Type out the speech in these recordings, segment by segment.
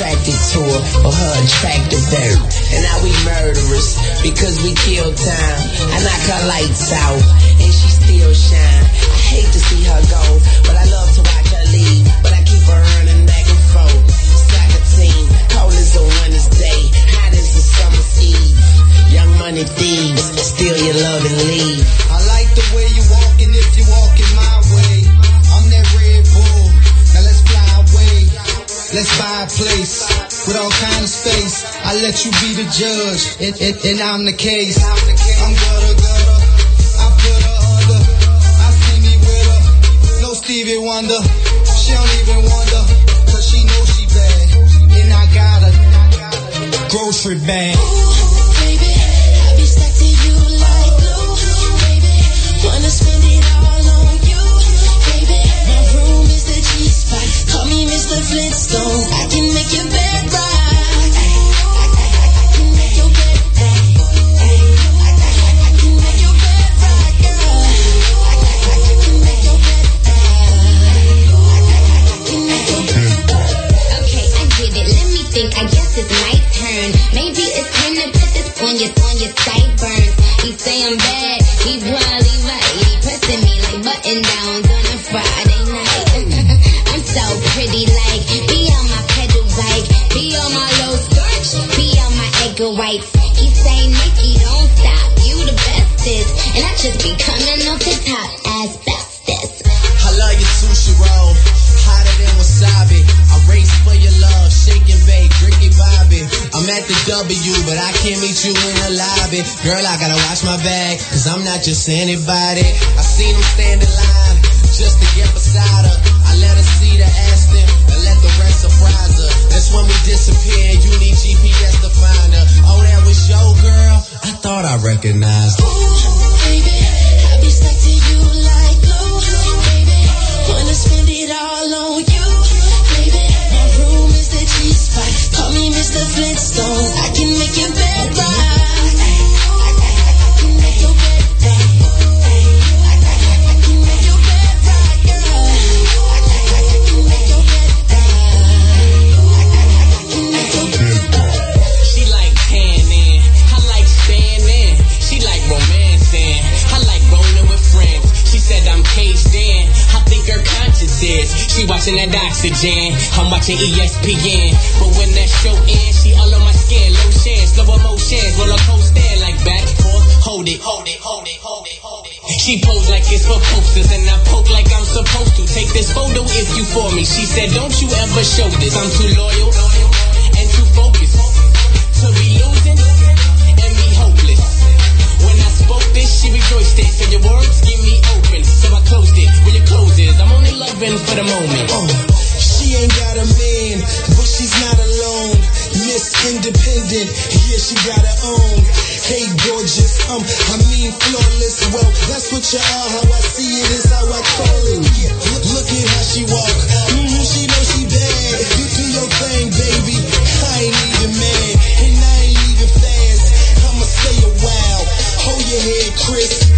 attracted to her for her attractive bird. And now we murderers because we kill time. I knock her lights out and she still shine. I hate to see her go, but I love to watch her leave. But I keep her running back and forth. Soccer team, cold as a winter's day, hot as a summer's eve. Young money thieves, steal your love and leave. A place with all kind of space. I let you be the judge, and, and, and I'm the case. I'm gutter gutter. I put her under. I see me with her. No Stevie Wonder. She don't even wonder. Cause she knows she bad. And I got her. Grocery bag. Flintstone. I can make your bed rock. I can make your bed Okay, I. Let me think. I guess it's my turn. Maybe it's time to put this on your on your sideburns. He say I'm bad. Be coming off the top as bestest. I love your sushi roll, hotter than wasabi. I race for your love, shake and Ricky Bobby. I'm at the W, but I can't meet you in the lobby. Girl, I gotta watch my bag, cause I'm not just anybody. I seen him stand in line, just to get beside her. I let her see the Aston, and let the rest surprise her. That's when we disappear, you need GPS to find her. Oh, that was your girl? I thought I recognized her. Watching that oxygen, I'm watching ESPN. But when that show ends, she all on my skin, low chance, slow emotions, roller coaster like back forth. Hold it, hold it, hold it, hold it, hold it. She pose like it's for posters, and I poke like I'm supposed to. Take this photo if you for me. She said, Don't you ever show this. I'm too loyal and too focused to be losing and be hopeless. When I spoke this, she rejoiced it. Said your words give Loving for the moment. Oh, she ain't got a man, but she's not alone. Miss Independent, yeah, she got her own. Hey, gorgeous, um, I mean flawless. Well, that's what you are. How I see it is how I call it. Yeah, look, at how she walk. Mm, she know she bad. You do your thing, baby. I ain't even mad, and I ain't even fast. I'ma stay a while. Hold your head, Chris.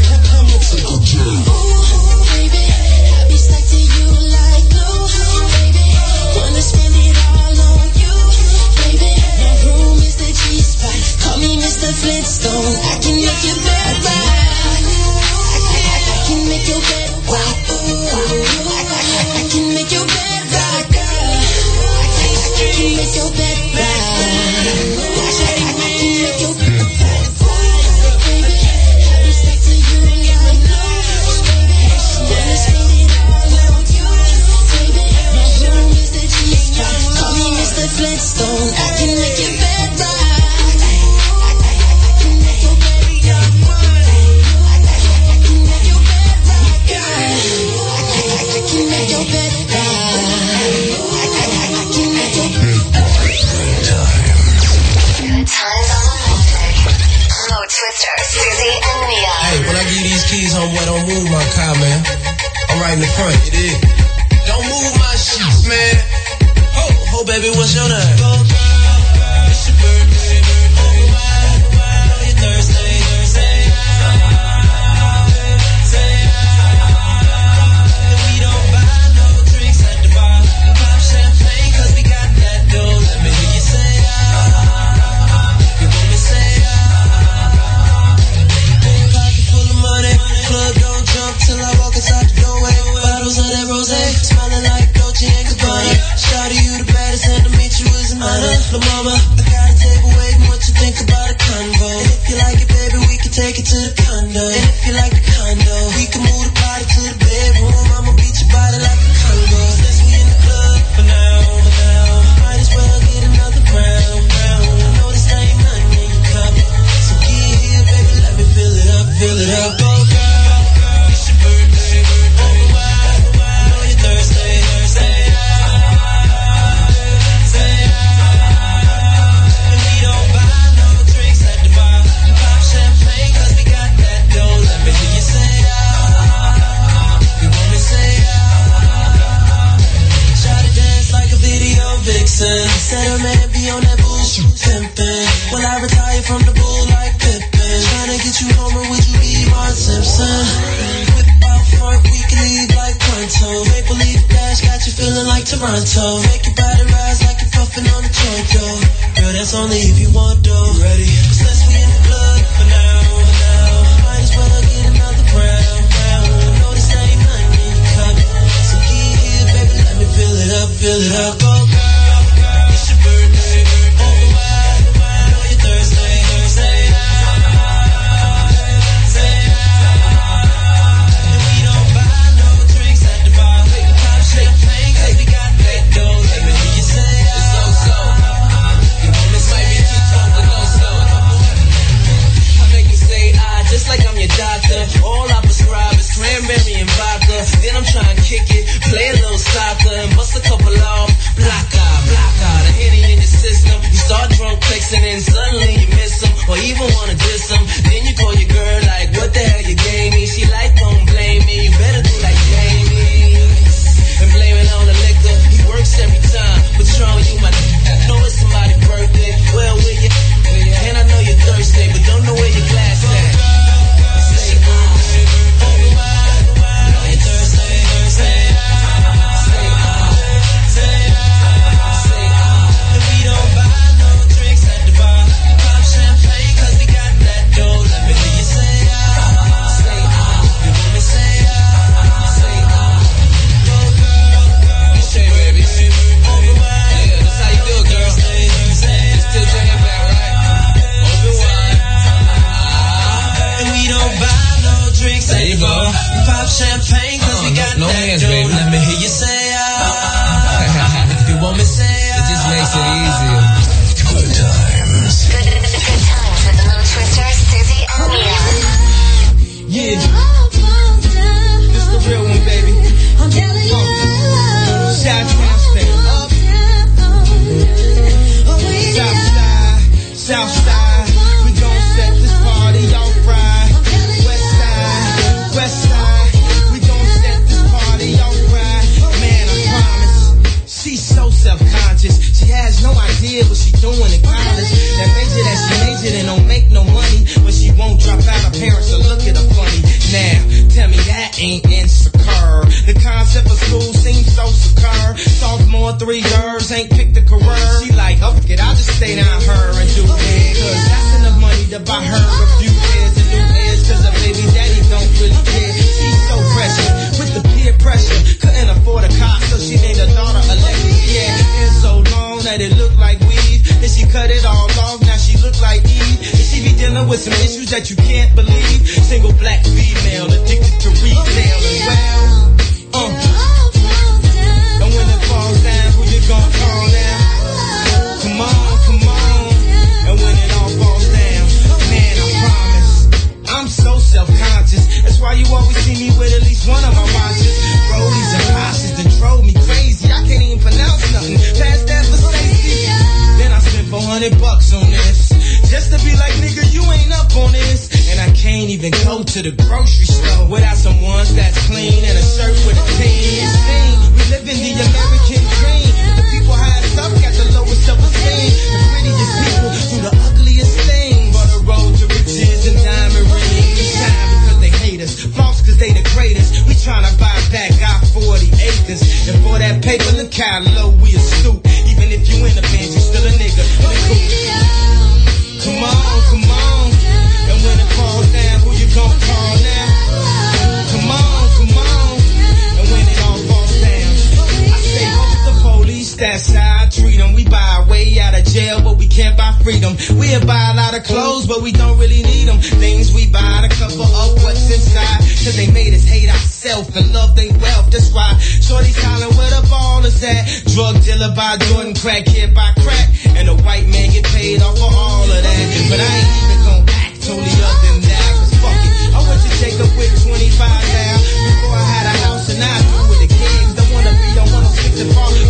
Before I had a house and I with the kids. Don't wanna be, don't wanna to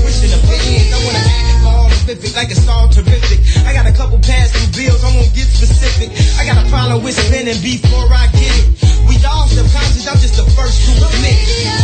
wishing. Don't wanna act all like it's all terrific. I got a couple past through bills, I'm gonna get specific. I got a problem with spending before I get it. We all subconscious, I'm just the first to admit.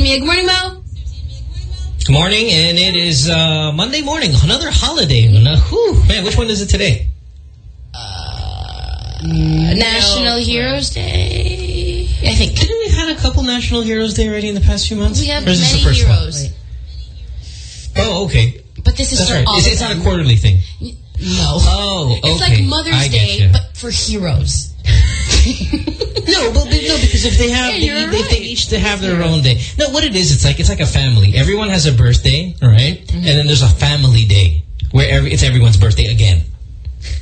Mia. Good morning, Mo. Good morning, and it is uh, Monday morning. Another holiday. Ano- whew, man, which one is it today? National Heroes Day. I think. Didn't we had a couple National Heroes Day already in the past few months? We have Or is this many the first heroes. One? Oh, okay. But this is That's for right. all It's, it's not a quarterly thing. No. Oh, okay. It's like Mother's I Day, ya. but for heroes. No, but no, because if they have, Yeah, they, if they each they have their own day. No, what it is, it's like it's like a family. Everyone has a birthday, right? Mm-hmm. And then there's a family day where every, it's everyone's birthday again.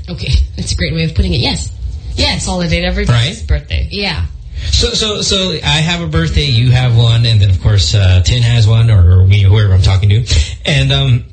Okay. That's a great way of putting it. Yes. Yes. Consolidate everybody's Right. birthday. Yeah. So, so, so I have a birthday, you have one, and then of course uh, Tin has one, or, or me, whoever I'm talking to, and um,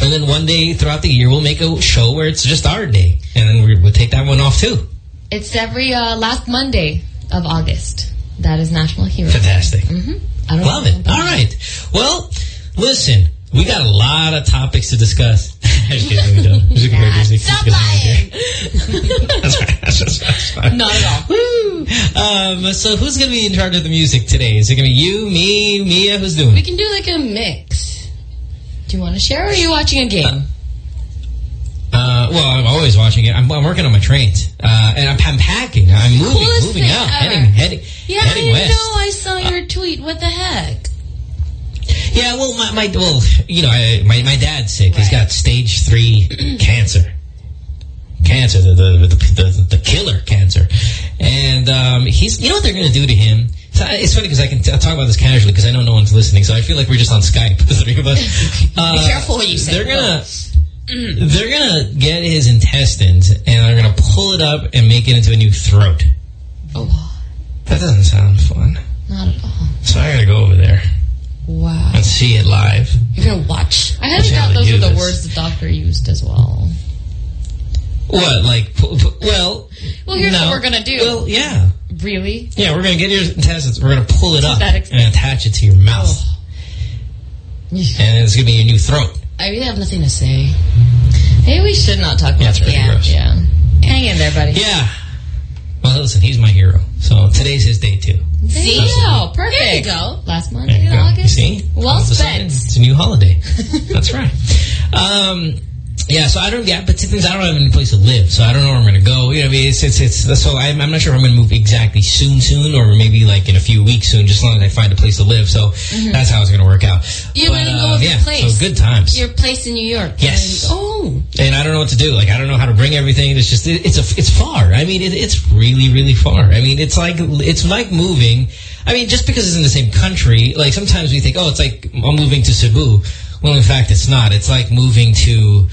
and then one day throughout the year we'll make a show where it's just our day, and then we, we'll take that one off too. It's every uh, last Monday of August. That is National Hero. Fantastic, I don't love it. All right, well, listen, we got a lot of topics to discuss. Kidding, we don't. Music, Nah, music, Stop lying. That's right. That's, that's, fine. Not at all. Woo. Um, so who's going to be in charge of the music today? Is it going to be you, me, Mia? Who's doing? We can do like a mix. Do you want to share or are you watching a game? Uh, well, I'm always watching it. I'm, I'm working on my trains, uh, and I'm, I'm packing. I'm moving, Coolest moving out, ever. heading, heading, Yeah, heading I west. know. I saw your tweet. What the heck? Yeah, well, my, my well, you know, I, my my dad's sick. He's got stage three cancer. Cancer, the the, the the the killer cancer, and um, he's. You know what they're going to do to him? It's funny because I can t- talk about this casually because I know no one's listening, so I feel like we're just on Skype, the three of us. Uh, Be careful what you say. They're gonna. Mm. They're gonna get his intestines and they're gonna pull it up and make it into a new throat. Oh, That doesn't sound fun. not at all. So I gotta go over there Wow. and see it live. You're gonna watch? I see how those were the this. words the doctor used as well. What, like, well... Well, here's no. what we're gonna do. Well, yeah. Really? Yeah, we're gonna get your intestines, we're gonna pull it up and attach it to your mouth. And it's gonna be your new throat. I really have nothing to say. Maybe we should not talk about Yeah, this. gross. Yeah. Hang in there, buddy. Yeah. Well, listen, he's my hero. So today's his day, too. See? Oh, perfect. There you go. Last Monday in. You August. see? Well sudden, spent. It's a new holiday. That's right. Um, yeah, so I don't, yeah, but things I don't have any place to live, so I don't know where I'm going to go. You know, I mean, it's, it's, it's, so I'm, I'm not sure if I'm going to move exactly soon, soon, or maybe like in a few weeks soon, just as long as I find a place to live. So that's how it's going to work out. You're gonna go uh, with yeah, your place. So good times. Your place in New York. Yes. And- oh. and I don't know what to do. Like I don't know how to bring everything. It's just it, it's a it's far. I mean, it, it's really really far. I mean, it's like it's like moving. I mean, just because it's in the same country, like sometimes we think, oh, it's like I'm moving to Cebu. Well, in fact, it's not. It's like moving to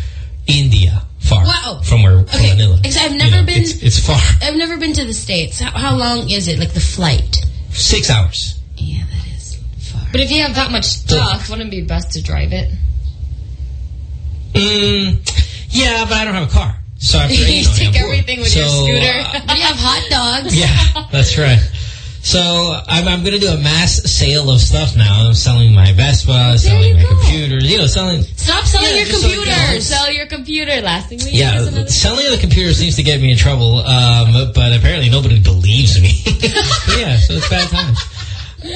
India, far Wow. from where from Okay, Manila. because I've You never know, been- It's, it's far. I've never been to the States. How, how long is it? Like the flight? Six hours. Yeah, that is far. But if you have that much stuff, wouldn't it be best to drive it? Mm, yeah, but I don't have a car, so I You you know, take everything with your So, scooter. uh, you have hot dogs. Yeah, that's right. So I'm, I'm going to do a mass sale of stuff now. I'm selling my Vespa, selling my go. computers, you know, selling. Stop selling Yeah, your just so I can computers. Sell your computer. Last thing we need Yeah, is another. selling the computers seems to get me in trouble, um, but apparently nobody believes me. yeah, so it's bad times.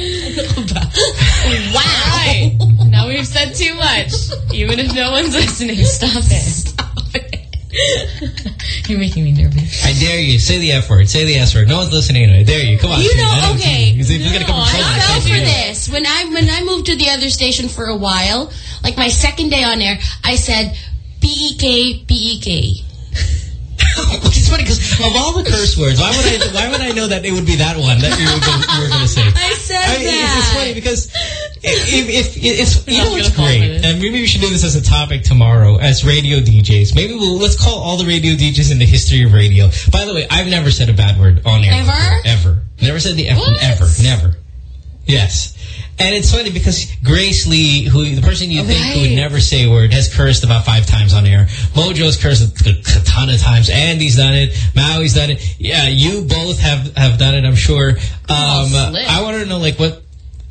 wow. Right. now we've said too much. Even if no one's listening, stop it. Stop it. You're making me nervous. I dare you. Say the F word. Say the S word. No one's listening. I dare you. Come on. You know, I okay. you mean. 'Cause gonna come in No, trouble, I I fell for you. this when I when I moved to the other station for a while. Like my second day on air, I said B E K B E K. it's funny because of all the curse words, why would I? Why would I know that it would be that one that you were going, you were going to say? I said I mean, that. it's, it's funny because if, if, if it's you know what's gonna fall for great, and maybe we should do this as a topic tomorrow as radio DJs. Maybe we'll let's call all the radio DJs in the history of radio. By the way, I've never said a bad word on air Ever? before, ever, never said the F ever, never. Yes. And it's funny because Grace Lee, who the person you think who would never say a word, has cursed about five times on air. Mojo's cursed a, ton of times. Andy's done it. Maui's done it. Yeah, you both have have done it. I'm sure. Um. I want to know, like, what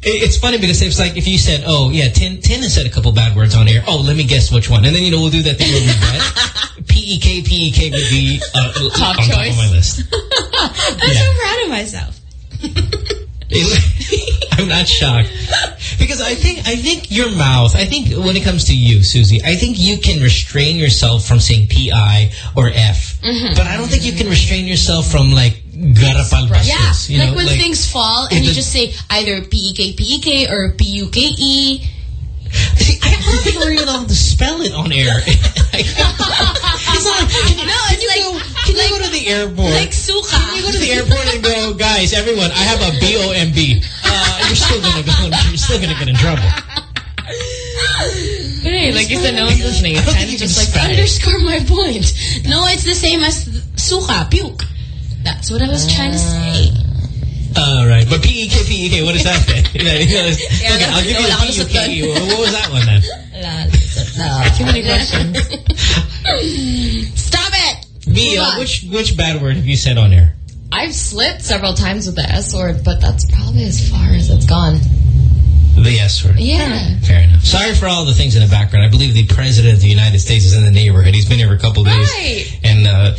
it's funny because it's like if you said, "Oh yeah, Tin Tin has said a couple bad words on air." Oh, let me guess which one, and then you know we'll do that thing where we bet. P E K P E K would be uh, Top on top choice. of my list. I'm Yeah. so proud of myself. I'm not shocked because I think I think your mouth. I think when it comes to you, Susie, I think you can restrain yourself from saying P I or F, Mhm. but I don't think you can restrain yourself from like garapalpasos. Yeah, you like know, when things fall and you just say either P-E-K, P-E-K or P-U-K-E. See, I don't think we're even allowed to spell it on air. it's not. You, No, it's like- go, can you go to the airport? Like suka. Can you go to the airport and go, guys, everyone, I have a B O M B. Uh, you're still gonna go. You're still gonna get in trouble. But hey, like you said, no one's listening. It's kind of just like it. Underscore my point. No, it's the same as suka, puke. That's what I was trying to say. All right, but P E K P E K. What does that mean? okay, I'll give you the ako P U K nasagot. What was that one then? Too many questions. Stop it! B. Move on. which which bad word have you said on air? I've slipped several times with the S word, but that's probably as far as it's gone. The S word. Yeah. Fair enough. Sorry for all the things in the background. I believe the president of the United States is in the neighborhood. He's been here for a couple days. Right. And uh,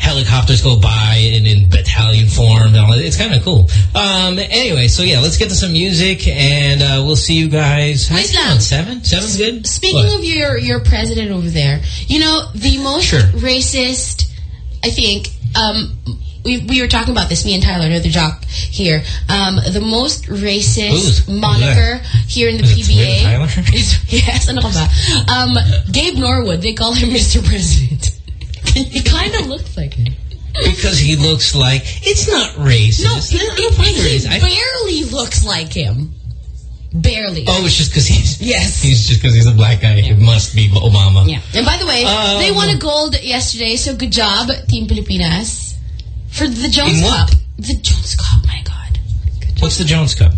helicopters go by in, in battalion form. And all. It's kind of cool. Um, anyway, so yeah, let's get to some music and uh, we'll see you guys. How Wait. Seven? Seven's good? Speaking What? of your your president over there, you know the most Sure. racist. I think um, we we were talking about this. Me and Tyler, another jock here. Um, the most racist who's moniker here in the Is PBA. Tyler? yes, ka ba? Um, Gabe Norwood. They call him Mr. President. He kind of looks like it. Because he looks like... It's not racist. No, I he, don't find it he racist. I- barely looks like him. Barely. Oh, it's just because he's... Yes. He's just because he's a black guy. It must be Obama. Yeah. And by the way, Um, they won a gold yesterday, so good job, Team Pilipinas. For the Jones Cup. The Jones Cup, my God. What's the Jones Cup?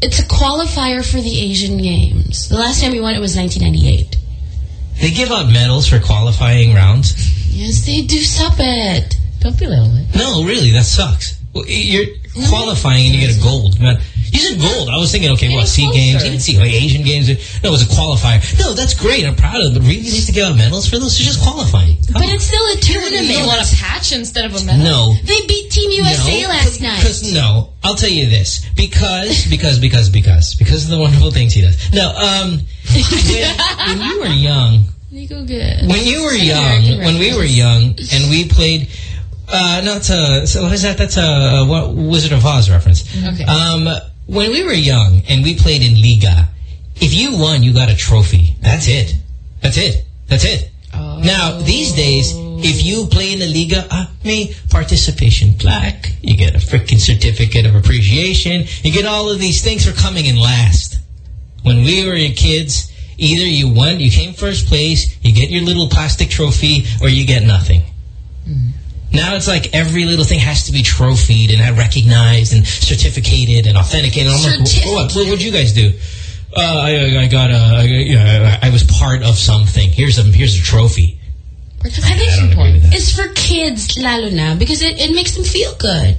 It's a qualifier for the Asian Games. The last time we won it was 1998. They give out medals for qualifying rounds. Yes, they do stop it. Don't be little. No, really, that sucks. You're qualifying and you get a gold. Man, you said gold. I was thinking, okay, what, Getting Sea. Games? You didn't see like Asian Games. No, it was a qualifier. No, that's great. I'm proud of it. But really, you need to give out medals for those? It's just qualifying. But it's still a tournament. You tournament. want a patch instead of a medal? No. They beat Team USA no, last night. Because no, I'll tell you this. Because, because, because, because, because of the wonderful things he does. No, um, when, when you were young, You go good. when you were American young, when we were young, and we played, uh, not uh, so what is that? That's a, uh what Wizard of Oz reference. Okay. Um, when we were young and we played in Liga, if you won, you got a trophy. That's it. That's it. That's it. Now these days, if you play in the Liga, ah, me participation plaque, you get a freaking certificate of appreciation, you get all of these things for coming in last. When we were kids, either you won, you came first place, you get your little plastic trophy, or you get nothing. Now it's like every little thing has to be trophied and recognized and certificated and authenticated. I'm like, what? What would you guys do? Uh, I, I got a, I, yeah, I was part of something. Here's a, here's a trophy. I I think don't agree with that. it's for kids, lalo na, because it, it makes them feel good.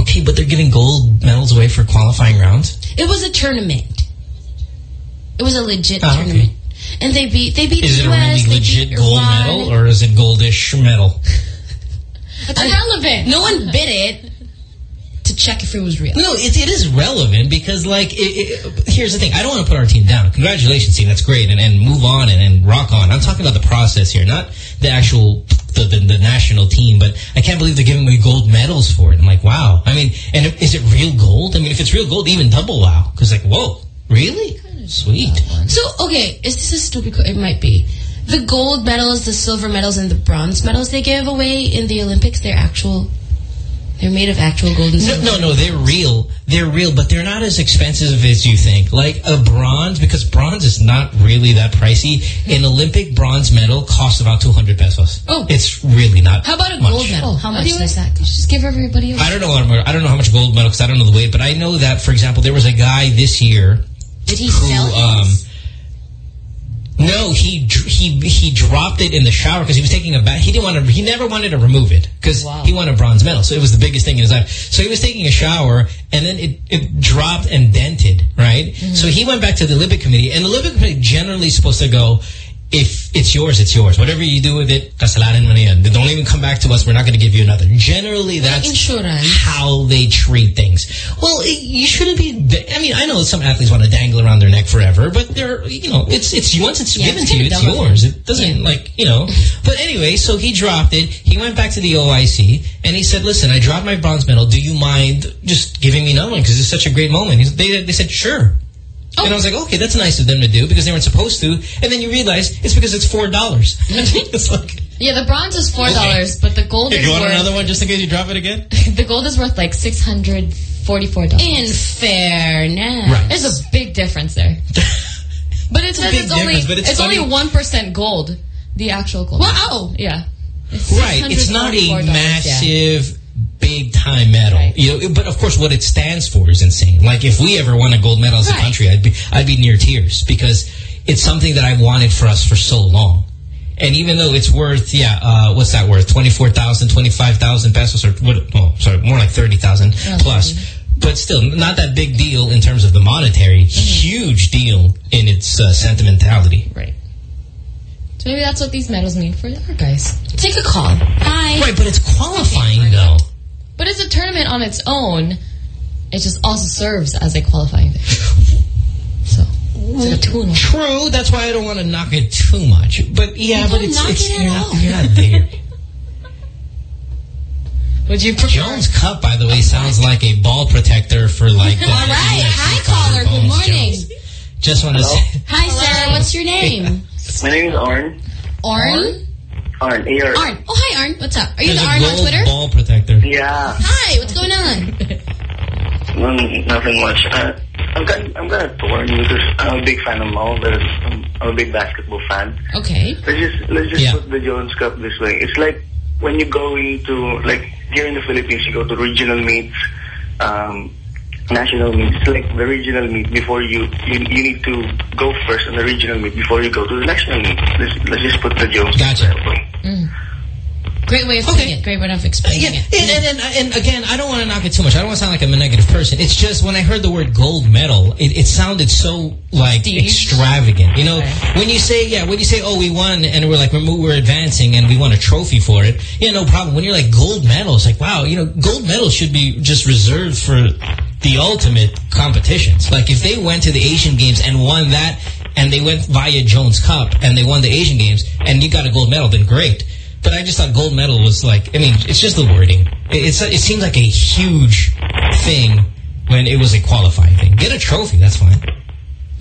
Okay, but they're giving gold medals away for qualifying rounds. It was a tournament. It was a legit Oh, okay. tournament. And they beat they beat Is the it a really legit gold Iran. medal or is it goldish medal? It's irrelevant. No one bid it to check if it was real. No, it, it is relevant because, like, it, it, here's the thing. I don't want to put our team down. Congratulations, team. That's great. And, and move on and, and rock on. I'm talking about the process here, not the actual, the, the, the national team. But I can't believe they're giving away gold medals for it. I'm like, wow. I mean, and if, is it real gold? I mean, if it's real gold, even double wow. Because, like, whoa, really? Sweet. So, okay, is this a stupid... que- It might be. The gold medals, the silver medals, and the bronze medals they give away in the Olympics, they're actual... They're made of actual gold and No, silver. no, no, they're real. They're real, but they're not as expensive as you think. Like a bronze, because bronze is not really that pricey. An Olympic bronze medal costs about 200 pesos. Oh. It's really not How about a much. gold medal? How much do does that cost? Just give everybody a I don't know. I don't know how much gold medal because I don't know the weight, but I know that, for example, there was a guy this year Did he who, sell um, his? No, he he he dropped it in the shower because he was taking a bath. He didn't want to. He never wanted to remove it because he won a bronze medal. So it was the biggest thing in his life. So he was taking a shower and then it, it dropped and dented. Right. Mm-hmm. So he went back to the Olympic Committee, and the Olympic Committee generally is supposed to go. If it's yours, it's yours. Whatever you do with it, kasalanan mo na yan. Don't even come back to us. We're not going to give you another. Generally, that's insurance. how they treat things. Well, it, you shouldn't be. I mean, I know some athletes want to dangle around their neck forever, but they're, you know, it's it's once it's Yeah, given it's to you, it's yours. It doesn't like you know. But anyway, so he dropped it. He went back to the OIC and he said, "Listen, I dropped my bronze medal. Do you mind just giving me another one? Because it's such a great moment." He's, they they said, "Sure." And I was like, okay, that's nice of them to do because they weren't supposed to. And then you realize it's because it's four dollars. Mm-hmm. it's like, Yeah, the bronze is four dollars, but the gold Here, is you want worth another one just in case you drop it again? the gold is worth like six hundred forty-four dollars. In fairness. Right. There's a big difference there. but it says it's only but it's it's, only one percent gold. The actual gold. Wow. Oh. Yeah. Right. It's not a $644, massive, big time medal. Right. You know, but of course, what it stands for is insane. Like if we ever won a gold medal as a country, I'd be I'd be near tears because it's something that I wanted for us for so long. And even though it's worth, yeah, uh, what's that worth? 24,000, 25,000 pesos or what? Oh, sorry, more like 30,000 plus. But still, not that big deal in terms of the monetary. Huge deal in its uh, sentimentality. Right. So maybe that's what these medals mean for our guys. Take a call. Hi. Right, but it's qualifying though. But it's a tournament on its own. It just also serves as a qualifying thing. So it's like a two-in-one. True, that's why I don't want to knock it too much. But yeah, You but don't it's, it's it you're, not, all. you're not there. Would you prefer? Jones Cup, by the way, sounds like a ball protector for like. the All right. UFC Hi, fighter, caller. Good morning. Jones. Just want to say, Hi, sir. What's your name? My name is Arn. Arn? Arn. A-R. Arn. Oh, hi, Arn. What's up? Are you there's the a Arn on Twitter? ball protector. Yeah. Hi. What's going on? Mm, nothing much. Uh, I'm kind, I'm kind of torn because I'm a big fan of Mo, but I'm, I'm a big basketball fan. Okay. Let's just let's just Yeah. put the Jones Cup this way. It's like when you go into like here in the Philippines, you go to regional meets, um, national meets. It's like the regional meet before you, you you need to go first on the regional meet before you go to the national meet. Let's let's just put the Jones Gotcha. Cup that way. Great way of Okay. putting it. Great way of explaining Yeah, it. and, and, and, and again, I don't want to knock it too much. I don't want to sound like I'm a negative person. It's just when I heard the word gold medal, it, it sounded so like Prestige. extravagant. You know, Right. when you say yeah, when you say oh we won and we're like we're, we're advancing and we won a trophy for it, yeah, no problem. When you're like gold medal, it's like wow, you know, gold medal should be just reserved for the ultimate competitions. Like if they went to the Asian Games and won that, and they went via Jones Cup and they won the Asian Games, and you got a gold medal, then great. But I just thought gold medal was like, I mean, it's just the wording. It, it's it seems like a huge thing when it was a qualifying thing. Get a trophy, that's fine.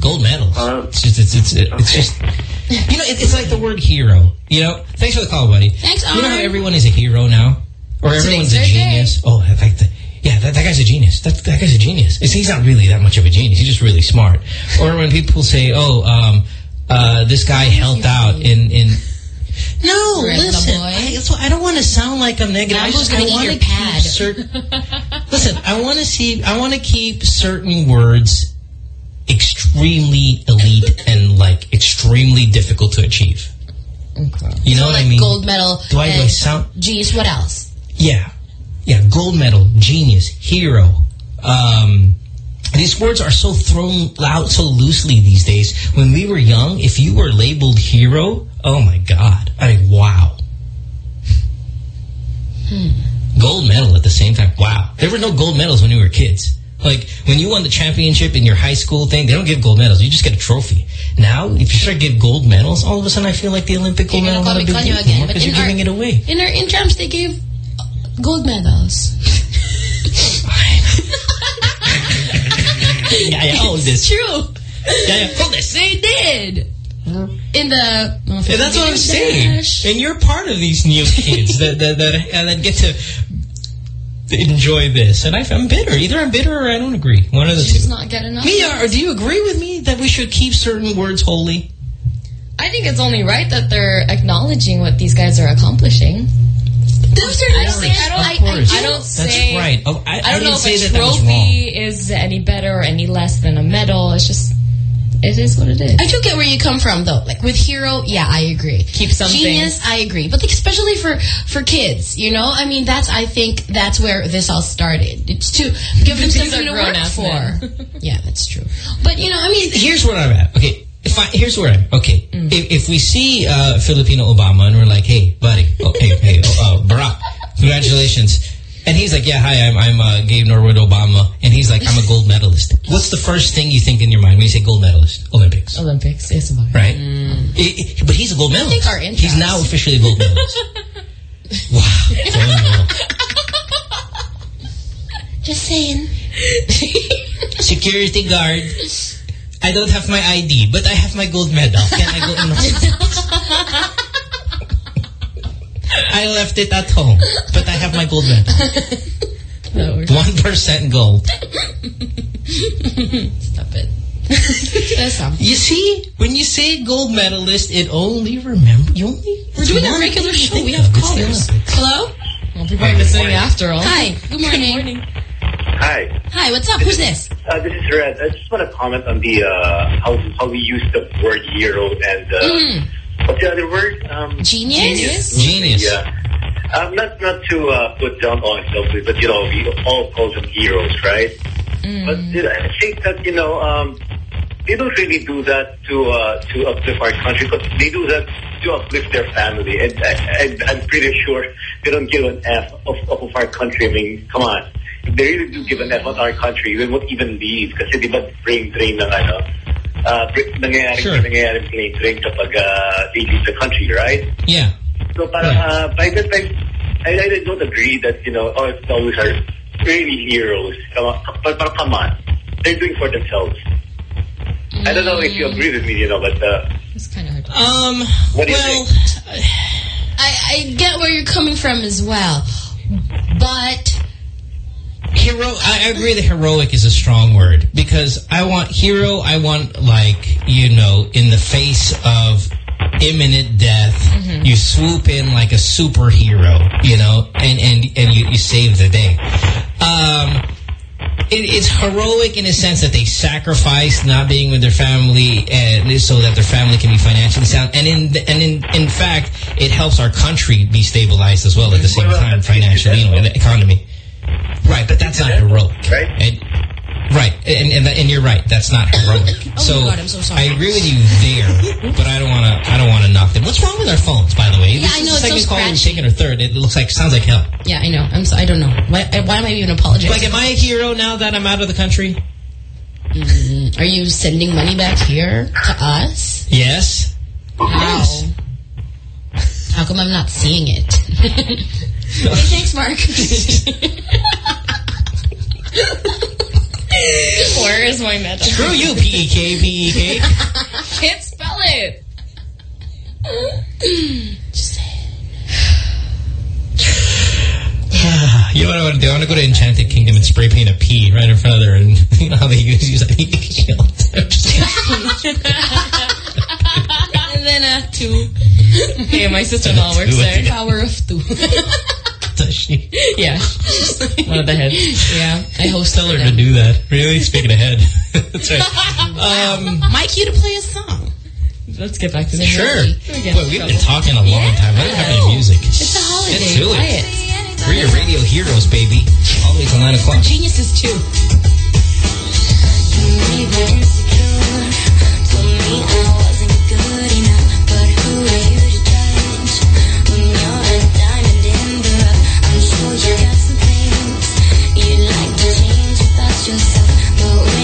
Gold medals. Uh, it's just, it's, it's, it's just, you know, it, it's like the word hero. You know, thanks for the call, buddy. Thanks, You know how everyone is a hero now? Or everyone's a their day. genius? Oh, in fact, the, yeah, that, that guy's a genius. That, that guy's a genius. It's, he's not really that much of a genius. He's just really smart. Or when people say, oh, um, uh, this guy helped out in, in, no, listen. boy. I, that's I don't want to sound like I'm negative. I Rambo's just I gonna eat want your to keep certain. listen, I want to see. I want to keep certain words extremely elite and like extremely difficult to achieve. You know So what like I mean? gold medal. Do I- do I and sound- Genius. What else? Yeah. Yeah, gold medal, genius, hero. Um, these words are so thrown out so loosely these days. When we were young, if you were labeled hero, oh my God. I mean, wow. Gold medal at the same time. Wow. There were no gold medals when we were kids. Like, when you won the championship in your high school thing, they don't give gold medals. You just get a trophy. Now, if you start giving gold medals, all of a sudden I feel like the Olympic gold medal gonna not a big deal again, but you're our, giving it away. in our intrams, they gave gold medals. yeah, yeah, hold this. True. Yeah, yeah, hold this. They did. In the... Yeah, that's what I'm saying. And you're part of these new kids that that that, that get to enjoy this. And I, I'm bitter. Either I'm bitter or I don't agree. One of the Just two. not get enough. Mia, or do you agree with me that we should keep certain words holy? I think it's only right that they're acknowledging what these guys are accomplishing. Those are I don't, nice. I don't, Of I. I don't That's say. right. Oh, I, I don't didn't know if that a that was trophy is any better or any less than a medal. It's just it is what it is. I do get where you come from, though. Like with Hero, yeah, I agree. Keep something. Genius, I agree. But like, especially for for kids, you know, I mean, that's I think that's where this all started. It's to give them something to work grown-ass for. yeah, that's true. But you know, I mean, Here's where I'm at. Okay. If I, here's where I'm. Okay. Mm. If, if we see uh, Filipino Obama and we're like, hey, buddy, oh, hey, hey, oh, uh, Barack, congratulations. And he's like, yeah, hi, I'm, I'm uh, Gabe Norwood Obama. And he's like, I'm a gold medalist. What's the first thing you think in your mind when you say gold medalist? Olympics. Olympics. Yes, Right? I- I- but he's a gold medalist. He's now officially a gold medalist. wow. Just saying. Security guard. I don't have my ID, but I have my gold medal. Can I go in the I left it at home, but I have my gold medal. One percent gold. Stop it. That's some. You see, when you say gold medalist, it only remember you only. We're doing a regular show. We have callers. Hello. Well, people are listening after all. Hi. Good morning. Hi, Hi. What's up? Who's this? uh, this is Red. I just want to comment on the uh, how how we use the word hero and uh, Mm. what's the other word? Um, Genius. Genius. Yeah. Um, not not to uh, put down on selfie, but you know we all call them heroes, right? But you know, I think that you know um, they don't really do that to uh, to uplift our country, but they do that to uplift their family, and I, I, I'm pretty sure they don't give an F of, of our country. I mean, come on. If they really do give an F on our country, we won't even leave kasi di ba brain drain ng ano, uh, br- nangyayari, Sure. nangyayari brain drain kapag uh, they leave the country, right? Yeah. So parang, uh, by the time, I, I don't agree that, you know, oh, it's always are really heroes. Come on, but, but come on. They're doing for themselves. I don't know if you agree with me, you know, but uh, It's kind of hard. To Um. What do you well, I, I get where you're coming from as well, but hero. I agree that heroic is a strong word because I want hero. I want like you know in the face of imminent death, you swoop in like a superhero, you know, and and and you, you save the day. Um. It, it's heroic in a sense that they sacrifice not being with their family and so that their family can be financially sound. And in the, and in in fact, it helps our country be stabilized as well at the same time financially, you know, in the economy. Right, but that's not heroic. Right. And, right, and, and and you're right. That's not heroic. Oh my God, I'm so sorry. I agree with you there, but I don't want to. I don't want to knock them. What's wrong with our phones, by the way? Yeah, this I know, the it's so second call we've scratchy. taken or third. It looks like sounds like hell. yeah, I know. I'm so, I don't know. Why, why am I even apologizing? Like, am I a hero now that I'm out of the country? Mm-hmm. Are you sending money back here to us? Yes. How? How come I'm not seeing it? hey, thanks, Mark. Where is my medal? Screw you, E P-E-K, P-E-K. Can't spell it. You know what I want to do? I want to go to Enchanted Kingdom and spray paint a P right in front of there, and you know how they use, use that all the time. Just- and then uh, two. Hey, my sister-in-law works there. Power of two. Does she? Yeah. One of the heads. yeah, I host Tell her to do that. Really? Speaking ahead. That's right. Um, Mike, you to play a song. Let's get back to the sure. We get Boy, we've been talking a long time. What happened to music? It's a holiday. Let's it. Quiet. We're your radio heroes, baby. All the way till 9 o'clock. Geniuses too. You got some things you'd like to change about yourself, but when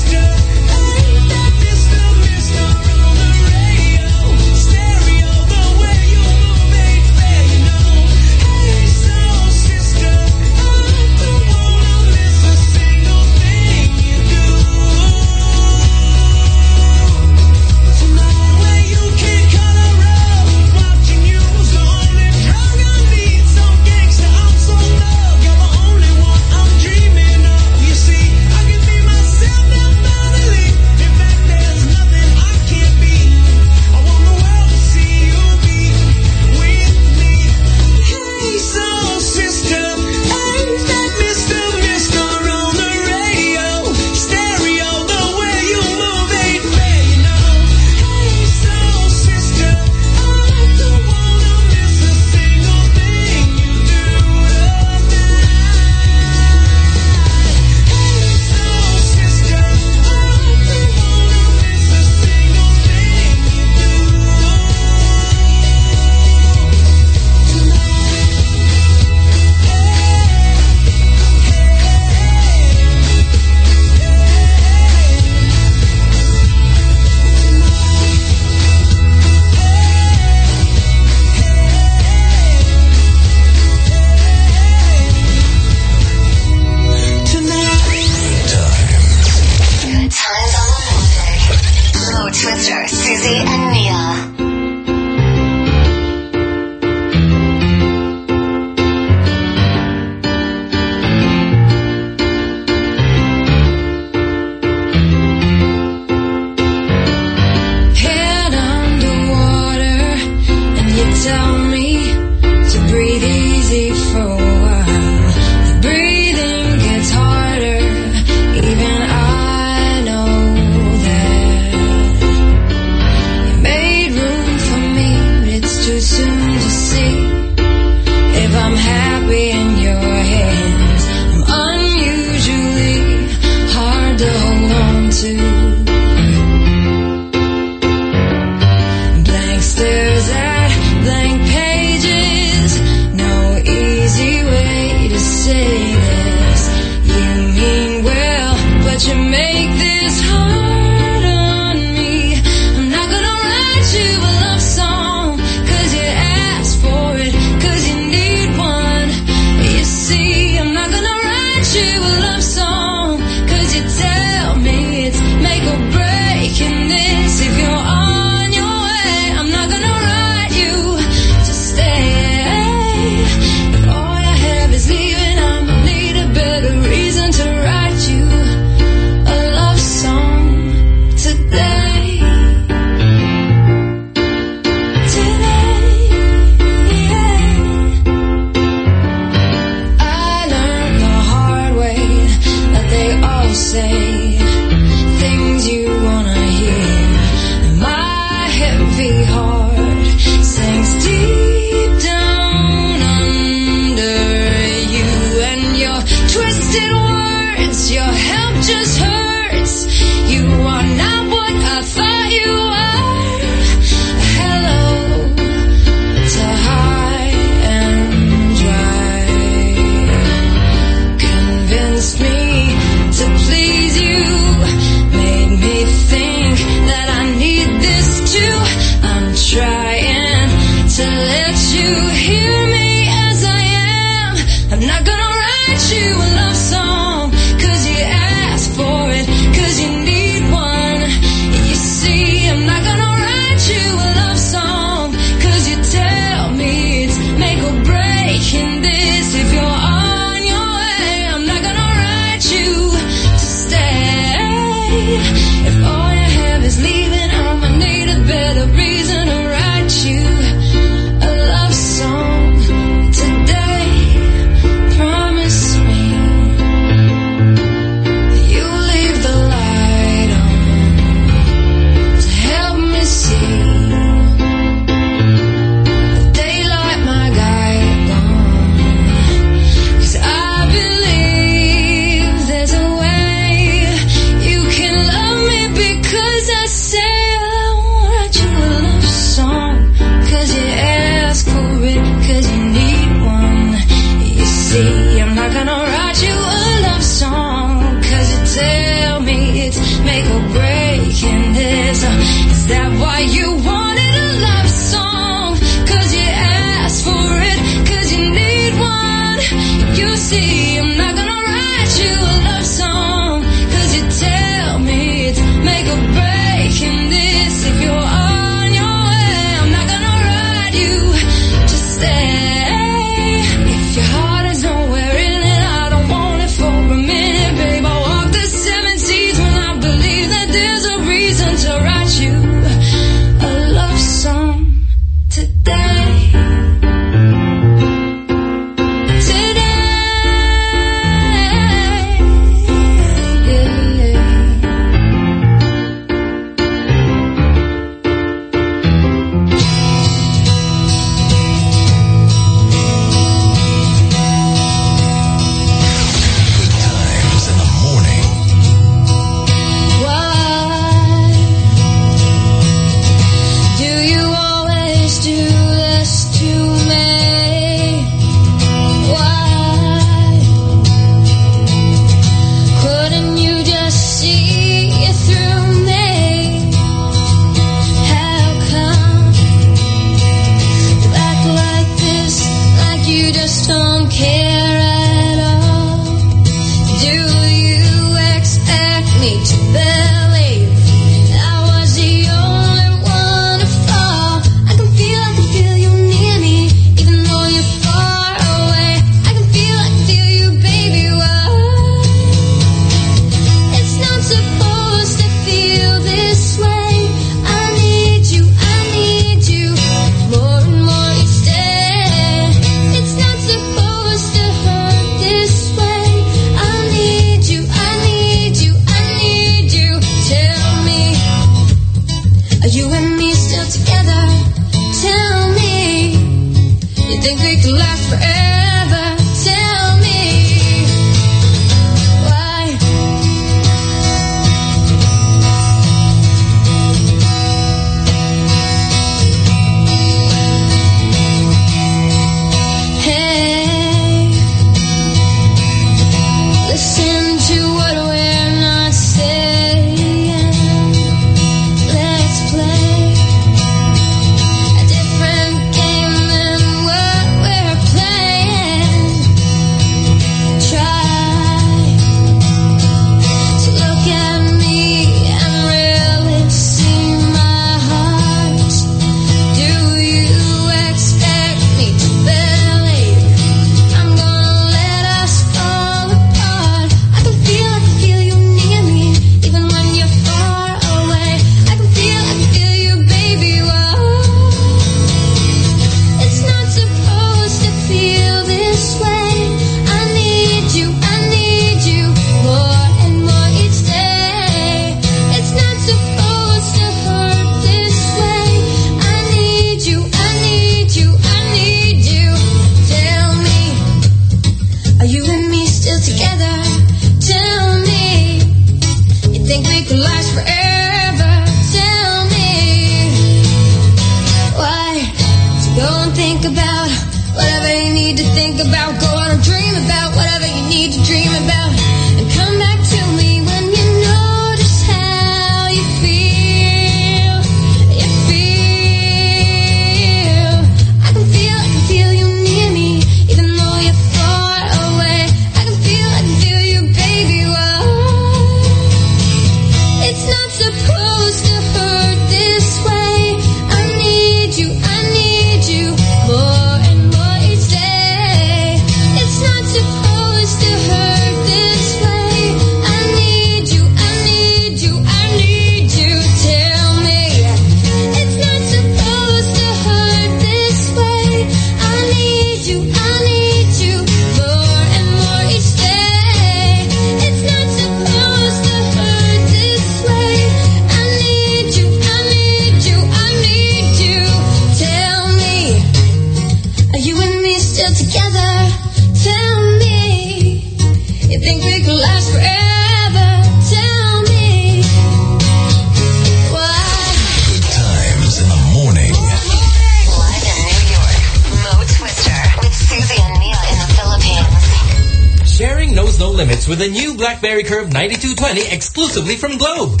exclusively from Globe.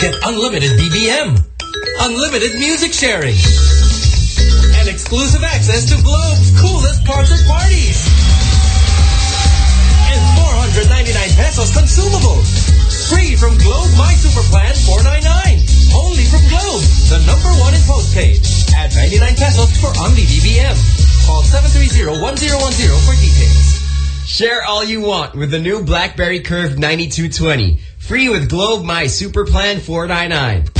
Get unlimited BBM, unlimited music sharing, and exclusive access to Globe's coolest concert parties. And 499 pesos consumables. Free from Globe My Super Plan 499. Only from Globe, the number one in postpaid. Add 99 pesos for only BBM. Call 730-1010 for details. Share all you want with the new BlackBerry Curve 9220. Free with Globe My Super Plan 499.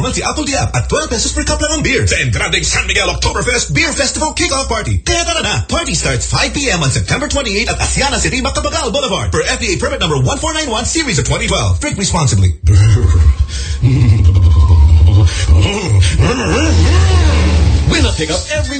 Performance si Apl.de.Ap at 12 pesos per cup lang ang beer sa entranding San Miguel Oktoberfest Beer Festival Kickoff Party. Kaya tara na! Party starts 5 p.m. on September 28 at Aseana City, Macapagal Boulevard per FDA permit number 1491 series of 2012. Drink responsibly. Win a pickup every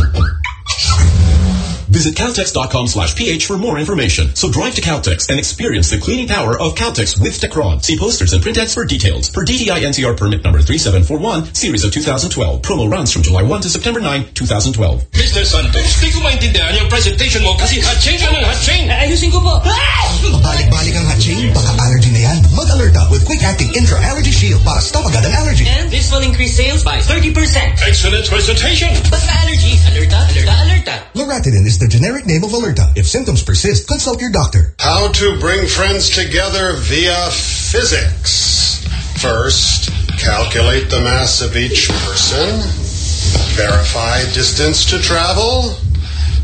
Visit Caltex.com slash ph for more information. So drive to Caltex and experience the cleaning power of Caltex with Techron. See posters and printheads for details. Per DTI NCR permit number 3741, series of 2012. Promo runs from July 1 to September 9, 2012. Mr. Santos, di ko maintindihan yung presentation mo kasi hatching ka ng hatching. Eh, ayusin ko po. Ah! Pabalik-balik ang hatching, baka allergy na yan. Mag-alerta with quick-acting intra-allergy shield para stop agad ang allergy. And this will increase sales by 30%. Excellent presentation. Basta allergy, alerta, alerta, alerta. Loratadine is the generic name of Alerta. If symptoms persist, consult your doctor. How to bring friends together via physics. First, calculate the mass of each person. Verify distance to travel.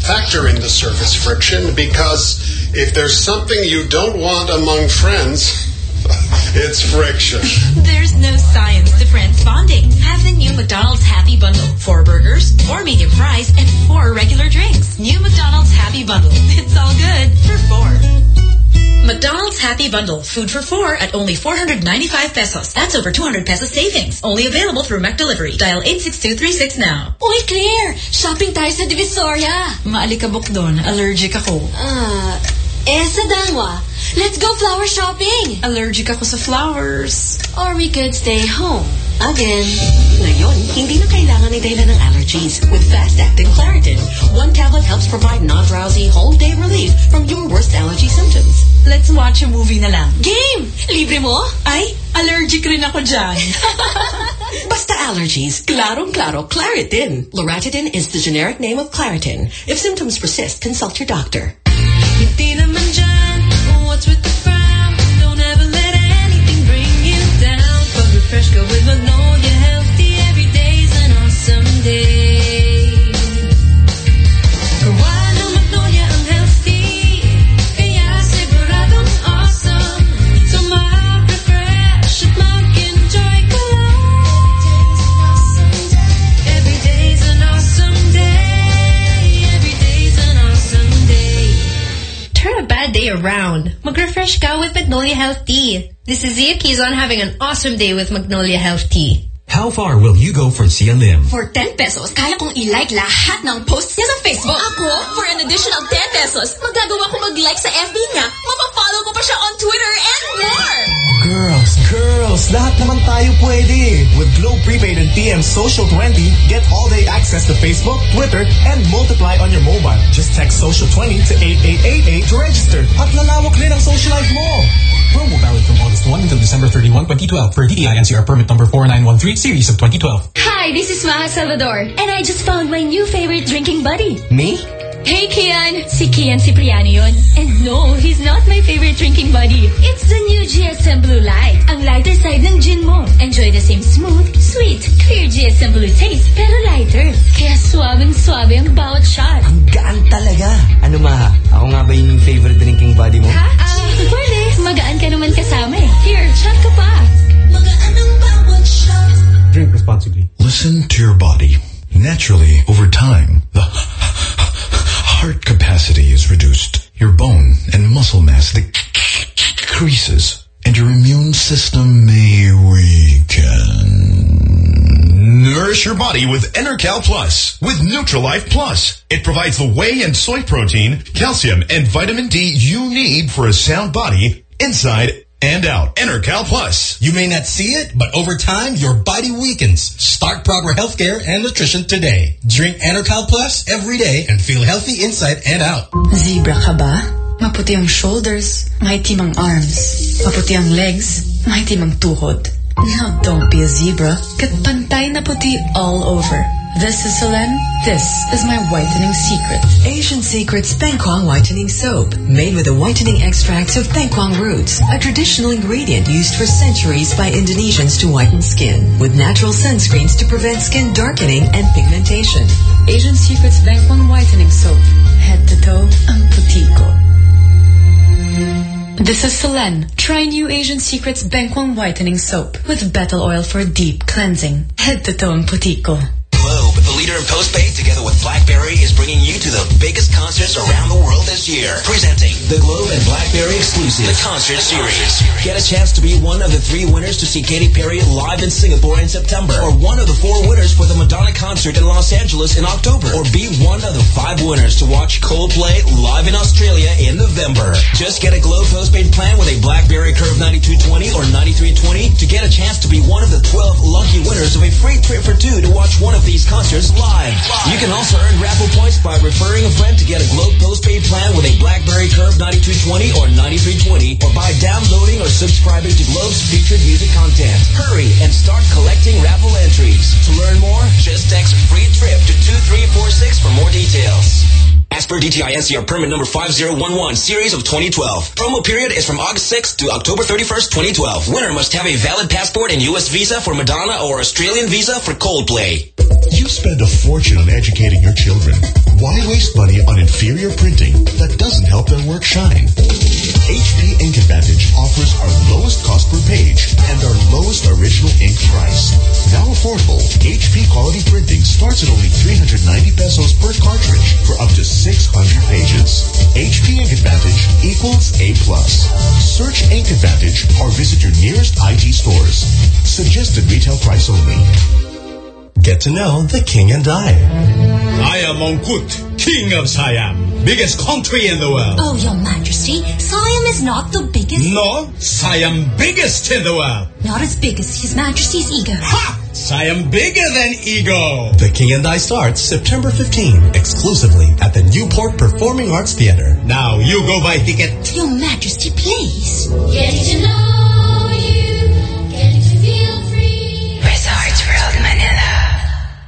Factor in the surface friction because if there's something you don't want among friends, it's friction. There's no science to friends bonding. Have the new McDonald's Happy Bundle. Four burgers, four medium fries, and four regular drinks. New McDonald's Happy Bundle. It's all good for four. McDonald's Happy Bundle. Food for four at only 495 pesos. That's over 200 pesos savings. Only available through McDelivery. Dial 86236 now. Uy, Claire! Shopping tayo sa Divisoria. Maalikabok doon. Allergic ako. Ah, eh sa Dangwa. Let's go flower shopping. Allergic ako sa flowers. Or we could stay home. Again. Ngayon, hindi na kailangan ng dahilan ng allergies with fast-acting Claritin. One tablet helps provide non-drowsy, whole-day relief from your worst allergy symptoms. Let's watch a movie na lang. Game! Libre mo? Ay, allergic rin ako dyan. Basta allergies, klarong-klaro Claritin. Loratadine is the generic name of Claritin. If symptoms persist, consult your doctor. Hindi naman dyan, Magnolia Health Tea. This is Zia Quizon having an awesome day with Magnolia Health Tea. How far will you go for Lim? For 10 pesos, kaya kong i-like lahat ng posts niya sa Facebook. Ako, for an additional 10 pesos, magagawa ko mag-like sa FB niya. Mapafollow ko pa siya on Twitter and more. Girls, girls, lahat naman tayo pwede. With Globe Prepaid and TM Social 20, get all-day access to Facebook, Twitter, and multiply on your mobile. Just text Social 20 to 8888 to register. At lalawak din ang social life mo. Promo valid from August 1 until December 31, 2012 for DTI NCR permit number 4913 series of 2012. Hi, this is Maja Salvador, and I just found my new favorite drinking buddy. Me? Hey, Kian! Si Kian Cipriano yun. And no, he's not my favorite drinking buddy. It's the new GSM Blue Light. Ang lighter side ng gin mo. Enjoy the same smooth, sweet, clear GSM Blue taste, pero lighter. Kaya swabing-swabe ang bawat shot. Ang gaan talaga. Ano ma, ako nga ba yung favorite drinking buddy mo? Ha? Ah, pwede. Magaan ka naman kasama eh. Here, shot ka pa. Drink responsibly. Listen to your body. Naturally, over time, the heart capacity is reduced. Your bone and muscle mass decreases, and your immune system may weaken. Nourish your body with Enercal Plus with Neutralife Plus. It provides the whey and soy protein, calcium, and vitamin D you need for a sound body inside and out. Enercal Plus. You may not see it, but over time, your body weakens. Start proper healthcare and nutrition today. Drink Enercal Plus every day and feel healthy inside and out. Zebra ka ba? Maputi ang shoulders, mighty ang arms. Maputi ang legs, mighty ang tuhod. Now don't be a zebra. Pantay na puti all over. This is Selene. This is my whitening secret. Asian Secrets Bengkoang Whitening Soap, made with the whitening extracts of Bengkoang roots, a traditional ingredient used for centuries by Indonesians to whiten skin, with natural sunscreens to prevent skin darkening and pigmentation. Asian Secrets Bengkoang Whitening Soap. Head to toe, ang puti ko. This is Selene. Try new Asian Secrets Bengkoang Whitening Soap with betel oil for deep cleansing. Head to toe and puti ko. Globe, leader in postpaid, together with BlackBerry, is bringing you to the biggest concerts around the world this year. Presenting the Globe and BlackBerry exclusive, the Concert Series. Get a chance to be one of the three winners to see Katy Perry live in Singapore in September. Or one of the four winners for the Madonna concert in Los Angeles in October. Or be one of the five winners to watch Coldplay live in Australia in November. Just get a Globe postpaid plan with a BlackBerry Curve 9220 or 9320 to get a chance to be one of the 12 lucky winners of a free trip for two to watch one of these concerts live. You can also earn raffle points by referring a friend to get a Globe postpaid plan with a BlackBerry Curve 9220 or 9320 or by downloading or subscribing to Globe's featured music content. Hurry and start collecting raffle entries. To learn more, just text free trip to 2346 for more details. As per DTI NCR permit number 5011, series of 2012. Promo period is from August 6th to October 31st, 2012. Winner must have a valid passport and U.S. visa for Madonna or Australian visa for Coldplay. You spend a fortune on educating your children. Why waste money on inferior printing that doesn't help their work shine? HP Ink Advantage offers our lowest cost per page and our lowest original ink price. Now affordable, HP quality printing starts at only 390 pesos per cartridge for up to 600 pages. HP Ink Advantage equals A+. plus. Search Ink Advantage or visit your nearest IT stores. Suggested retail price only. Get to know the king and I. I am Mongkut, king of Siam, biggest country in the world. Oh, your majesty, Siam is not the biggest... No, Siam biggest in the world. Not as big as his majesty's ego. Ha! Siam bigger than ego. The King and I starts September 15, exclusively at the Newport Performing Arts Theater. Now you go buy ticket. Your majesty, please. Getting to know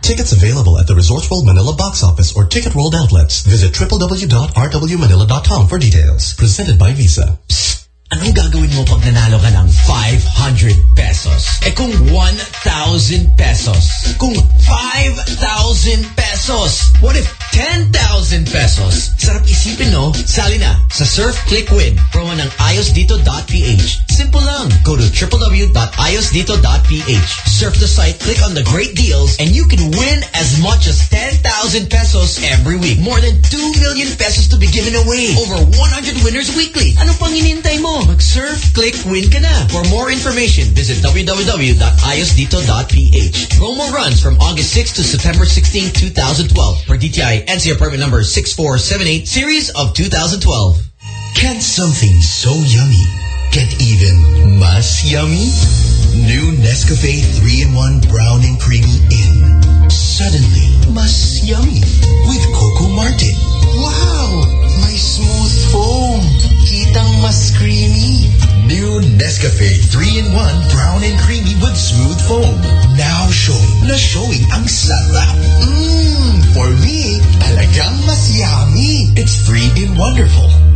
Tickets available at the Resorts World Manila box office or Ticket World outlets. Visit www.rwmanila.com for details. Presented by Visa. Anong gagawin mo pag nanalo ka ng 500 pesos? Eh kung 1,000 pesos? Kung 5,000 pesos? What if 10,000 pesos? Sarap isipin no? Sali na sa Surf Click Win. Promo ng iosdito.ph. Simple lang. Go to www.iosdito.ph. Surf the site, click on the great deals, and you can win as much as 10,000 pesos every week. More than 2 million pesos to be given away. Over 100 winners weekly. Ano pang inintay mo? Mag-surf, click, win ka na. For more information, visit www.ayosdito.ph. Promo runs from August 6 to September 16, 2012. For DTI NCR permit number 6478, series of 2012. Can something so yummy get even mas yummy? New Nescafe 3-in-1 Brown and Creamy in. Suddenly, mas yummy with Coco Martin. Wow! My smooth foam. Mas creamy. New Nescafe 3-in-1 Brown and Creamy with smooth foam. Now show na showing ang sarap. Mmm, for me, talagang mas yummy. It's 3-in wonderful.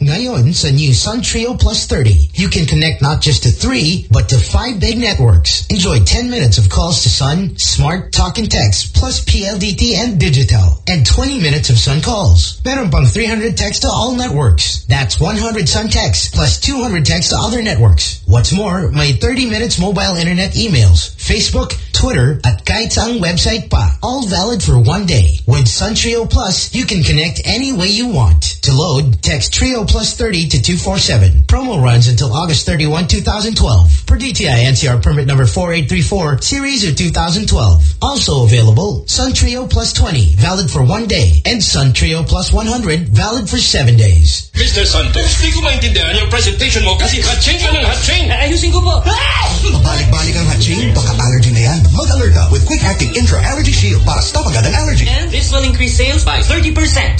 Ngayon sa new Sun Trio Plus 30, you can connect not just to three, but to five big networks. Enjoy 10 minutes of calls to Sun, Smart, Talk and Text, plus PLDT and Digital, and 20 minutes of Sun calls. Meron pang 300 text to all networks. That's 100 Sun text, plus 200 text to other networks. What's more, my 30 minutes mobile internet emails, Facebook, Twitter, at kahit saang website pa. All valid for one day. With Sun Trio Plus, you can connect any way you want. To load, text Trio Plus 30 to 247. Promo runs until August 31, 2012. Per DTI NCR permit number 4834, series of 2012. Also available, Sun Trio Plus 20, valid for one day. And Sun Trio Plus 100, valid for seven days. Mr. Santos, di ko maintindihan yung presentation mo kasi hatching ka ng hatching. Eh, ayusin ko po. Ah! Pabalik-balik ang hatching, baka allergy na yan. Mag-alerta with quick-acting intra-allergy shield para stop agad ang allergy. And this will increase sales by 30%.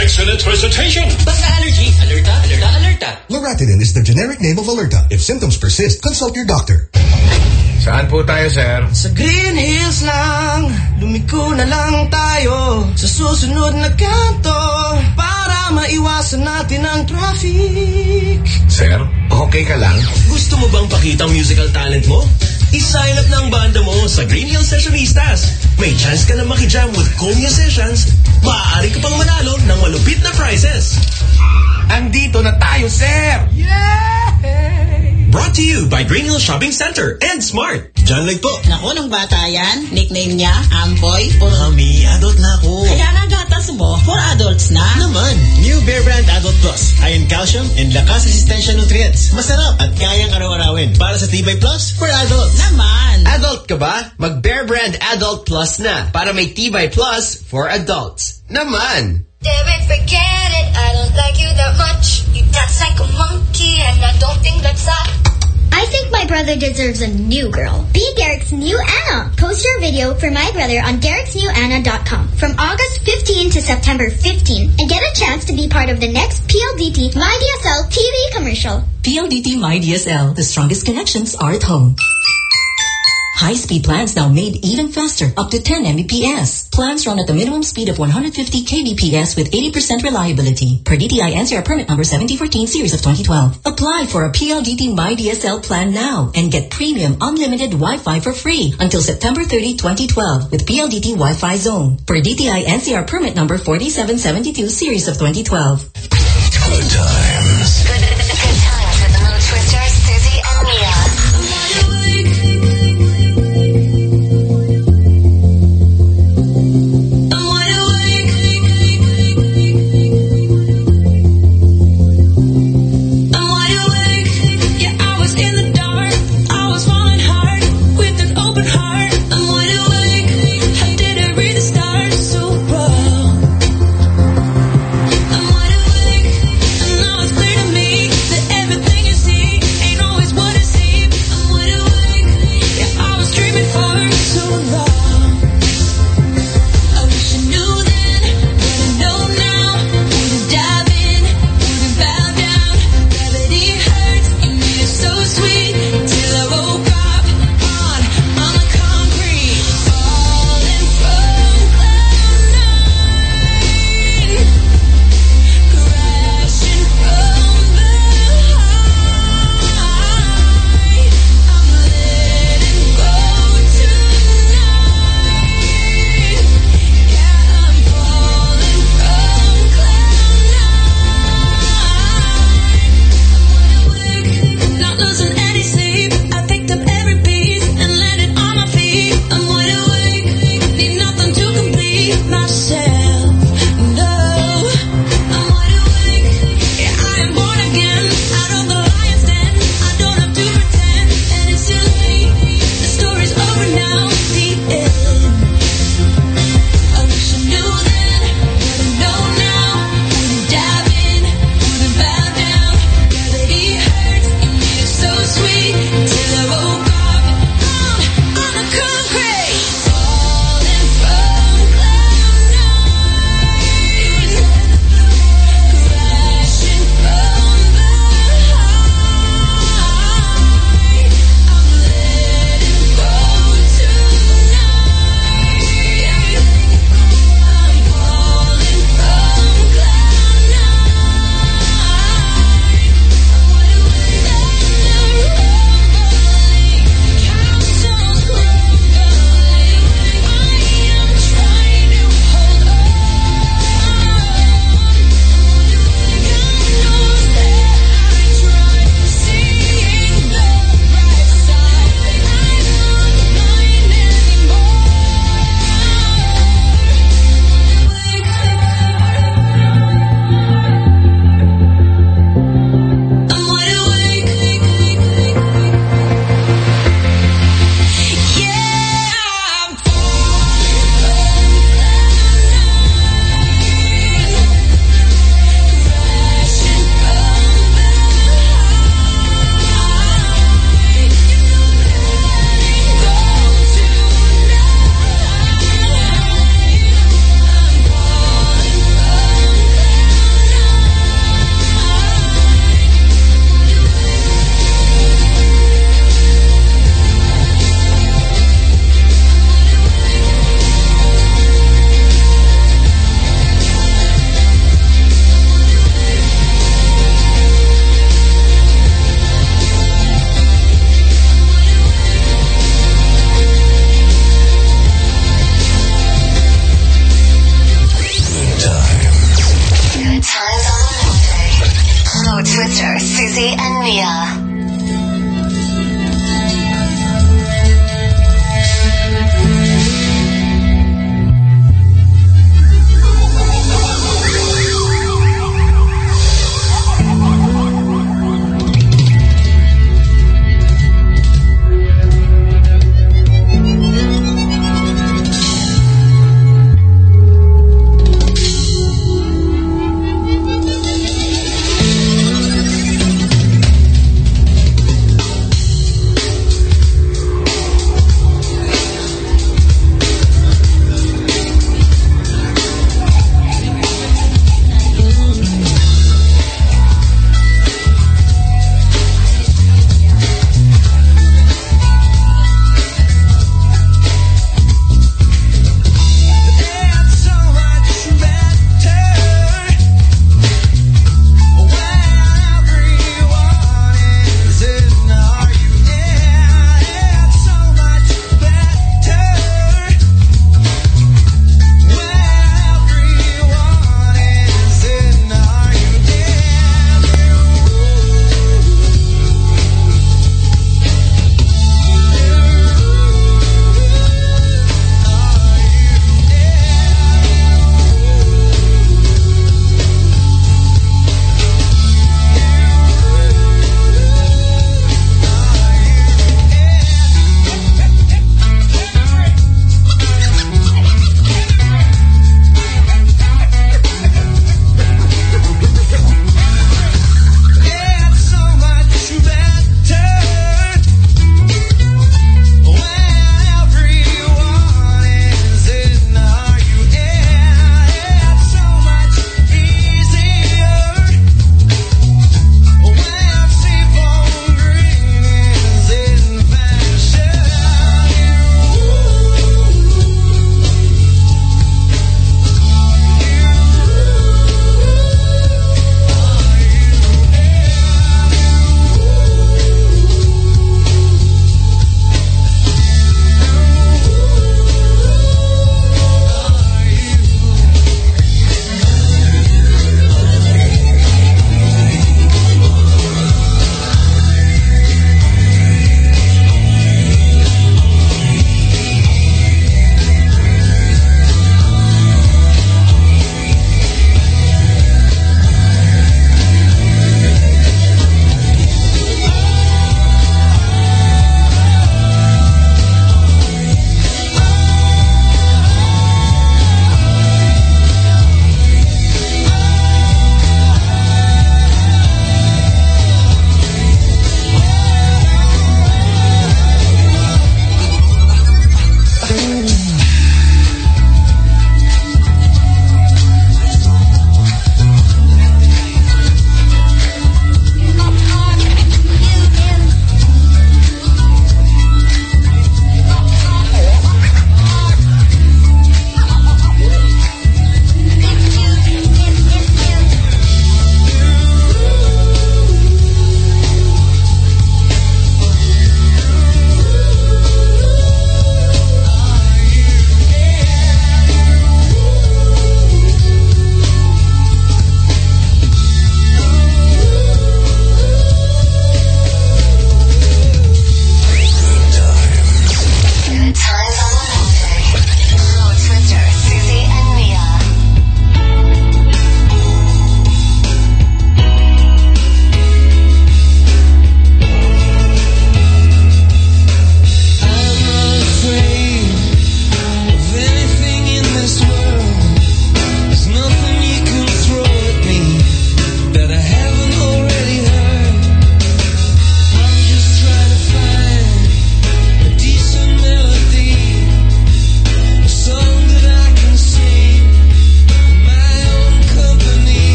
Excellent presentation. Basta allergy, alerta, alerta, alerta. Loratadine is the generic name of Alerta. If symptoms persist, consult your doctor. Saan po tayo, sir? Sa Green Hills lang, lumiko na lang tayo sa susunod na kanto para maiwasan natin ang traffic. Sir, okay ka lang? Gusto mo bang pakita ang musical talent mo? I-sign up ng banda mo sa Green Hill Sessionistas. May chance ka na makijam with Comia Sessions. Maaari ka pang manalo ng malupit na prizes. Andito na tayo, sir! Brought to you by Green Hill Shopping Center and Smart. John Leg po. Naku, nung bata yan, nickname niya, Amboy. Mami, adult na ako. Kaya nga gatas mo for adults na. Naman, new Bear Brand Adult Plus. High in calcium and lakas resistensya nutrients. Masarap at kayang araw-arawin. Para sa Tibay Plus for adults. Naman. Adult ka ba? Mag Bear Brand Adult Plus na para may Tibay Plus for adults. Naman! Derek, forget it. I don't like you that much. You dance like a monkey, and I don't think that's that. I think my brother deserves a new girl. Be Derek's new Anna. Post your video for my brother on derek'snewanna.com from August 15 to September 15 and get a chance to be part of the next PLDT MyDSL TV commercial. PLDT MyDSL, the strongest connections are at home. High-speed plans now made even faster, up to 10 Mbps. Plans run at the minimum speed of 150 kbps with 80% reliability. Per DTI NCR permit number 7014 series of 2012. Apply for a PLDT MyDSL plan now and get premium unlimited Wi-Fi for free until September 30, 2012 with PLDT Wi-Fi Zone. Per DTI NCR permit number 4772 series of 2012. Good times. Good,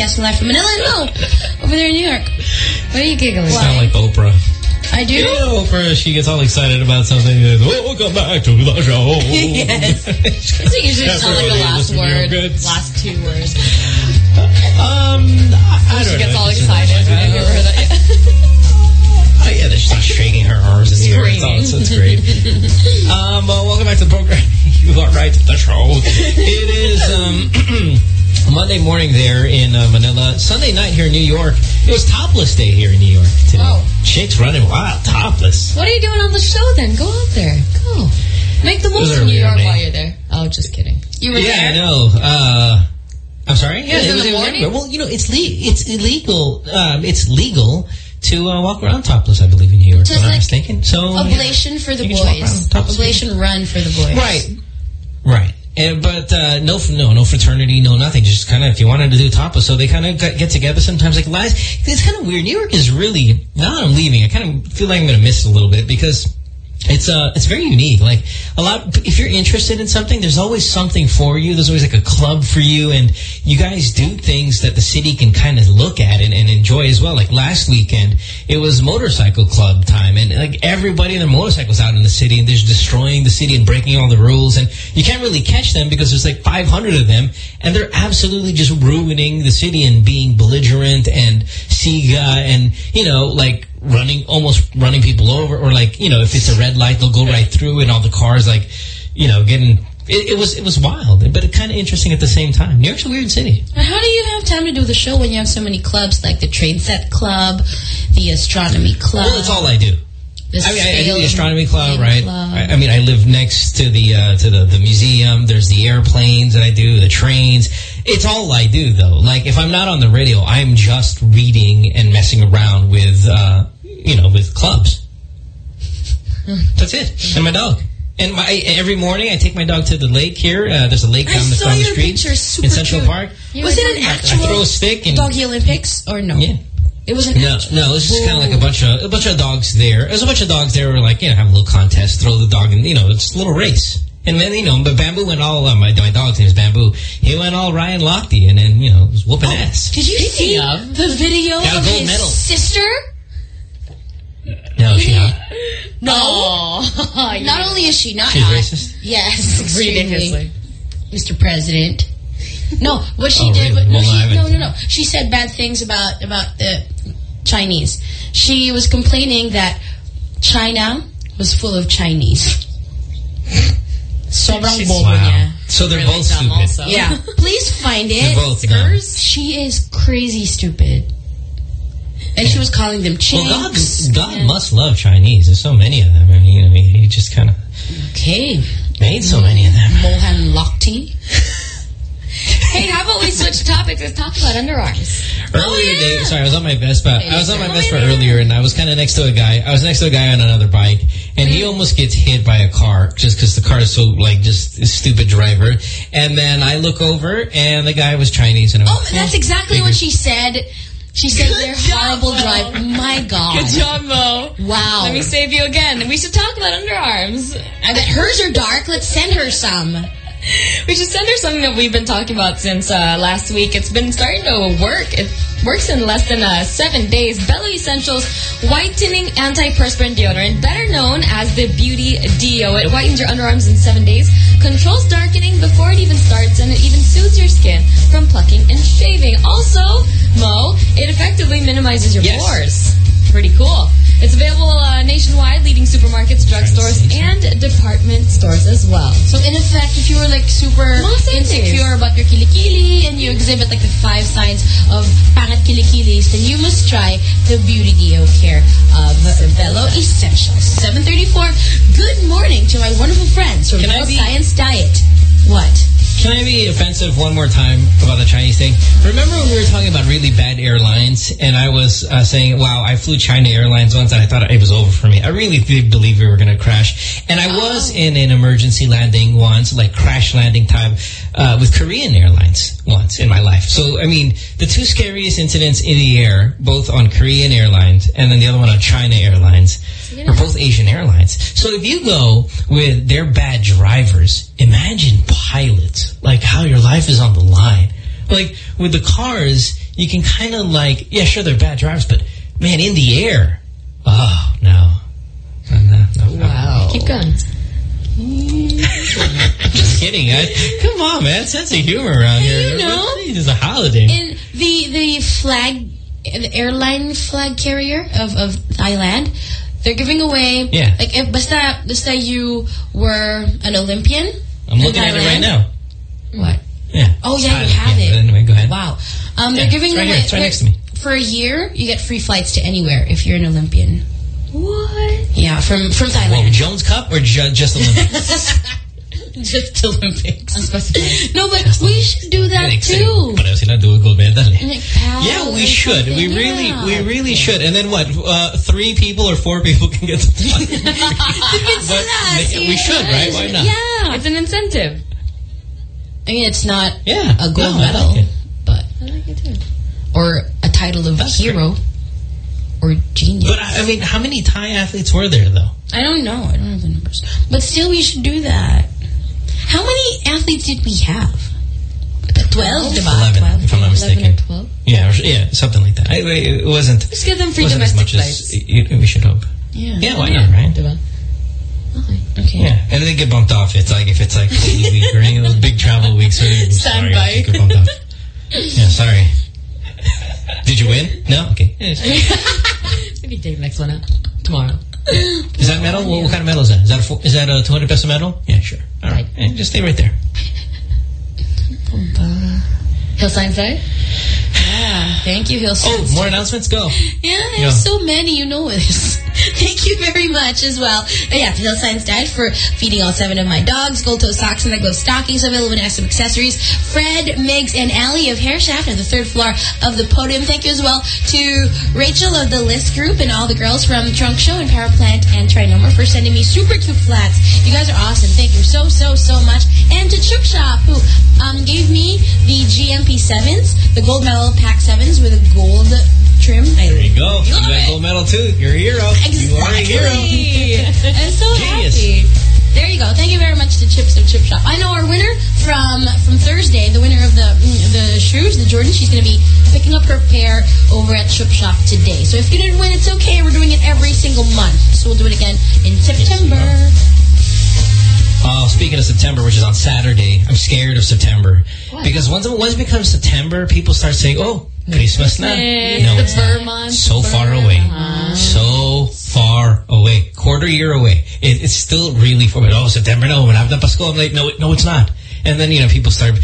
broadcasting live from Manila. No, over there in New York. What are you giggling? You sound like Oprah. I do? You know, Oprah, she gets all excited about something. and, Welcome back to the show. yes. That's usually just like the last word. Last two words. Um, I She gets know. all excited. just- I've never heard that. Oh, yeah, she's not shaking her arms in the air. It's, all, it's, it's great. um, well, welcome back to the program. you are right, the show. It is um, Monday morning there in uh, Manila. Sunday night here in New York. It was topless day here in New York today. Oh. Chicks running wild, topless. What are you doing on the show then? Go out there. Go. Make the most of New York while you're there. Oh, just kidding. You were yeah, there? Yeah, I know. Uh, I'm sorry. Yeah, it in was, the it was everywhere. Well, you know, it's le it's illegal. Um, it's legal to uh, walk around topless. I believe in New York. So What I was like thinking. So Oblation for the You can just walk boys. Oblation run for the boys. Right. Right. And, but uh, no, no, no fraternity, no nothing. Just kind of, if you wanted to do tapas, so they kind of get together sometimes. Like last, it's kind of weird. New York is really now that I'm leaving. I kind of feel like I'm going to miss a little bit because it's uh it's very unique. Like a lot, if you're interested in something, there's always something for you. There's always like a club for you, and you guys do things that the city can kind of look at and, and enjoy as well. Like last weekend, it was motorcycle club time, and like everybody in their motorcycles out in the city, and they're destroying the city and breaking all the rules, and you can't really catch them because there's like 500 of them, and they're absolutely just ruining the city and being belligerent and Siga and you know like running almost running people over or like you know if it's a red light they'll go right through and all the cars like you know getting it, it was it was wild but it kind of interesting at the same time. New York's a weird city. How do you have time to do the show when you have so many clubs like the Trade Set Club, the Astronomy Club? well it's all I do the I mean I, I the astronomy club right Club. I, I mean I live next to the uh, to the the museum there's the airplanes that I do the trains it's all I do though like if I'm not on the radio I'm just reading and messing around with uh, you know with clubs That's it. And my dog. And my every morning I take my dog to the lake here. Uh, there's a lake down the, down the street picture, super in Central cute. Park. Was it an actual I throw a stick and Doggy Olympics or no? Yeah. It was an no, actual. no. It's just kind of like a bunch of a bunch of dogs there. There's a bunch of dogs there. Were like, you know, have a little contest, throw the dog, and you know, it's a little race. And then you know, but Bamboo went all. Uh, my my dog's name is Bamboo. He went all Ryan Lochte, and then you know, was whooping ass. Did you see the video Got of gold his medal. sister? No, she not. No. Not only is she not She's hot, racist? Yes, extremely. Ridiculously. Mr. President. No, what she Oh, did, really? but no, Well, she, no, no, no. She said bad things about about the Chinese. She was complaining that China was full of Chinese. Sobrang bobo Wow. niya. So they're Really both stupid. also. Yeah, please find it. They're both dumb. She is crazy stupid. And she was calling them Well, God, chinks. God must love Chinese. There's so many of them. I mean, I mean he just kind of Okay. made so many of them. Mohan Lochte. Hey, how about we switch topics? Let's talk about underarms. Earlier oh, today, sorry, I was on my Vespa. I was on my Vespa earlier, and I was kind of next to a guy. I was next to a guy on another bike, and he almost gets hit by a car just because the car is so like just a stupid driver. And then I look over, and the guy was Chinese, and I Oh, that's oh, exactly what she said. She said they're horrible drive. My God. Good job, Mo. Wow. Let me save you again. We should talk about underarms. I bet hers are dark. Let's send her some. We should send her something that we've been talking about since uh, last week. It's been starting to work. It works in less than uh, seven days. Belo Essentials Whitening Antiperspirant Deodorant, better known as the Beauty Deo. It whitens your underarms in seven days, controls darkening before it even starts, and it even soothes your skin from plucking and shaving. Also, Mo, it effectively minimizes your Yes. pores. Pretty cool. It's available uh, nationwide, leading supermarkets, drugstores, and department stores as well. So in effect, if you were like super insecure about your kilikili and you exhibit like the five signs of pangat kilikilis, then you must try the Beauty Deo Care of Belo Essentials. 734. Good morning to my wonderful friends from Can I Velo be- Science Diet. What? Can I be offensive one more time about the Chinese thing? Remember when we were talking about really bad airlines, and I was uh, saying, wow, I flew China Airlines once, and I thought it was over for me. I really did believe we were going to crash. And I was in an emergency landing once, like crash landing time, uh, with Korean Airlines once in my life. So, I mean, the two scariest incidents in the air, both on Korean Airlines and then the other one on China Airlines, are both Asian airlines. So if you go with their bad drivers, imagine pilots, like how your life is on the line. Like with the cars, you can kind of like, yeah, sure, they're bad drivers, but man, in the air, oh no, no, no, no, no. Wow. Keep going. Just kidding. I, come on, man, sense of humor around here. You know. it's a holiday. In the the flag, the airline flag carrier of of Thailand, they're giving away. Yeah. Like if basta basta you were an Olympian. I'm in looking at it right now. What? Yeah. Oh yeah, Thailand, you have yeah, it. but Anyway, go ahead. Wow. Um, Yeah, they're giving it's right away here. It's right next to me. for a year. You get free flights to anywhere if you're an Olympian. What? Yeah, from from Well, Thailand. Jones Cup or ju just Olympics? Just Olympics. Unspecified. No, but we should do that Thanks, too. Para sila do gold medal. Like PAL Yeah, we should. We really, yeah. we really should. And then what? Uh, three people or four people can get the flight. But we should, right? Why not? Yeah. It's an incentive. I mean, it's not Yeah. a gold No, I medal, like but I like it too. or a title of hero or genius. But I I mean, how many Thai athletes were there though? I don't know. I don't have the numbers. But still, we should do that. Many did we have? Twelve, diba? Eleven, Twelve. if I'm not mistaken. Eleven twelve. Yeah, or, yeah, something like that. I, it wasn't. Just give them free domestic much as flights. we should hope. Yeah. Yeah, why not, right? Diba? Okay. Yeah, and they get bumped off. It's like if it's like Holy Week or any of those big travel weeks. Or, Stand sorry, by. Get bumped off. Yeah, sorry. Did you win? No. Okay. Maybe take next one out tomorrow. Is that metal? What, what kind of metal is that? Is that a, four- is that a 200 peso metal? Yeah, sure. All right. And just stay right there. Hillside side? Yeah. Thank you, Hillside. Oh, more announcements? Go. Yeah, Yeah. there's so many. You know this. Thank you very much as well. But yeah, Hill's Science Diet for feeding all seven of my dogs. Gold toe socks and the glove stockings available in SM accessories. Fred, Migs, and Allie of Hair Shaft on the third floor of the podium. Thank you as well to Rachel of the List Group and all the girls from Trunk Show and Power Plant and Trinoma for sending me super cute flats. You guys are awesome. Thank you so, so, so much. And to Chip Shop who um, gave me the GMP 7s, the gold medal pack 7s with a gold trim. There you go. You got it. gold medal too. You're a hero. You are a hero. I'm so Genius. happy. There you go. Thank you very much to Chips of Chip Shop. I know our winner from from Thursday, the winner of the mm, the shoes, the Jordan. She's going to be picking up her pair over at Chip Shop today. So if you didn't win, it's okay. We're doing it every single month. So we'll do it again in September. Oh, speaking of September, which is on Saturday, I'm scared of September. Because once it, once it becomes September, people start saying, oh, Christmas na. No, it's. Vermont. So far away. So far away. Quarter year away. It, it's still really far. Oh, September, no. When I've done Pasko, I'm like, no, no, it's not. And then, you know, people start,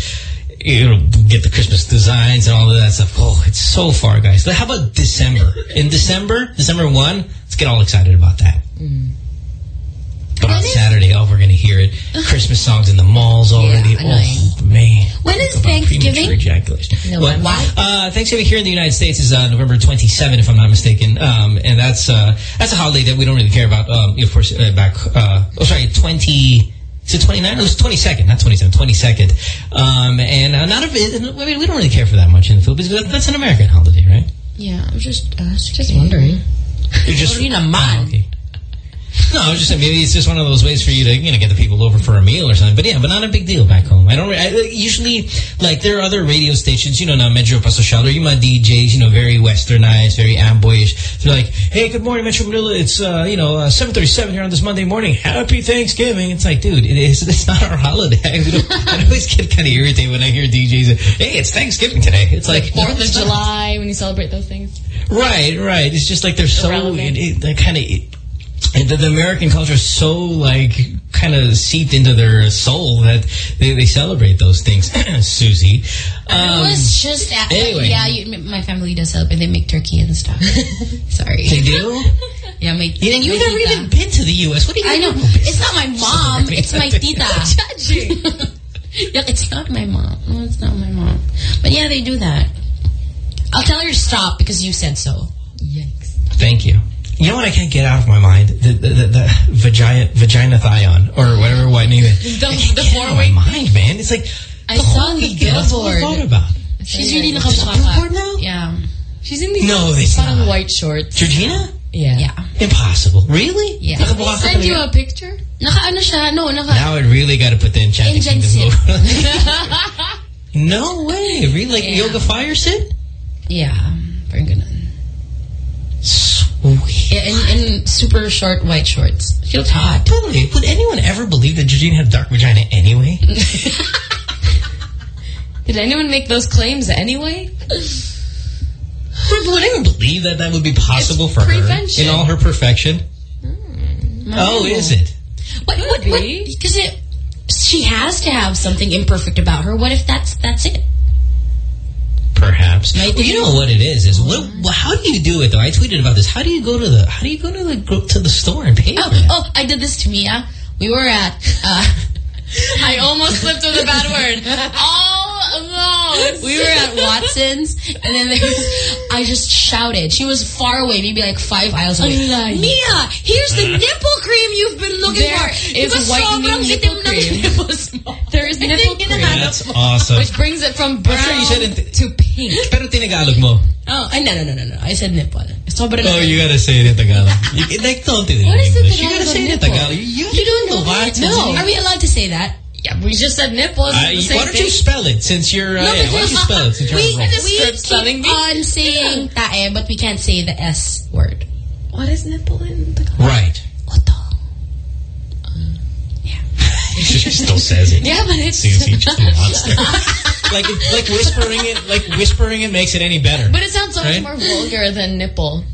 you know, get the Christmas designs and all of that stuff. Oh, it's so far, guys. How about December? In December, December 1, let's get all excited about that. But on Saturday, oh, we're going to hear it. Christmas songs in the malls already. oh, man. When is Talk about premature Thanksgiving? ejaculation. No, What? why? Uh, Thanksgiving here in the United States is uh, November 27, if I'm not mistaken. Um, and that's uh, that's a holiday that we don't really care about. Um, of course, uh, back, uh, oh, sorry, 20... Is it 29? It was 22nd, not 27, 22nd. Um, and uh, not a bit, I mean, we don't really care for that much in the Philippines, but that's an American holiday, right? Yeah, I'm just asking. Just wondering. You're just... What do you No, I was just saying maybe it's just one of those ways for you to you know get the people over for a meal or something. But yeah, but not a big deal back home. I don't I, usually like there are other radio stations, you know, now Metro Pasocial or you my DJs, you know, very westernized, very amboyish. They're like, hey, good morning, Metro Manila. It's uh, you know uh, seven thirty seven here on this Monday morning. Happy Thanksgiving. It's like, dude, it is. It's not our holiday. I, don't- I always get kind of irritated when I hear DJs. Hey, it's Thanksgiving today. It's like no, Fourth of it's not. July when you celebrate those things. Right, right. It's just like they're so it, it, they're kind of the, the American culture is so like kind of seeped into their soul that they, they celebrate those things. Susie, I um, was just at, anyway. yeah, you, my family does celebrate. They make turkey and stuff. Sorry. they do. Yeah, my, You know, you've never even been to the U.S. What do you? I know. It's not my mom. Sorry. It's my tita. judging. yeah, it's not my mom. No, it's not my mom. But yeah, they do that. I'll tell her to stop because you said so. Yikes. Thank you. You know what I can't get out of my mind? The the, the, the vagina vagina thion or whatever white name it. The- I can't the get out of my mind, man. It's like I the saw the weekend, That's all I billboard. thought about. She's really There's a billboard now? Yeah. She's in these No, it's fun not. white shorts. Georgina? Yeah. Yeah. Impossible. Really? Yeah. Nakabaka Send you a picture? Naka ano siya? No, naka... Now I really got to put the Enchanted Indian Kingdom sim. logo. No way. Really? Like yoga fire sit? Yeah. Parang ganun. Sweet. Yeah, and, and super short white shorts. She looked hot. By the way, would anyone ever believe that Georgina had a dark vagina anyway? Did anyone make those claims anyway? would anyone believe that that would be possible for her in all her perfection? Hmm. Oh, is it? What, what, what, because it, she has to have something imperfect about her. What if that's that's it? Perhaps. Well, you know what it is? Is what? well, How do you do it though? I tweeted about this. How do you go to the? How do you go to the to the store and pay Oh, for it? oh, I did this to Mia. We were at. Uh, I almost slipped with a bad word. Almost. we were at Watson's, and then there was, I just shouted. She was far away, maybe like five aisles away. Ay, Mia, here's the nipple cream you've been looking There for. is Diba whitening sobrang nipple itim ng cream. nipples mo? There is nipple cream. That's awesome. Which brings it from brown sure you shouldn't- to pink. Pero tinagalog mo. Oh, ay, no, no, no, no, no. I said nipple. Sobrang Oh, you gotta say it in Tagalog. You, like, don't do it in What is the English. You gotta say it in nipple? Tagalog. You, You don't know what? No. Are we allowed to say that? Yeah, we just said nipples. Uh, It's why don't thing. you spell it since you're... Uh, No, yeah, why don't you spell it since you're we, a we keep spelling on saying tae, but we can't say the S word. What is nipple in Tagalog? Right. Yeah. She still says it. Yeah, but it's... See, see, just a monster. like, it- like whispering it, like whispering it makes it any better. But it sounds so Right? much more vulgar than nipple.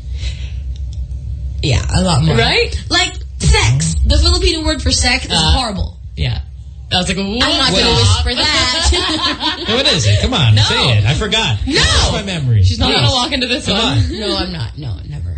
Yeah, a lot more. Right? Like sex. The Filipino word for sex is Uh, horrible. Yeah. I was like, I'm not going to is- whisper that. No, what is it? Come on, No. say it. I forgot. No. That's my memory. She's not Please. going to walk into this Come one. on. no, I'm not. No, never.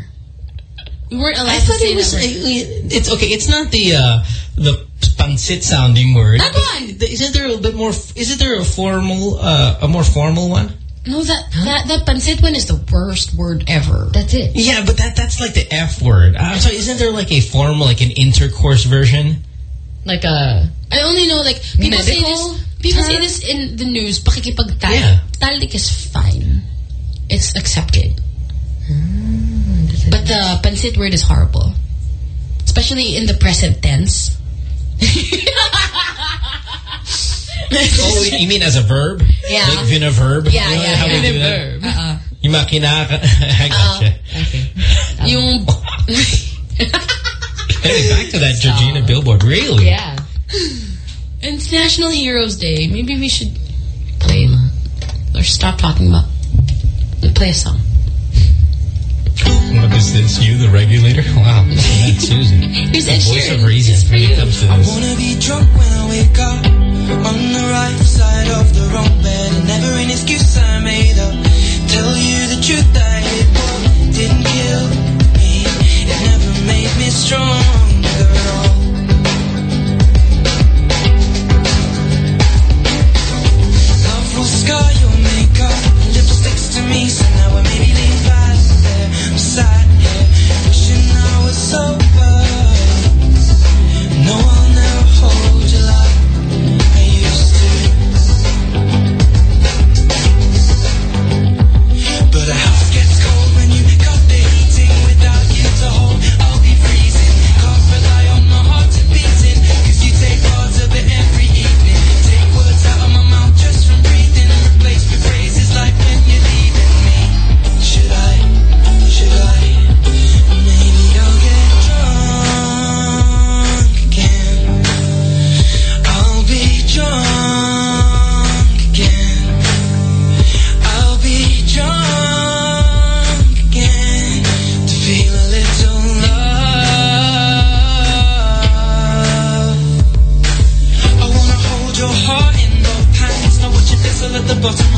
We weren't allowed I to thought say it was. that It's okay. It's not the uh, the pansit sounding word. That one. Isn't there a bit more? Isn't there a formal, uh, a more formal one? No, that, that, that pansit one is the worst word ever. That's it. Yeah, but that that's like the F word. I'm sorry. Isn't there like a formal, like an intercourse version? Like a... I only know like people say this. People say this in the news. Pakikipagtalik. Yeah. Talik is fine. It's accepted. But the pansit word is horrible, especially in the present tense. oh, you mean as a verb? Yeah. Like vina verb? Yeah, You know yeah, how yeah. we do Vina verb. Uh-uh. uh-uh. Yung makinaka. I gotcha. Yung Anyway, back to that Georgina billboard. Really? Yeah. it's National Heroes Day. Maybe we should play or stop talking about play a song. What is this? You, the regulator? Wow. That's Susan. Here's the Ed voice Sheeran. of reason This when it comes to I wanna be drunk when I wake up On the right side of the wrong bed And never an excuse I made up Tell you the truth that it didn't kill me It never made me stronger. At juntos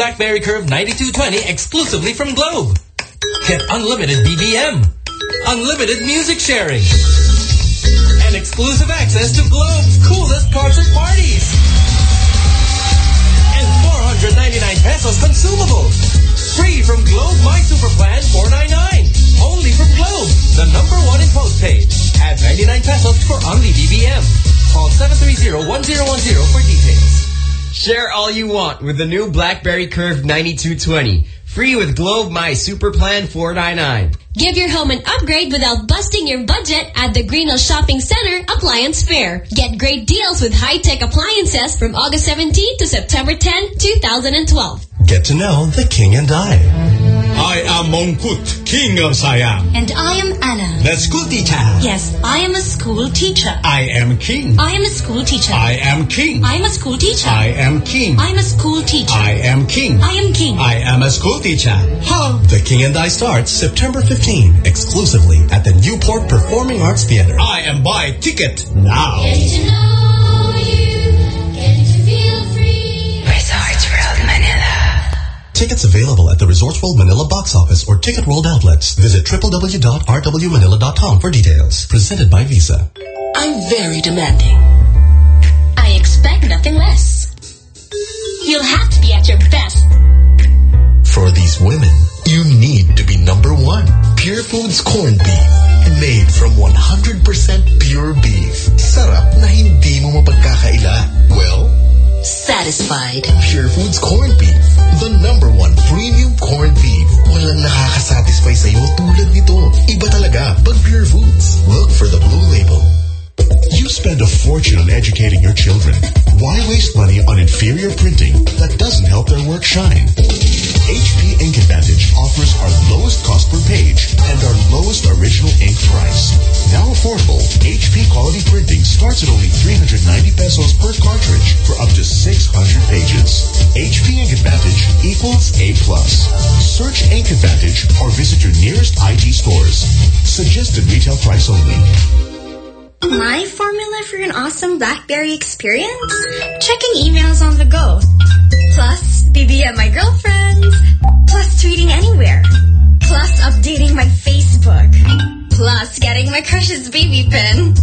BlackBerry Curve 9220 exclusively from Globe. Get unlimited BBM, unlimited music sharing, and exclusive access to Globe's coolest concert parties. And 499 pesos consumable. Free from Globe My Super Plan 499. Only from Globe, the number one in postpaid. Add 99 pesos for only BBM. Call 730-1010 for details. Share all you want with the new BlackBerry Curve 9220. Free with Globe My Super Plan 499. Give your home an upgrade without busting your budget at the Greenhill Shopping Center Appliance Fair. Get great deals with high-tech appliances from August 17 to September 10, 2012. Get to know the king and I. I am Mongkut, king of Siam. And I am Anna. The school teacher. Yes, I am a school teacher. I am king. I am a school teacher. I am king. I am a school teacher. I am king. I am a school teacher. I am king. I am king. I am a school teacher. How? The King and I starts September 15, exclusively at the Newport Performing Arts Theater. I am buy ticket now. Tickets available at the Resorts World Manila box office or Ticket World outlets. Visit www.rwmanila.com for details. Presented by Visa. I'm very demanding. I expect nothing less. You'll have to be at your best. For these women, you need to be number one. Pure Foods corned beef. Made from 100% pure beef. Sarap na hindi mo mapagkakaila. Well, Satisfied. Pure Foods corned beef. The number one premium corned beef. Walang nakakasatisfy sa'yo tulad nito. Iba talaga pag Pure Foods. Look for the blue label. You spend a fortune on educating your children. Why waste money on inferior printing that doesn't help their work shine? HP Ink Advantage offers our lowest cost per page and our lowest original ink price. Now affordable, HP quality printing starts at only 390 pesos per cartridge for up to 600 pages. HP Ink Advantage equals A+. plus. Search Ink Advantage or visit your nearest IT stores. Suggested retail price only. My formula for an awesome BlackBerry experience? Checking emails on the go. Plus, BBM my girlfriends. Plus, tweeting anywhere. Plus, updating my Facebook. Plus, getting my crush's BB PIN.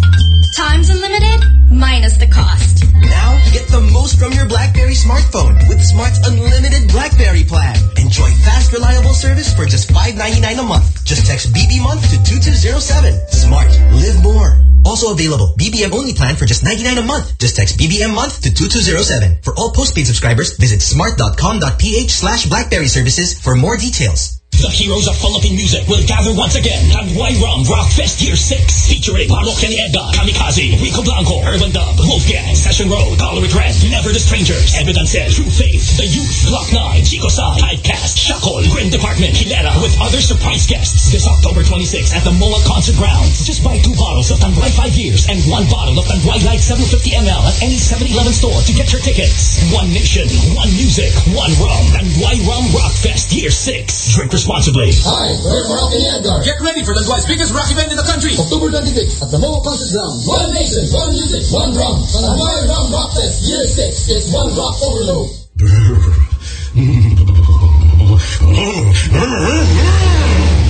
Times unlimited, minus the cost. Now, get the most from your BlackBerry smartphone with Smart's unlimited BlackBerry plan. Enjoy fast, reliable service for just $5.99 a month. Just text BB month to 2207. Smart. Live more. Also available, BBM only plan for just 99 a month. Just text BBM month to 2207. For all postpaid subscribers, visit smart.com.ph slash BlackBerry services for more details. The heroes of Philippine music will gather once again at Rum Rock Fest Year 6 featuring Marok and Edgar, Kamikaze, Rico Blanco, Urban Dub, Wolfgang, Session Road, with Red, Never the Strangers, Evidences, True Faith, The Youth, Block 9, Chicosci, Typecast, Shakol, Grim Department, Hilera with other surprise guests this October 26th at the MOA Concert Grounds. Just buy two bottles of Tanduay 5 years and one bottle of Tanduay Light 750ml at any 7-Eleven store to get your tickets. One nation, one music, one rum. Tanduay Rum Rock Fest Year 6. Drink responsibly. Hi, we're Rock and Edgar. Get ready for the Dwight's biggest rock event in the country. October 26th at the Moa Concert Ground. One nation, one music, one rum. Tanduay Rum Rock Fest Year 6. It's one rock overload. Oh, oh, oh.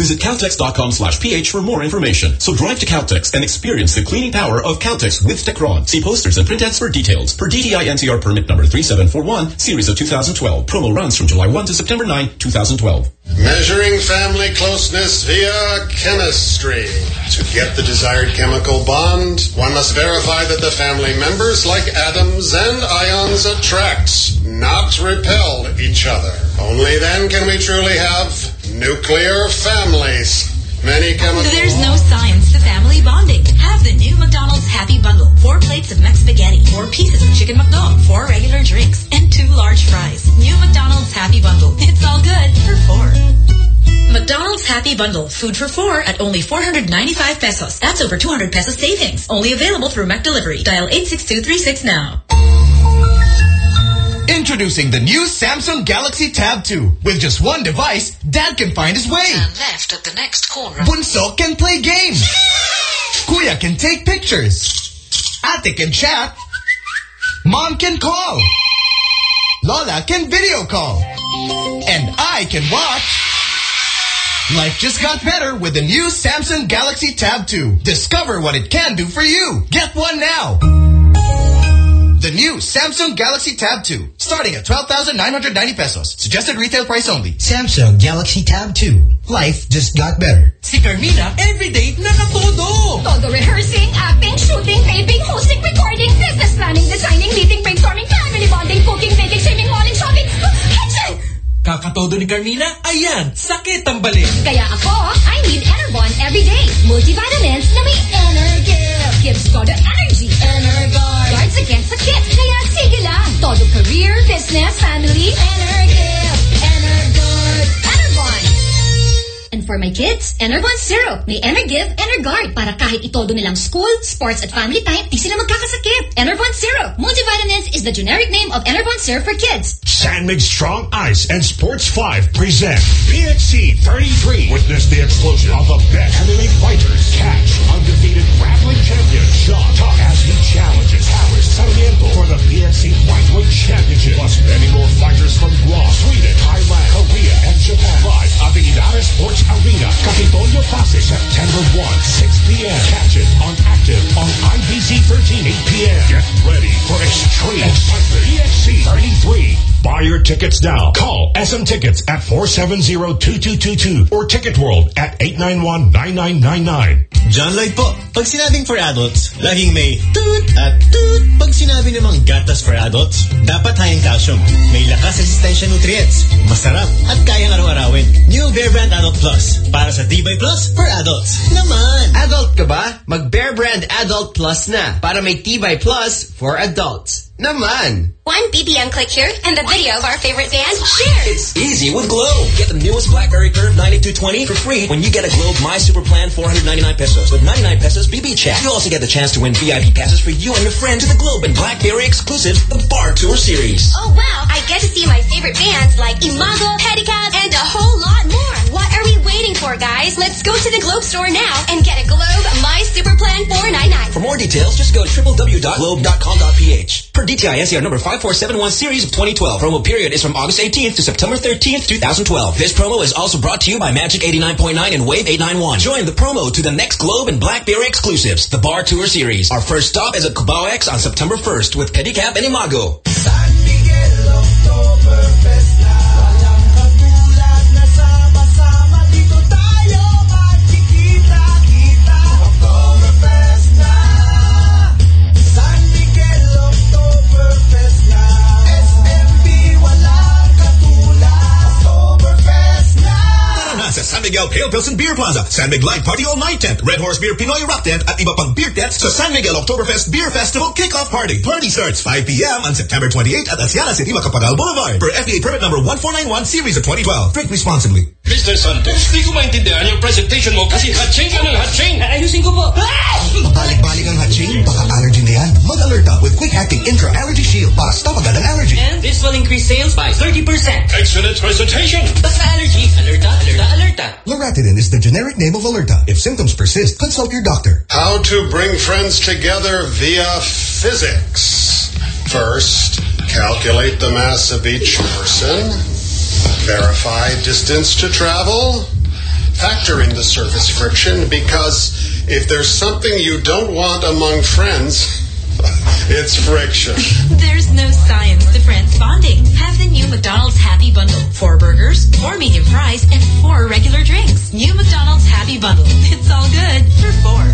Visit Caltex.com slash ph for more information. So drive to Caltex and experience the cleaning power of Caltex with Techron. See posters and print ads for details. Per DTI NCR permit number 3741, series of 2012. Promo runs from July 1 to September 9, 2012. Measuring family closeness via chemistry. To get the desired chemical bond, one must verify that the family members, like atoms and ions, attract, not repel each other. Only then can we truly have nuclear families. Many chemical... There's no science to family bonding. Have the new McDonald's Happy Bundle. Four plates of McSpaghetti, four pieces of chicken McDo, four regular drinks, and two large fries. New McDonald's Happy Bundle. It's all good for four. McDonald's Happy Bundle. Food for four at only 495 pesos. That's over 200 pesos savings. Only available through McDelivery. Dial 86236 now. Introducing the new Samsung Galaxy Tab 2. With just one device, Dad can find his way. Turn left at the next corner. Bunso can play games. Kuya can take pictures. Ate can chat. Mom can call. Lola can video call. And I can watch. Life just got better with the new Samsung Galaxy Tab 2. Discover what it can do for you. Get one now. The new Samsung Galaxy Tab 2. Starting at 12,990 pesos. Suggested retail price only. Samsung Galaxy Tab 2. Life just got better. Si Carmina, everyday nakatodo. Todo rehearsing, acting, shooting, taping, hosting, recording, business planning, designing, meeting, brainstorming, family bonding, cooking, baking, swimming, hauling, shopping. Hatchet! Kakatodo ni Carmina, ayan, sakit ang balik. Kaya ako, I need Enervon every day. Multivitamins na may energy. Gives todo And for my kids, Enervon Syrup. May Energive, Energuard para kahit itodo nilang school, sports at family time, di sila magkakasakit. Enervon Syrup. Multivitamins is the generic name of Enervon Syrup for kids. San Mig Strong Ice and Sports 5 present PXC 33. Witness the explosion of the best heavyweight fighters. Catch undefeated grappling champion Sean Tuck as he challenges Harris Sarmiento for the PXC Flyweight Championship. Plus many more fighters from Guam, Sweden, Thailand, Korea. Live Ynares Sports Arena, Capitolio Pasig, September 1, 6 p.m. Catch it on AKTV on IBC 13, 8 p.m. Get ready for extreme excitement. PXC 33. Buy your tickets now. Call SM Tickets at 470-2222 or Ticket World at 891-9999. John Lloyd po. Pag sinabing for adults, laging may toot at toot. Pag sinabi namang gatas for adults, dapat high in calcium. May lakas resistensya nutrients. Masarap at kayang araw-arawin. New Bear Brand Adult Plus. Para sa Tibay Plus for adults. Naman! Adult ka ba? Mag Bear Brand Adult Plus na. Para may Tibay Plus for adults. Naman! One BBM click here and the video of our favorite band shared. It's easy with Globe. Get the newest BlackBerry Curve 9220 for free when you get a Globe My Super Plan 499 pesos with 99 pesos BB chat. You also get the chance to win VIP passes for you and your friend to the Globe and BlackBerry exclusives, the Bar Tour Series. Oh wow, I get to see my favorite bands like Imago, Pedicab, and a whole lot more. What are we waiting for, guys? Let's go to the Globe store now and get a Globe My Super Plan 499. For more details, just go to www.globe.com.ph. DTI NCR number 5471 series of 2012. Promo period is from August 18th to September 13th, 2012. This promo is also brought to you by Magic 89.9 and Wave 891. Join the promo to the next Globe and BlackBerry exclusives, the Bar Tour Series. Our first stop is at Cubao X on September 1st with Pedicab and Imago. Miguel Pale Pilsen Beer Plaza, San Miguel Light Party All Night Tent, Red Horse Beer Pinoy Rock Tent, at iba pang beer tents sa San Miguel Oktoberfest Beer Festival Kickoff Party. Party starts 5 p.m. on September 28 at Aseana City, Macapagal Boulevard. Per FDA permit number 1491 series of 2012. Drink responsibly. Mr. Santos, di ko maintindihan yung presentation mo kasi hatching ka ng hatching. Ah, ayusin ko po. Balik-balik ang hatching, baka allergy na yan. Mag-alerta with quick-acting intra-allergy shield para stop agad ang allergy. And this will increase sales by 30%. Excellent presentation. Basta allergy, alerta, alerta, alerta. Loratadine is the generic name of Alerta. If symptoms persist, consult your doctor. How to bring friends together via physics. First, calculate the mass of each person. Verify distance to travel. Factor in the surface friction because if there's something you don't want among friends, it's friction. There's no science to friends bonding. Have the new McDonald's Happy Bundle. Four burgers, four medium fries, and four regular drinks. New McDonald's Happy Bundle. It's all good for four.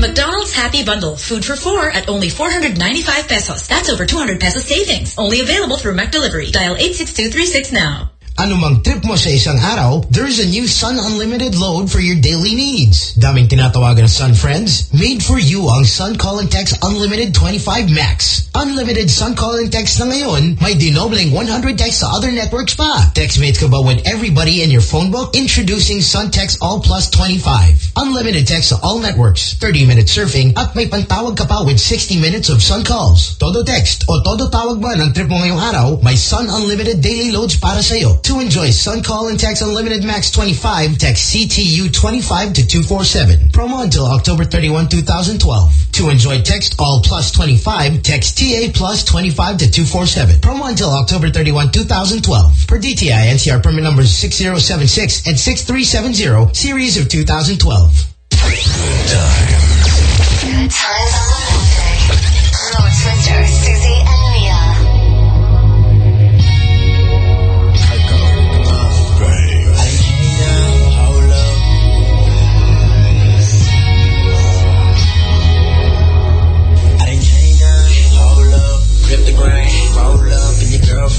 McDonald's Happy Bundle. Food for four at only 495 pesos. That's over 200 pesos savings. Only available through McDelivery. Dial 86236 now. Anumang trip mo sa isang araw, there's a new Sun Unlimited load for your daily needs. Daming tinatawagan ng Sun Friends, made for you ang Sun Call and Text Unlimited 25 Max. Unlimited Sun Call and Text na ngayon, may dinoubling 100 texts sa other networks pa. Textmates ka ba with everybody in your phone book? Introducing Sun Text All Plus 25. Unlimited text sa all networks, 30-minute surfing, at may pantawag ka pa with 60 minutes of Sun Calls. Todo text o todo tawag ba ng trip mo ngayong araw, may Sun Unlimited daily loads para sa'yo. To enjoy Sun Call and Text Unlimited Max 25, text CTU 25 to 247. Promo until October 31, 2012. To enjoy Text All Plus 25, text TA Plus 25 to 247. Promo until October 31, 2012. Per DTI NCR permit numbers 6076 and 6370, series of 2012. Good times on the Susie, and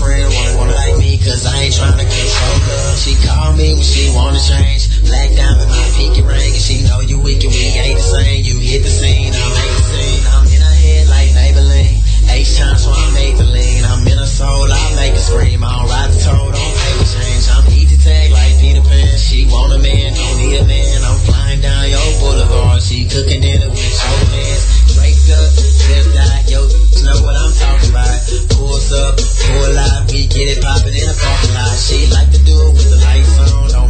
girlfriend wanna, wanna like me, cause I ain't tryna control her. She called me when she wanna change, black diamond, my pinky ring, and she know you weak and we ain't the same. You hit the scene, I'm the scene, I'm in her head like Maybelline. H time, so I made the lean. I'm in her soul, I make her scream. I don't ride the toad, don't pay the change. I'm easy tag like Peter Pan. She want a man, don't need a man. I'm flying down your boulevard. She cooking dinner with your hands. Draped up, yo, know what I'm talking about. Pulls up, pull out, we get it poppin' in the parking lot. She like to do it with the lights on.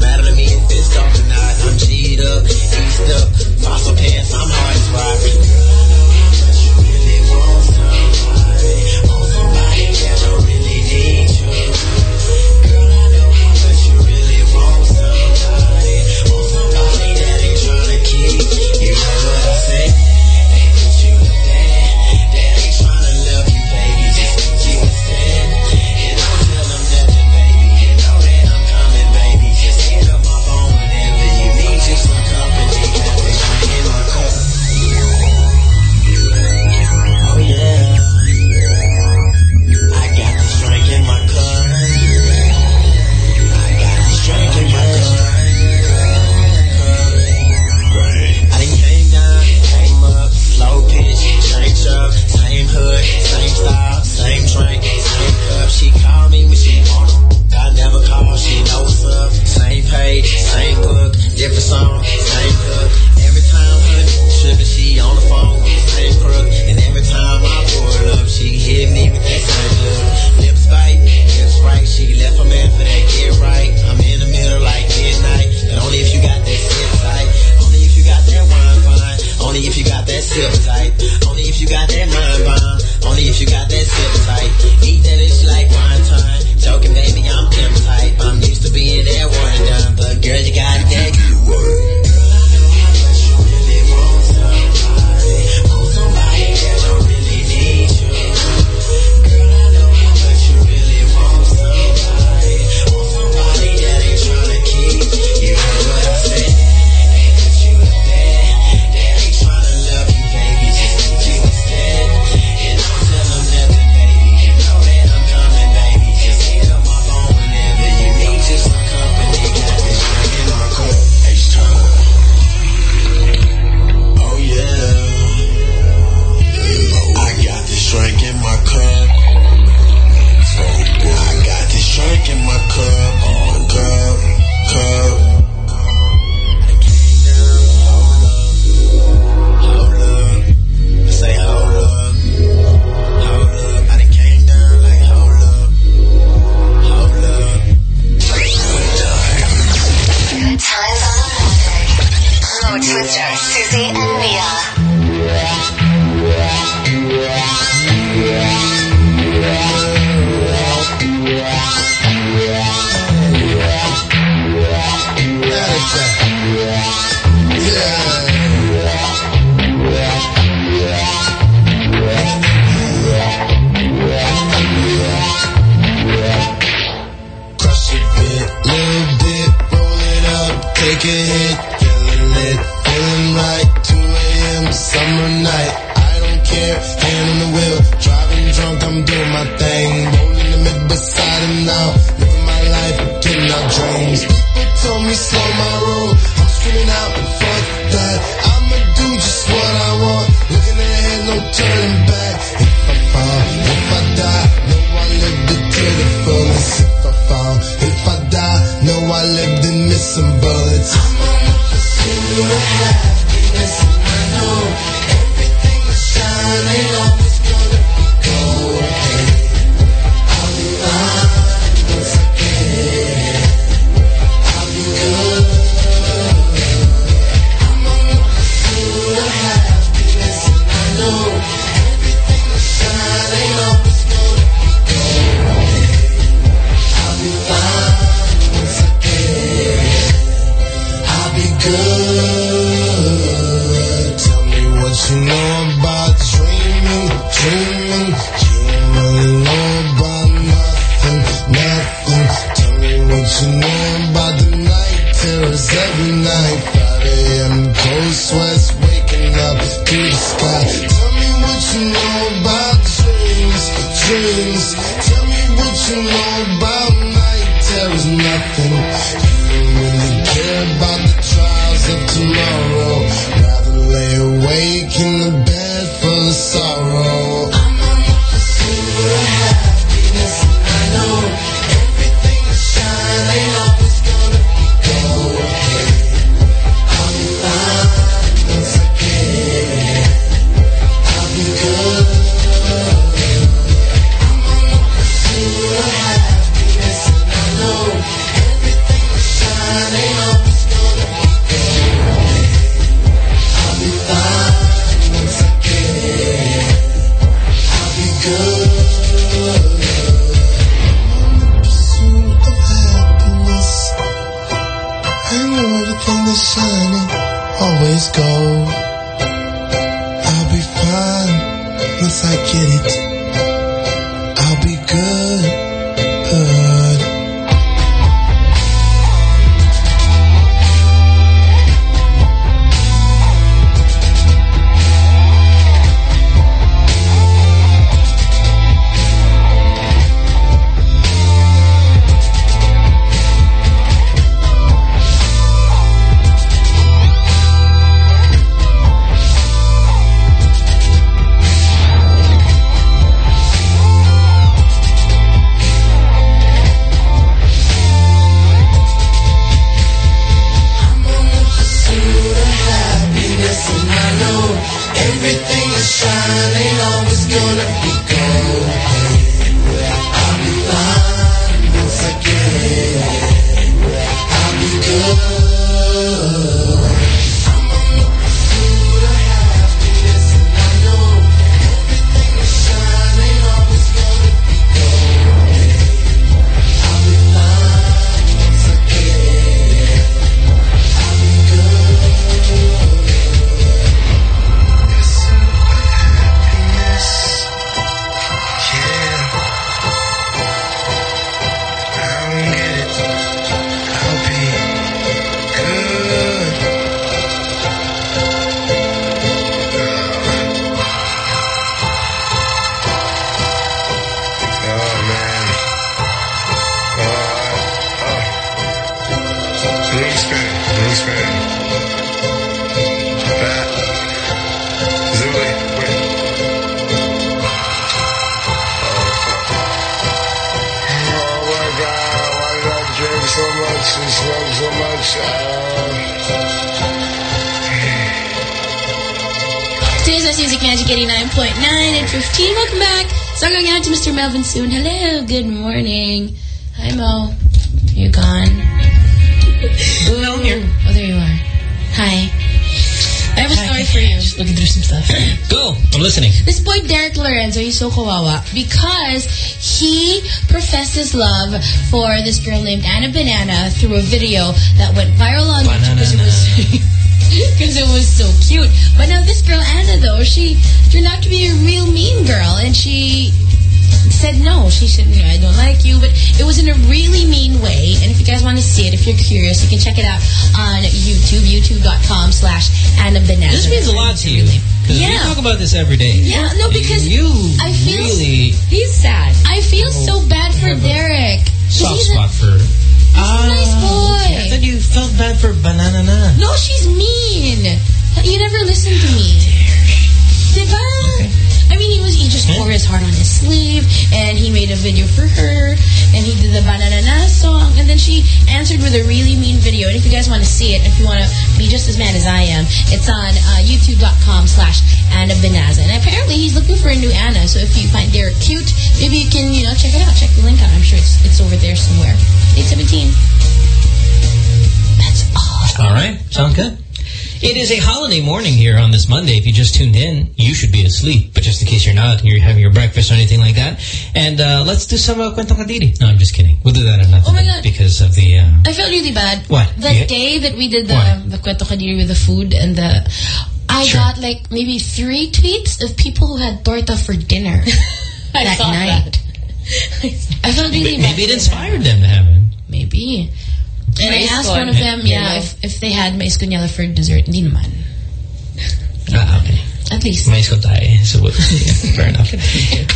Soon. Hello, good morning. Hi, Mo. You're gone. no, I'm here. Oh, there you are. Hi. I have a story for you. Just looking through some stuff. Go. I'm listening. This boy Derek Lorenzo, he's so kawawa because he professed his love for this girl named Anna Banana through a video that went viral on YouTube because it was because it was so cute. But now this girl Anna though, she turned out to be a real mean girl, and she said no, she said no, I don't like you, but it was in a really mean way. And if you guys want to see it, if you're curious, you can check it out on YouTube, youtube.com slash Anna Banana. This means a lot to you. Yeah. we talk about this every day. Yeah, no, because you I feel really he's sad. I feel oh, so bad for Derek. soft he's a- spot for. He's a nice ah, boy. I thought you felt bad for Banana Na. No, she's mean. You never listen to me. Diba? I mean, he was he just wore his heart on his sleeve, and he made a video for her, and he did the Banana Na song, and then she answered with a really mean video. And if you guys want to see it, if you want to be just as mad as I am, it's on uh, youtube.com slash Anna Benaza. And apparently he's looking for a new Anna, so if you find Derek cute, maybe you can, you know, check it out. Check the link out. I'm sure it's, it's over there somewhere. 817. All right. Sounds good. It is a holiday morning here on this Monday. If you just tuned in, you should be asleep. But just in case you're not, and you're having your breakfast or anything like that. And uh, let's do some uh, Kwentong Kadiri. No, I'm just kidding. We'll do that another Oh my day God. because of the... Uh, I felt really bad. What? That Yeah. day that we did the What? the Kwento Kadiri with the food and the... I Sure. got like maybe three tweets of people who had torta for dinner that saw night. I felt really bad. maybe it inspired them to have it. Maybe. And I asked one of them, yeah, if, if they had mais yellow for dessert. Hindi naman. Ah, okay. At least. Mais con tayo. So, fair enough.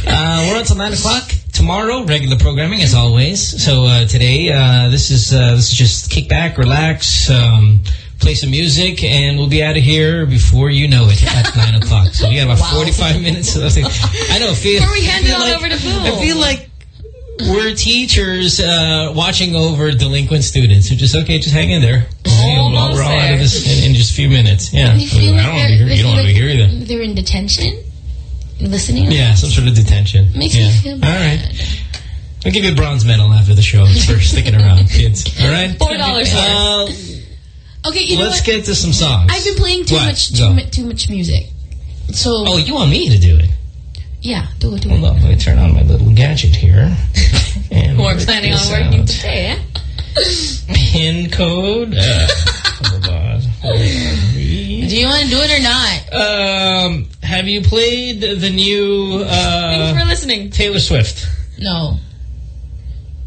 Uh, we're on till 9 o'clock. tomorrow, regular programming as always. So uh, today, uh, this is uh, this is just kick back, relax, um, play some music, and we'll be out of here before you know it at nine o'clock. So we got about Wow. forty-five minutes. Left. I know. Feel, Before we hand it like- over to Boo. I feel like we're teachers uh, watching over delinquent students who just okay, just hang in there. Almost we're all out of this in, in just a few minutes. Yeah, I don't want to be here. You don't want to be here either. They're in detention, listening. Yeah, some sort of detention. Makes yeah. me feel bad. All right. I'll give you a bronze medal after the show for sticking around, kids. All right? Four dollars. Uh, okay, you know let's what? get to some songs. I've been playing too What? much, too, too much music. So Oh, you want me to do it? Yeah, do it, do Hold it. let me turn on my little gadget here. And We're planning on working out. today. Eh? Pin code. Uh, hold on. Do you want to do it or not? Um, have you played the new Thanks for uh, listening. Taylor Swift? No.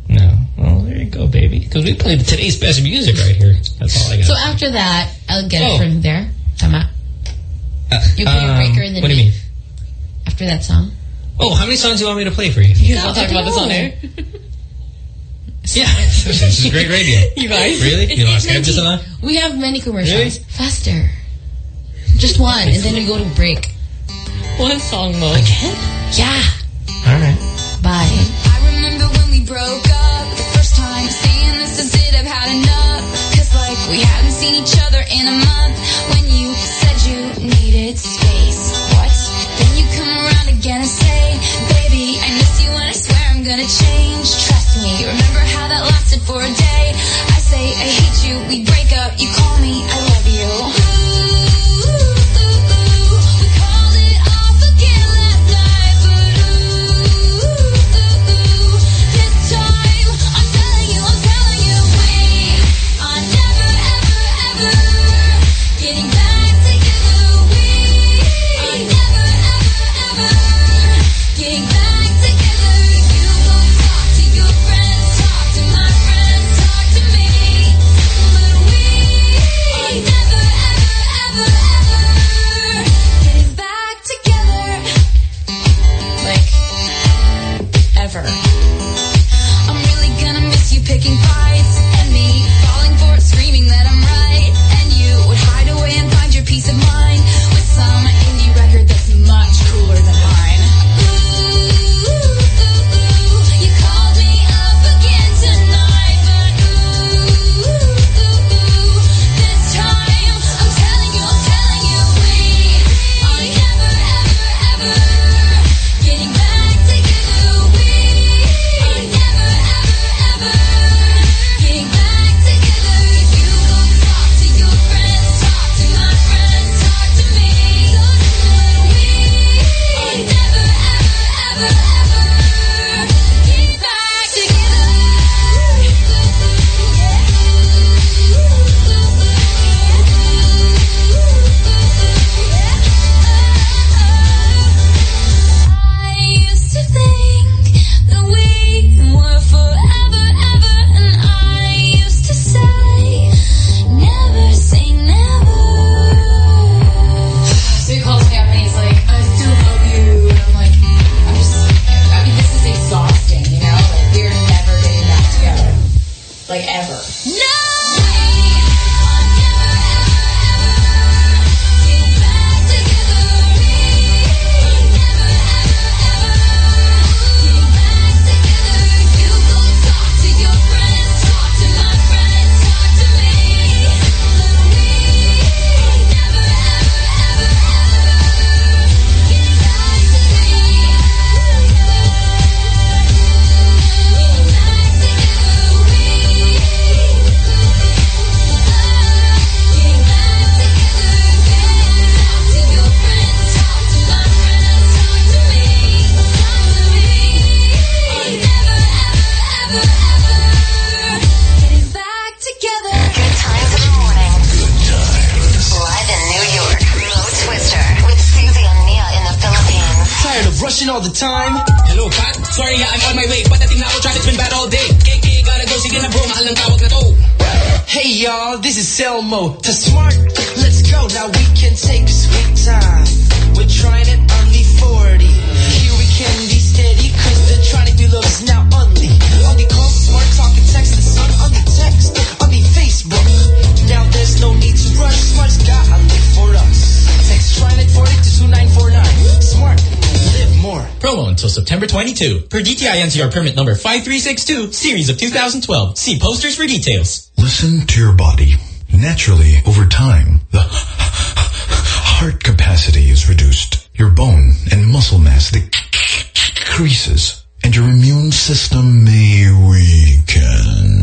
No. Well, there you go, baby. Because we played today's best music right here. That's all I got. So after that, I'll get Oh. it from there. Come Tama. You play a Um, breaker and then What do you mean? After that song. Oh, how many songs do you want me to play for you? Yeah, I'll talk about this on air. Yeah, this is great radio. You guys. Really? It's You want to Skype 8:19. this on? We have many commercials. Really? Faster. Just one, and then we go to break. One song mode. Again? Yeah. All right. Bye. NCR permit number 5362, series of 2012. See posters for details. Listen to your body. Naturally, over time, the heart capacity is reduced. Your bone and muscle mass decreases, and your immune system may weaken.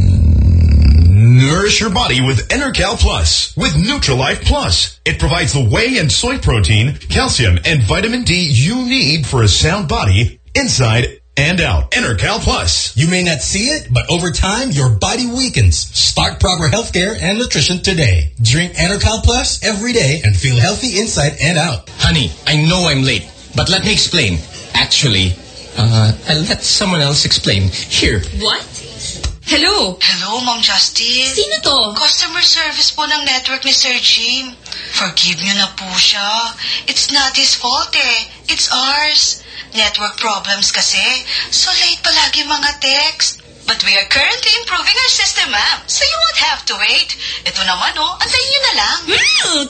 Nourish your body with Enercal Plus with Neutralife Plus. It provides the whey and soy protein, calcium, and vitamin D you need for a sound body inside and out. Enercal Plus. You may not see it, but over time, your body weakens. Start proper healthcare and nutrition today. Drink Enercal Plus every day and feel healthy inside and out. Honey, I know I'm late, but let me explain. Actually, uh, I'll let someone else explain. Here. What? Hello? Hello, Ma'am Justin. Sino to? Customer service po ng network ni Sir Jim. Forgive niyo na po siya. It's not his fault eh. It's ours. Network problems kasi. So late palagi mga text. But we are currently improving our system, ma'am. So you won't have to wait. Ito naman oh, antayin niyo na lang.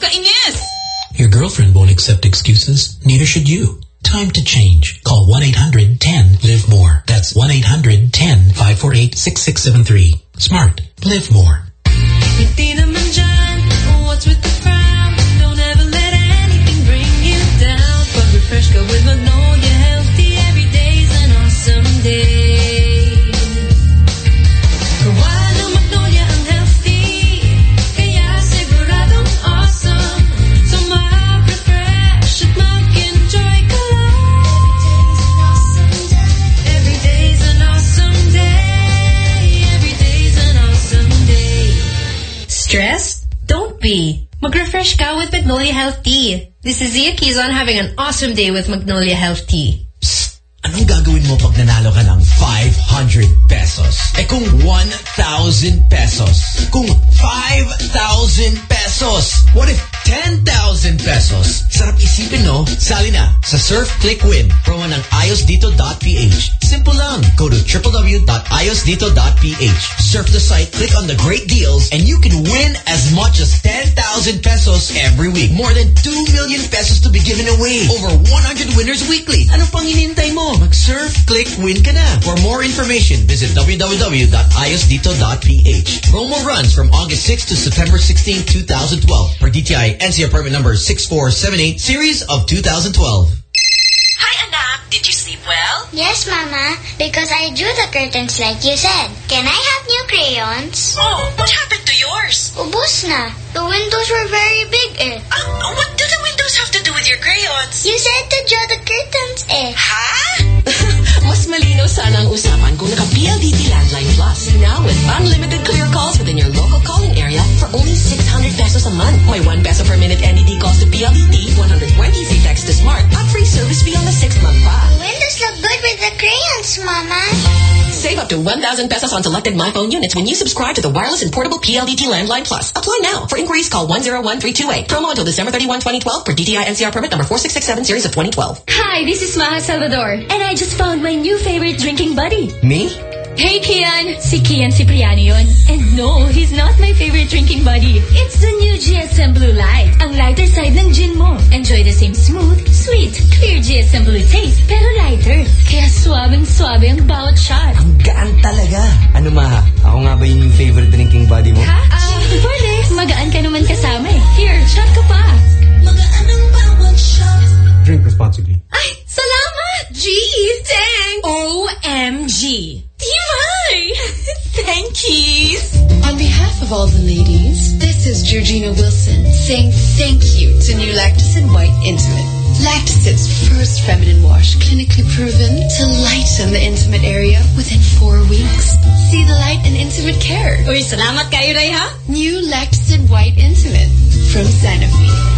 kainis! Your girlfriend won't accept excuses. Neither should you. Time to change. Call 1-800-10-LIVE-MORE. That's 1-800-10-548-6673. Smart. Live more. Be. Mag-refresh ka with Magnolia Health Tea. This is Zia Quizon having an awesome day with Magnolia Health Tea. Anong gagawin mo pag nanalo ka ng 500 pesos? Eh kung 1,000 pesos? Kung 5,000 pesos? What if 10,000 pesos? Sarap isipin, no? Sali na sa Surf Click Win. Promo ng iosdito.ph. Simple lang. Go to www.iosdito.ph. Surf the site, click on the great deals, and you can win as much as 10,000 pesos every week. More than 2 million pesos to be given away. Over 100 winners weekly. Ano pang hinihintay mo? Mag-surf, click, win ka na. For more information, visit www.ayosdito.ph. Promo runs from August 6 to September 16, 2012. Per DTI NCR permit number 6478, series of 2012. Hi, anak. Did you sleep well? Yes, Mama, because I drew the curtains like you said. Can I have new crayons? Oh, what happened to yours? Ubus na. The windows were very big eh. Uh, what do the windows have to do with your crayons? You said to draw the curtains eh. Ha? Mas malinaw sana ang usapan kung naka-PLDT Landline Plus. Now with unlimited clear calls within your local calling area for only 600 pesos a month. May 1 peso per minute NDD calls to PLDT, 120 free text to Smart, at free service fee on the 6th month pa. The windows look good with the crayons, Mama. Save up to 1,000 pesos on selected MyPhone units when you subscribe to the wireless and portable PLDT Landline Plus. Apply now. For inquiries, call 101328. Promo until December 31, 2012 for DTI NCR permit number 4667 series of 2012. Hi, this is Maja Salvador, and I just found my new favorite drinking buddy. Me? Hey, Kian! Si Kian Cipriano yun. And no, he's not my favorite drinking buddy. It's the new GSM Blue Light. Ang lighter side ng gin mo. Enjoy the same smooth, sweet, clear GSM Blue taste, pero lighter. Kaya suabing-suabe ang bawat shot. Ang gaan talaga. Ano Maha? Ako nga ba yun yung favorite drinking buddy mo? Ha? Ah, pwede. Magaan ka naman kasama eh. Here, shot ka pa. Magaan ang bawat shot. Drink responsibly. Ay, salamat! G! Thanks! OMG! Timay! Thankies! On behalf of all the ladies, this is Georgina Wilson saying thank you to new Lactacid White Intimate. Lactacid's first feminine wash, clinically proven to lighten the intimate area within four weeks. See the light in intimate care. Uy, salamat kayo, Ray, ha? New Lactacid White Intimate from Sanofi.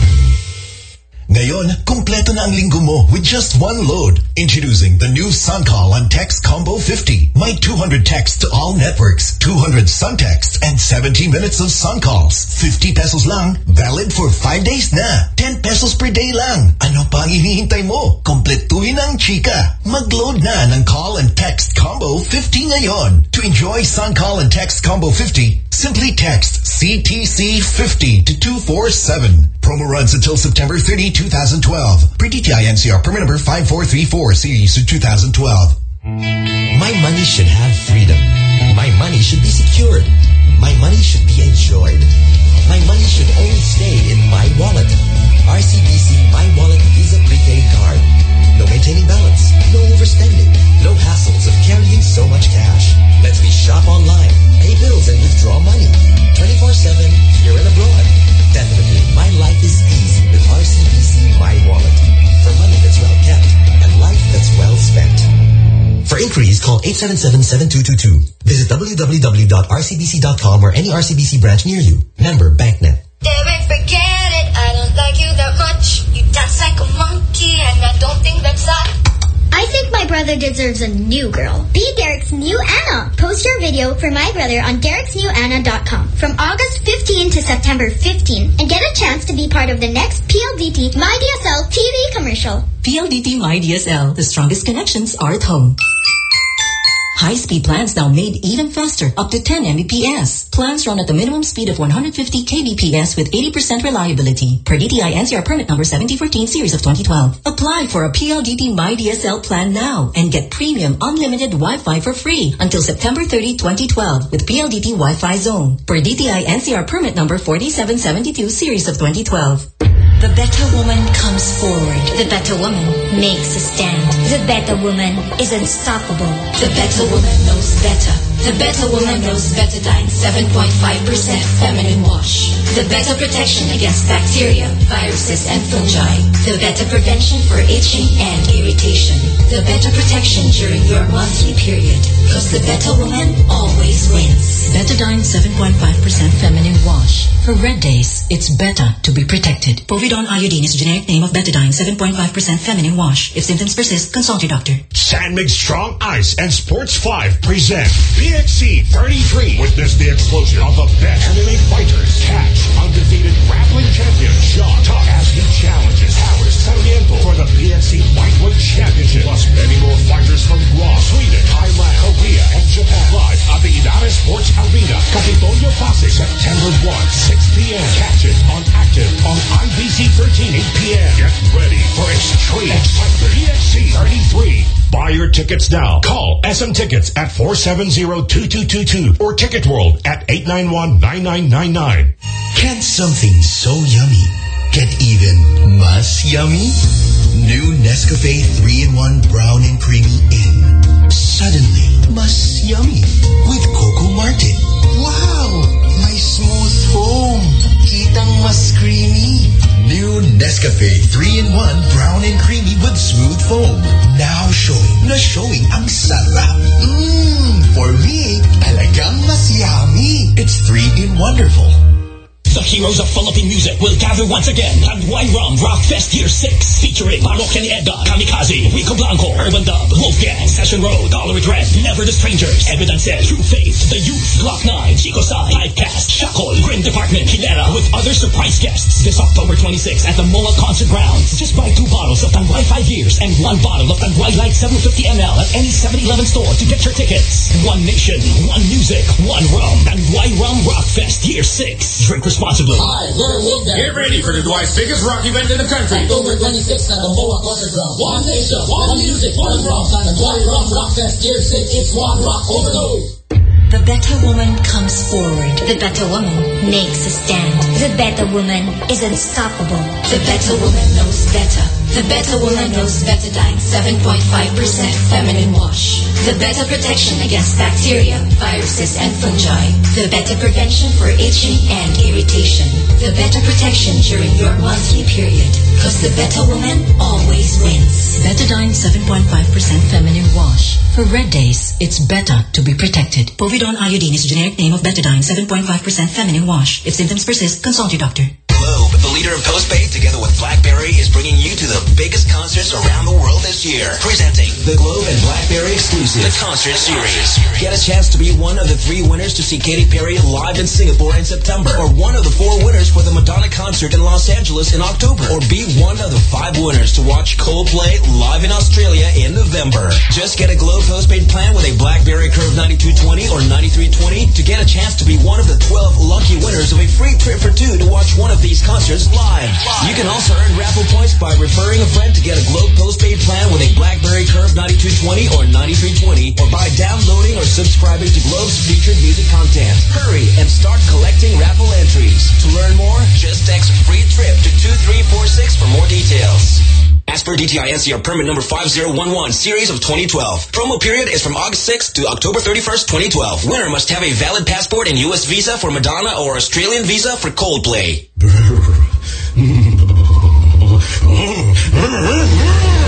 Ngayon, kumpleto na ang linggo mo with just one load. Introducing the new SunCall on Text Combo 50. My 200 texts to all networks, 200 Sun texts, and 70 minutes of Sun calls. 50 pesos lang, valid for 5 days na. 10 pesos per day lang. Ano pang hinihintay mo? Kompletuhin ang chika. Mag-load na ng call and text combo 50 ngayon. To enjoy Sun Call and Text Combo 50, simply text CTC 50 to 247. Promo runs until September 30, 2012. Pre-DTI NCR permit number 5434 series of 2012. My money should have freedom. My money should be secured. My money should be enjoyed. My money should only stay in my wallet. RCBC My Wallet Visa Prepaid Card. No maintaining balance. No overspending. No hassles of carrying so much cash. Let's me shop online, pay bills and withdraw money. 24-7, here and abroad. Definitely, my life is easy with My Wallet. For money that's well kept and life that's well spent. For inquiries, call 877-7222. Visit www.rcbc.com or any RCBC branch near you. Member BancNet. Derek, forget it. I don't like you that much. You dance like a monkey, and I don't think that's hot. I think my brother deserves a new girl. Be Derek's new Anna. Post your video for my brother on dereksnewanna.com from August 15 to September 15 and get a chance to be part of the next PLDT MyDSL TV commercial. PLDT MyDSL, the strongest connections are at home. High-speed plans now made even faster, up to 10 Mbps. Plans run at the minimum speed of 150 kbps with 80% reliability. Per DTI NCR permit number 7014 series of 2012. Apply for a PLDT MyDSL plan now and get premium unlimited Wi-Fi for free until September 30, 2012 with PLDT Wi-Fi Zone. Per DTI NCR permit number 4772 series of 2012. The better woman comes forward. The better woman makes a stand. The better woman is unstoppable. The better woman knows better. The better woman knows Betadine 7.5% feminine wash. The better protection against bacteria, viruses, and fungi. The better prevention for itching and irritation. The better protection during your monthly period. Because the better woman always wins. Betadine 7.5% feminine wash. For red days, it's better to be protected. Povidone iodine is a generic name of Betadine 7.5% feminine wash. If symptoms persist, consult your doctor. San Mig Strong Ice and Sports 5 present PXC 33. Witness the explosion of the best MMA fighters. Catch undefeated grappling tickets now. Call SM Tickets at 470-2222 or Ticket World at 891-9999. Can something so yummy get even mas yummy? New Nescafe 3-in-1 Brown and Creamy in. Suddenly, mas yummy with Coco Martin. Wow! My smooth foam. Kitang mas creamy. New Nescafe 3-in-1 Brown and Creamy with smooth foam. Now showing na showing ang sarap. Mmm, for me, talagang mas yummy. It's 3-in wonderful. The heroes of Philippine music will gather once again at Rum Rock Fest Year 6 featuring Parokya ni Edgar, Kamikaze, Rico Blanco, Urban Dub, Wolfgang, Session Road, Dollar Red, Never the Strangers, Evidence, True Faith, The Youth, Glock 9, Chicosci, Typecast, Shackle, Grin Department, Hilera, with other surprise guests this October 26 at the MOA Concert Grounds. Just buy two bottles of Tanduay 5 years and one bottle of Tanduay Light 750ml at any 7-Eleven store to get your tickets. One nation, one music, one rum. Tanduay Rum Rock Fest Year 6. Drink responsibly. Hi, Larry Wolfgang. Get ready for Tanduay's biggest rock event in the country. October 26th at the MOA Concert Ground. One nation, one music, one rum. And the Dwight Rum Rock Fest Year 6. It's one rock overdose. The better woman comes forward. The better woman makes a stand. The better woman is unstoppable. The better woman knows better. The better woman knows Betadine 7.5% feminine wash. The better protection against bacteria, viruses, and fungi. The better prevention for itching and irritation. The better protection during your monthly period. Because the better woman always wins. Betadine 7.5% feminine wash. For red days, it's better to be protected. Povidone iodine is generic name of Betadine 7.5% feminine wash. If symptoms persist, consult your doctor. Globe, the leader of postpaid, together with BlackBerry, is bringing you to the biggest concerts around the world this year. Presenting the Globe and BlackBerry exclusive, the Concert Series. Get a chance to be one of the three winners to see Katy Perry live in Singapore in September, or one of the four winners for the Madonna concert in Los Angeles in October, or be one of the five winners to watch Coldplay live in Australia in November. Just get a Globe postpaid plan with a BlackBerry Curve 9220 or 9320 to get a chance to be one of the 12 lucky winners of a free trip for two to watch one of these concerts live. You can also earn raffle points by referring a friend to get a Globe postpaid plan with a BlackBerry Curve 9220 or 9320 or by downloading or subscribing to Globe's featured music content. Hurry and start collecting raffle entries. To learn more, just text free trip to 2346 for more details. As per DTI NCR permit number 5011 series of 2012. Promo period is from August 6th to October 31st, 2012. Winner must have a valid passport and U.S. visa for Madonna or Australian visa for Coldplay.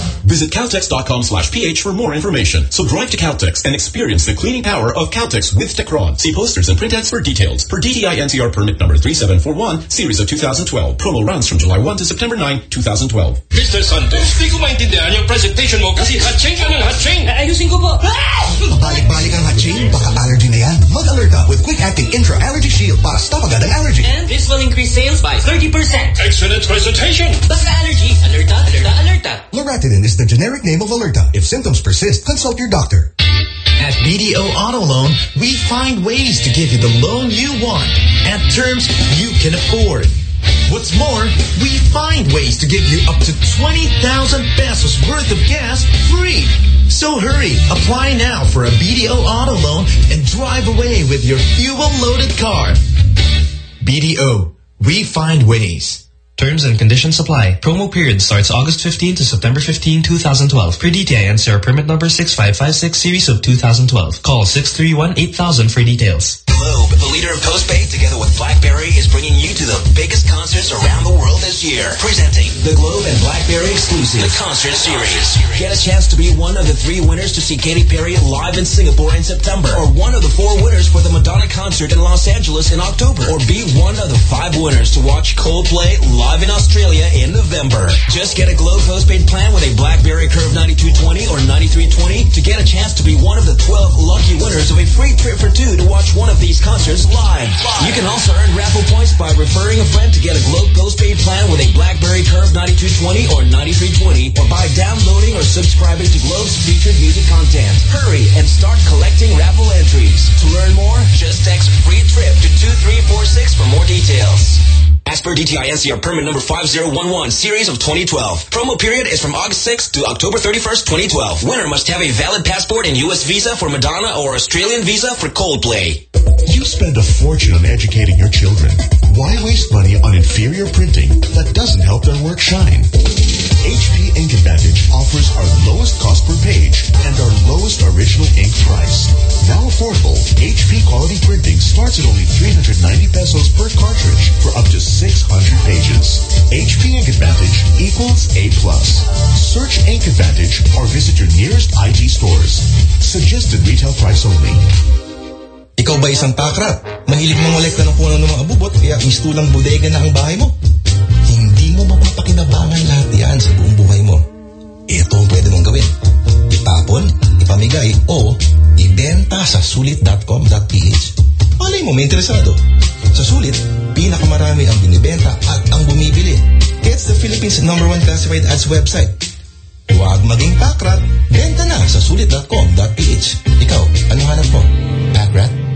Visit Caltex.com slash PH for more information. So drive to Caltex and experience the cleaning power of Caltex with Techron. See posters and print ads for details. Per DTI NCR permit number 3741, series of 2012. Promo runs from July 1 to September 9, 2012. Mr. Santos, di ko maintindihan yung presentation mo kasi hatching ka ng hatching. Ayusin ko po. Balik-balik ang hatching, baka allergy na yan. Mag-alerta with quick-acting intra-allergy shield para stop agad ang allergy. And this will increase sales by 30%. Excellent presentation. Basta allergy, alerta, alerta, alerta. Loratadine is the generic name of Alerta. If symptoms persist, consult your doctor. At BDO Auto Loan, we find ways to give you the loan you want at terms you can afford. What's more, we find ways to give you up to 20,000 pesos worth of gas free. So hurry, apply now for a BDO Auto Loan and drive away with your fuel-loaded car. BDO, we find ways. Terms and conditions apply. Promo period starts August 15 to September 15, 2012. Per DTI NCR permit number 6556 series of 2012. Call 631-8000 for details. Globe, the leader of postpaid, together with BlackBerry, is bringing you to the biggest concerts around the world this year. Presenting the Globe and BlackBerry exclusive, the concert series. Get a chance to be one of the three winners to see Katy Perry live in Singapore in September, or one of the four winners for the Madonna concert in Los Angeles in October, or be one of the five winners to watch Coldplay live in Australia in November. Just get a Globe postpaid plan with a BlackBerry Curve 9220 or 9320 to get a chance to be one of the 12 lucky winners of a free trip for two to watch one of these concerts live. You can also earn raffle points by referring a friend to get a Globe postpaid plan with a BlackBerry Curve 9220 or 9320 or by downloading or subscribing to Globe's featured music content. Hurry and start collecting raffle entries. To learn more, just text free trip to 2346 for more details. As per DTI NCR permit number 5011 series of 2012. Promo period is from August 6th to October 31st, 2012. Winner must have a valid passport and U.S. visa for Madonna or Australian visa for Coldplay. You spend a fortune on educating your children. Why waste money on inferior printing that doesn't help their work shine? HP Ink Advantage offers our lowest cost per page and our lowest original ink price. Now affordable, HP quality printing starts at only 390 pesos per cartridge for up to 600 pages. HP Ink Advantage equals A+. plus. Search Ink Advantage or visit your nearest IT stores. Suggested retail price only. Ikaw ba isang takrat? Mahilig mangolekta ng puno ng mga bubot kaya mistulang bodega na ang bahay mo? Hindi mo mapapakinabangan lahat yan sa buong buhay mo. Ito ang pwede mong gawin. Itapon, ipamigay, o ibenta sa sulit.com.ph. Malay mo, may interesado. Sa sulit, pinakamarami ang binibenta at ang bumibili. It's the Philippines' number one classified ads website. Huwag maging pakrat, benta na sa sulit.com.ph. Ikaw, ano hanap mo? Pakrat?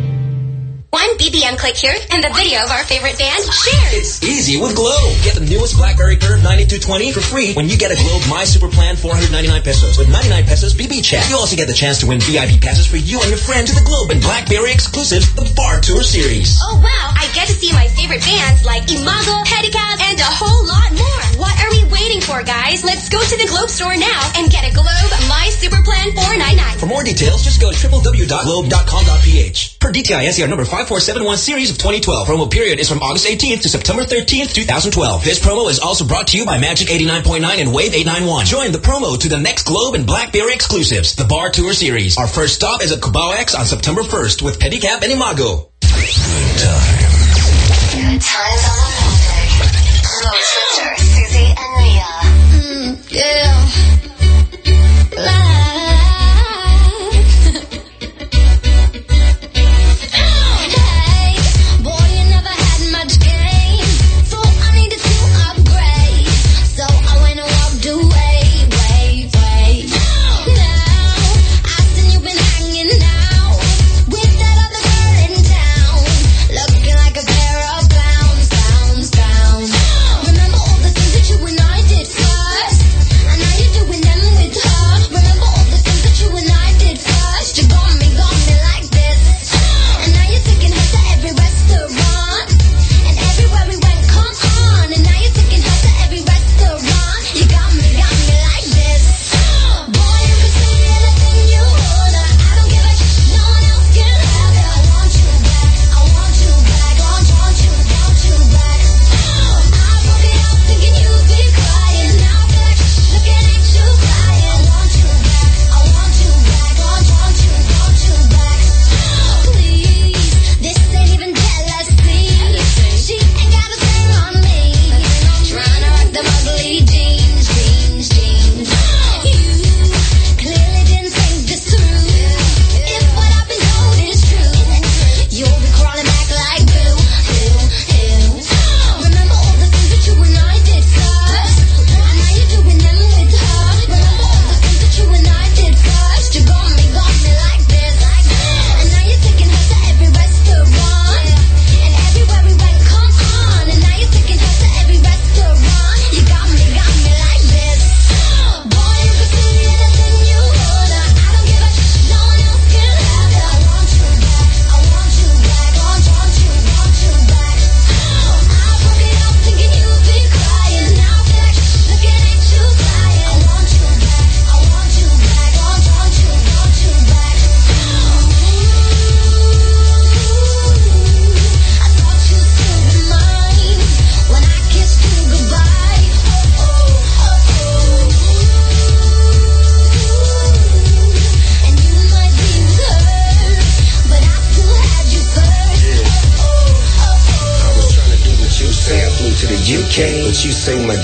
One BBM click here, and the video of our favorite band shared. It's easy with Globe. Get the newest BlackBerry Curve 9220 for free when you get a Globe My Super Plan 499 pesos with 99 pesos BB chat. You also get the chance to win VIP passes for you and your friend to the Globe and BlackBerry exclusives, the Bar Tour Series. Oh, wow. I get to see my favorite bands like Imago, Pedicab, and a whole lot more. What are we waiting for, guys? Let's go to the Globe store now and get a Globe My Super Plan 499. For more details, just go to www.globe.com.ph. Per DTI NCR number 5 5471 series of 2012. Promo period is from August 18th to September 13th, 2012. This promo is also brought to you by Magic 89.9 and Wave 891. Join the promo to the next Globe and Blackberry exclusives, the Bar Tour Series. Our first stop is at Cubao X on September 1st with Pedicab and Imago. Good times. Good times on the music. Little sister, Susie and Mia. Mm, yeah.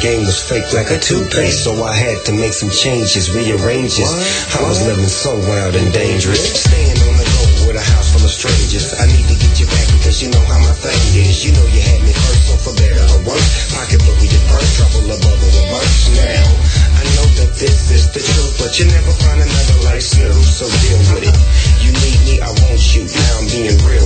game was fake like a toothpaste, so I had to make some changes, rearranges. I was living so wild and dangerous. Staying on the road with a house full of strangers. I need to get you back because you know how my thing is. You know you had me hurt so for better or worse. Pocketbook with your purse, trouble above or reverse. Now, I know that this is the truth, but you never find another like Snoop, so deal with it. You need me, I want you. Now I'm being real.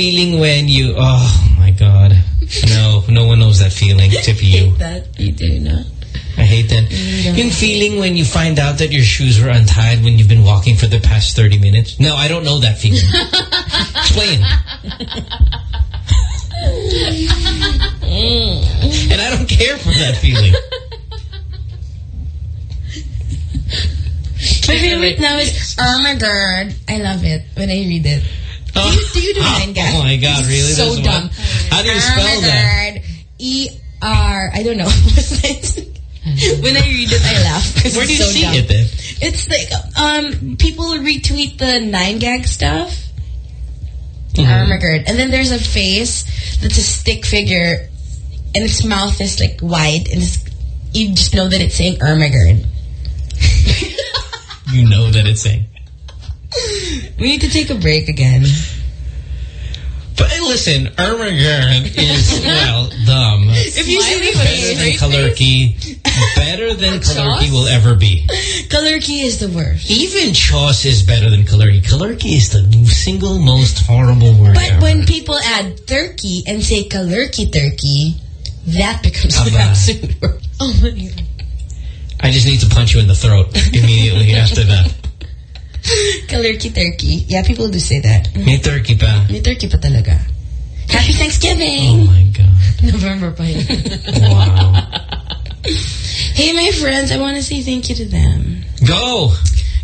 Feeling when you oh my god. No, no one knows that feeling except you. That you do not. I hate that. Mm-hmm. Yung feeling when you find out that your shoes were untied when you've been walking for the past 30 minutes. No, I don't know that feeling. Explain. Mm. And I don't care for that feeling. My favorite now is Oh my god. I love it when I read it. Do you do, you do nine gags? Oh my god, really? So That's what- dumb. How do you oh spell that? god. E R. I don't know. when I read it, I laugh. Where do it's you so see dumb. it then? It's like um people retweet the nine gag stuff. Mm-hmm. Oh. And then there's a face that's a stick figure and its mouth is like wide and it's, you just know that it's saying Ermagerd. You know that it's saying. We need to take a break again. But listen, Ermagerd is, well, dumb. If you see the Better than Kalurki. Better than Kalurki will ever be. Kalurki is the worst. Even Chos is better than Kalurki. Kalurki is the single most horrible word But ever. when people add turkey and say Kalurki turkey, that becomes the absolute worst. Oh my god. I just need to punch you in the throat immediately after that. Kalurki turkey. Yeah, people do say that. May turkey pa. May turkey pa talaga. Happy Thanksgiving! Oh my God. November pa yun. Wow. Hey, my friends, I want to say thank you to them. Go!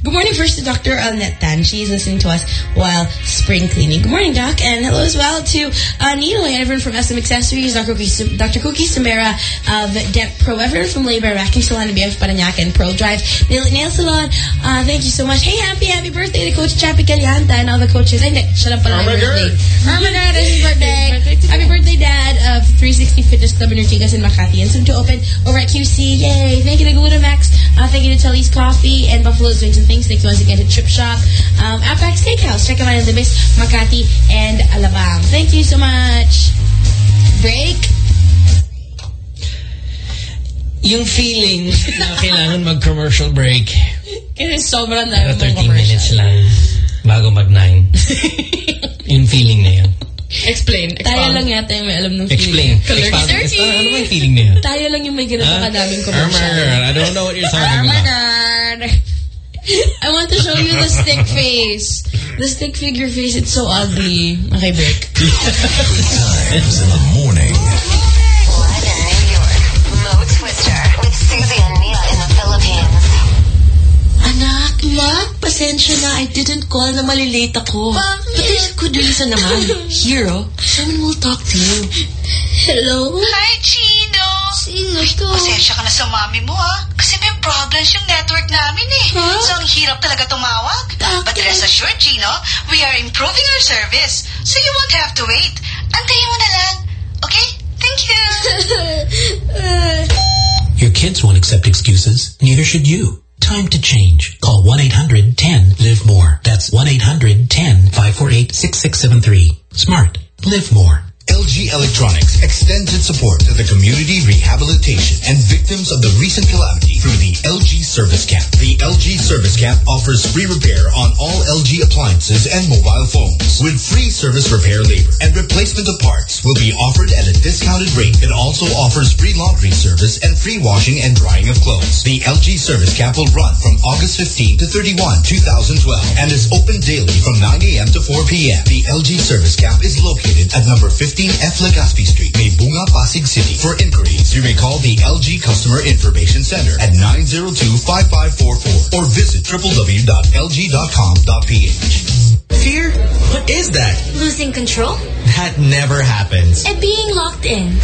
Good morning first to Dr. Alnet Tan. She's listening to us while spring cleaning. Good morning, Doc. And hello as well to uh, Needle and everyone from SM Accessories, Dr. Cookie, Dr. Cookie Samara of Dep Pro, everyone from Labor, Racking Salon, BF Paranaque, and Pro Drive Nail, Nail Salon. Uh, thank you so much. Hey, happy, happy birthday to Coach Chappy Calianta and all the coaches. Hindi, siya lang pala Oh my happy birthday. Oh it's his birthday. Happy birthday, Dad, of 360 Fitness Club in Ortigas in Makati. And soon to open over at QC. Yay. Thank you to Glutamax. Uh, thank you to Tully's Coffee and Buffalo's Wings and Things. Thank you once again to Chip Shop. Um, Outback Steakhouse. Check them out in Libis, Makati, and Alabang. Thank you so much. Break. Yung feeling na kailangan mag-commercial break. Kasi sobrang Pero dami 30 minutes lang bago mag-9. yung feeling na yun. Explain. Tayo lang yata yung may alam ng Explain. feeling. Expound. Color Expound. Ano ba yung feeling na yun? Tayo lang yung may ganito Ah, kadaming Oh commercial. my God, I don't know what you're talking Oh my about. god. I want to show you the stick face. The stick figure face, it's so ugly. Okay, break. Times in the morning. Mo Twister with Susie and Mia in the Philippines. Anak, Mak, pasensya na. I didn't call na malilate ako. But there's good reason naman. Hero, someone will talk to you. Hello? Hi, Chino! Sino to? Pasensya ka na sa mami mo, ha? Kasi may problems yung network namin, eh. So, ang hirap talaga tumawag. But rest assured, Chino, we are improving our service. So, you won't have to wait. Antayin mo na lang. Okay? Thank you. Your kids won't accept excuses. Neither should you. Time to change. Call 1-800-10-LIVE-MORE. That's 1-800-10-548-6673. Smart. Live more. LG Electronics extends its support to the community rehabilitation and victims of the recent calamity through the LG Service Camp. The LG Service Camp offers free repair on all LG appliances and mobile phones with free service repair labor and replacement of parts will be offered at a discounted rate. It also offers free laundry service and free washing and drying of clothes. The LG Service Camp will run from August 15 to 31, 2012 and is open daily from 9 a.m. to 4 p.m. The LG Service Camp is located at number 15F Street, Maybunga Pasig City. For inquiries, you may call the LG Customer Information Center at 902-5544 or visit www.lg.com.ph. Fear? What is that? Losing control? That never happens. And being locked in.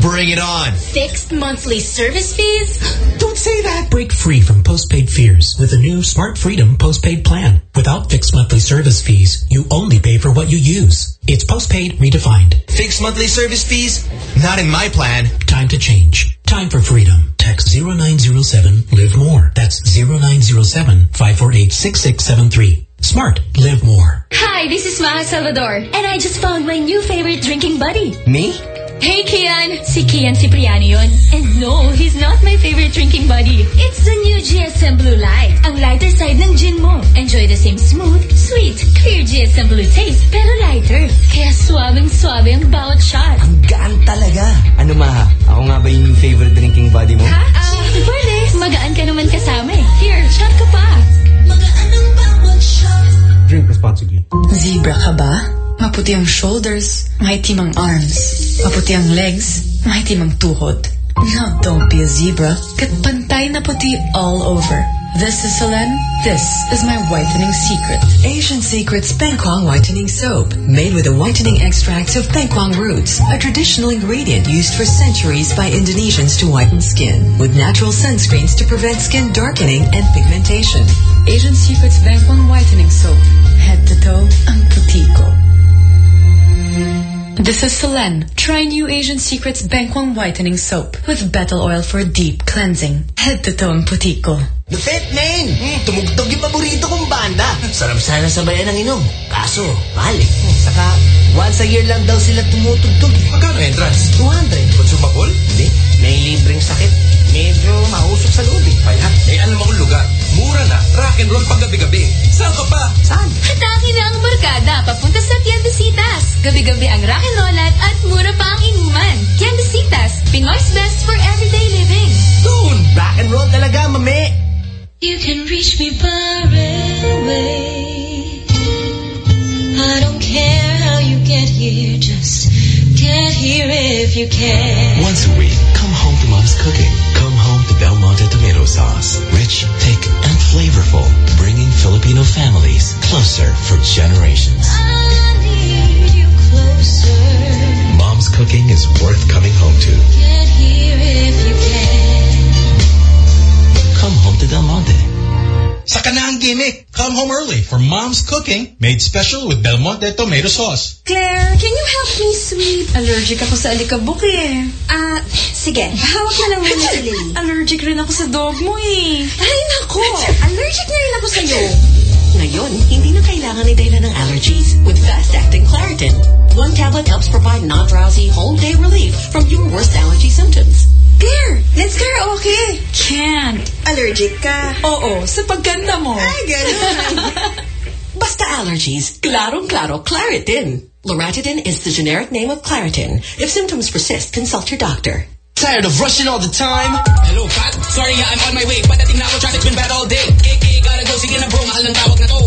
Bring it on. Fixed monthly service fees? Don't say that. Break free from postpaid fears with the new Smart Freedom postpaid plan. Without fixed monthly service fees, you only pay for what you use. It's postpaid redefined. Fixed monthly service fees? Not in my plan. Time to change. Time for freedom. Text 0907 Live More. That's 0907 548 6673. Smart. Live more. Hi, this is Maha Salvador. And I just found my new favorite drinking buddy. Me? Hey, Kian! Si Kian Cipriano yun. And no, he's not my favorite drinking buddy. It's the new GSM Blue Light. Ang lighter side ng gin mo. Enjoy the same smooth, sweet, clear GSM Blue taste, pero lighter. Kaya swabing-swabe ang bawat shot. Ang gaan talaga. Ano Maha? Ako nga ba yung new favorite drinking buddy mo? Ha? Ah, pwede. Magaan ka naman kasama eh. Here, shot ka pa. Drink responsibly. Zebra ka ba? Maputi ang shoulders, maitim ang arms. Maputi ang legs, maitim ang tuhod. Now don't be a zebra. Kat pantay na puti all over. This is Solen. This is my whitening secret. Asian Secrets Bengkoang Whitening Soap. Made with the whitening extracts of Bengkoang roots, a traditional ingredient used for centuries by Indonesians to whiten skin, with natural sunscreens to prevent skin darkening and pigmentation. Asian Secrets Bengkoang Whitening Soap. Head to toe, ang puti ko. This is Solen. Try new Asian Secrets Bengkoang Whitening Soap with betel oil for deep cleansing. Head to toe ang. The Fit Man! Hmm, tumugtog yung paborito kong banda. Sarap sana sabayan ng inom. Kaso, mahal eh. Saka, once a year lang daw sila tumutugtog. Magkano entrance? 200. Consumable? Hindi, may libreng sakit. Medyo mausok sa loob eh. Kaya, eh alam akong lugar. Mura na. Rock and roll pag gabi-gabi. Saan ka pa? Saan? Hataki na ang barkada papunta sa Tiendesitas. Gabi-gabi ang rock and rollan at mura pa ang inuman. Tiendesitas, Pinoy's best for everyday living. Doon, rock and roll talaga, mame. You can reach me far away. I don't care how you get here, just get here if you can. Once a week, come mom's cooking. Come home to Del Monte tomato sauce. Rich, thick, and flavorful. Bringing Filipino families closer for generations. Mom's cooking is worth coming home to. Sa kanang gimmick, come home early for Mom's cooking, made special with Del Monte tomato sauce. Claire, can you help me sweep? Allergic ako sa alikabok eh. Ah, sige. Hawak na lang muna si Lily. Allergic rin ako sa dog mo eh. Ay, nako. Allergic na rin ako sa'yo. Ngayon, hindi na kailangan ni Dela ng allergies with fast-acting Claritin. One tablet helps provide non-drowsy, whole-day relief from your worst allergy symptoms. Claire, let's karaoke. Can't. Allergic ka? Oo, sa pagkanta mo. Ay, ganun. Basta allergies, klarong-klaro Claritin. Loratadine is the generic name of Claritin. If symptoms persist, consult your doctor. Tired of rushing all the time? Hello, Pat. Sorry, I'm on my way. Padating na ako, traffic's been bad all day. KK, gotta go. Sige na bro, mahal ng tawag na to.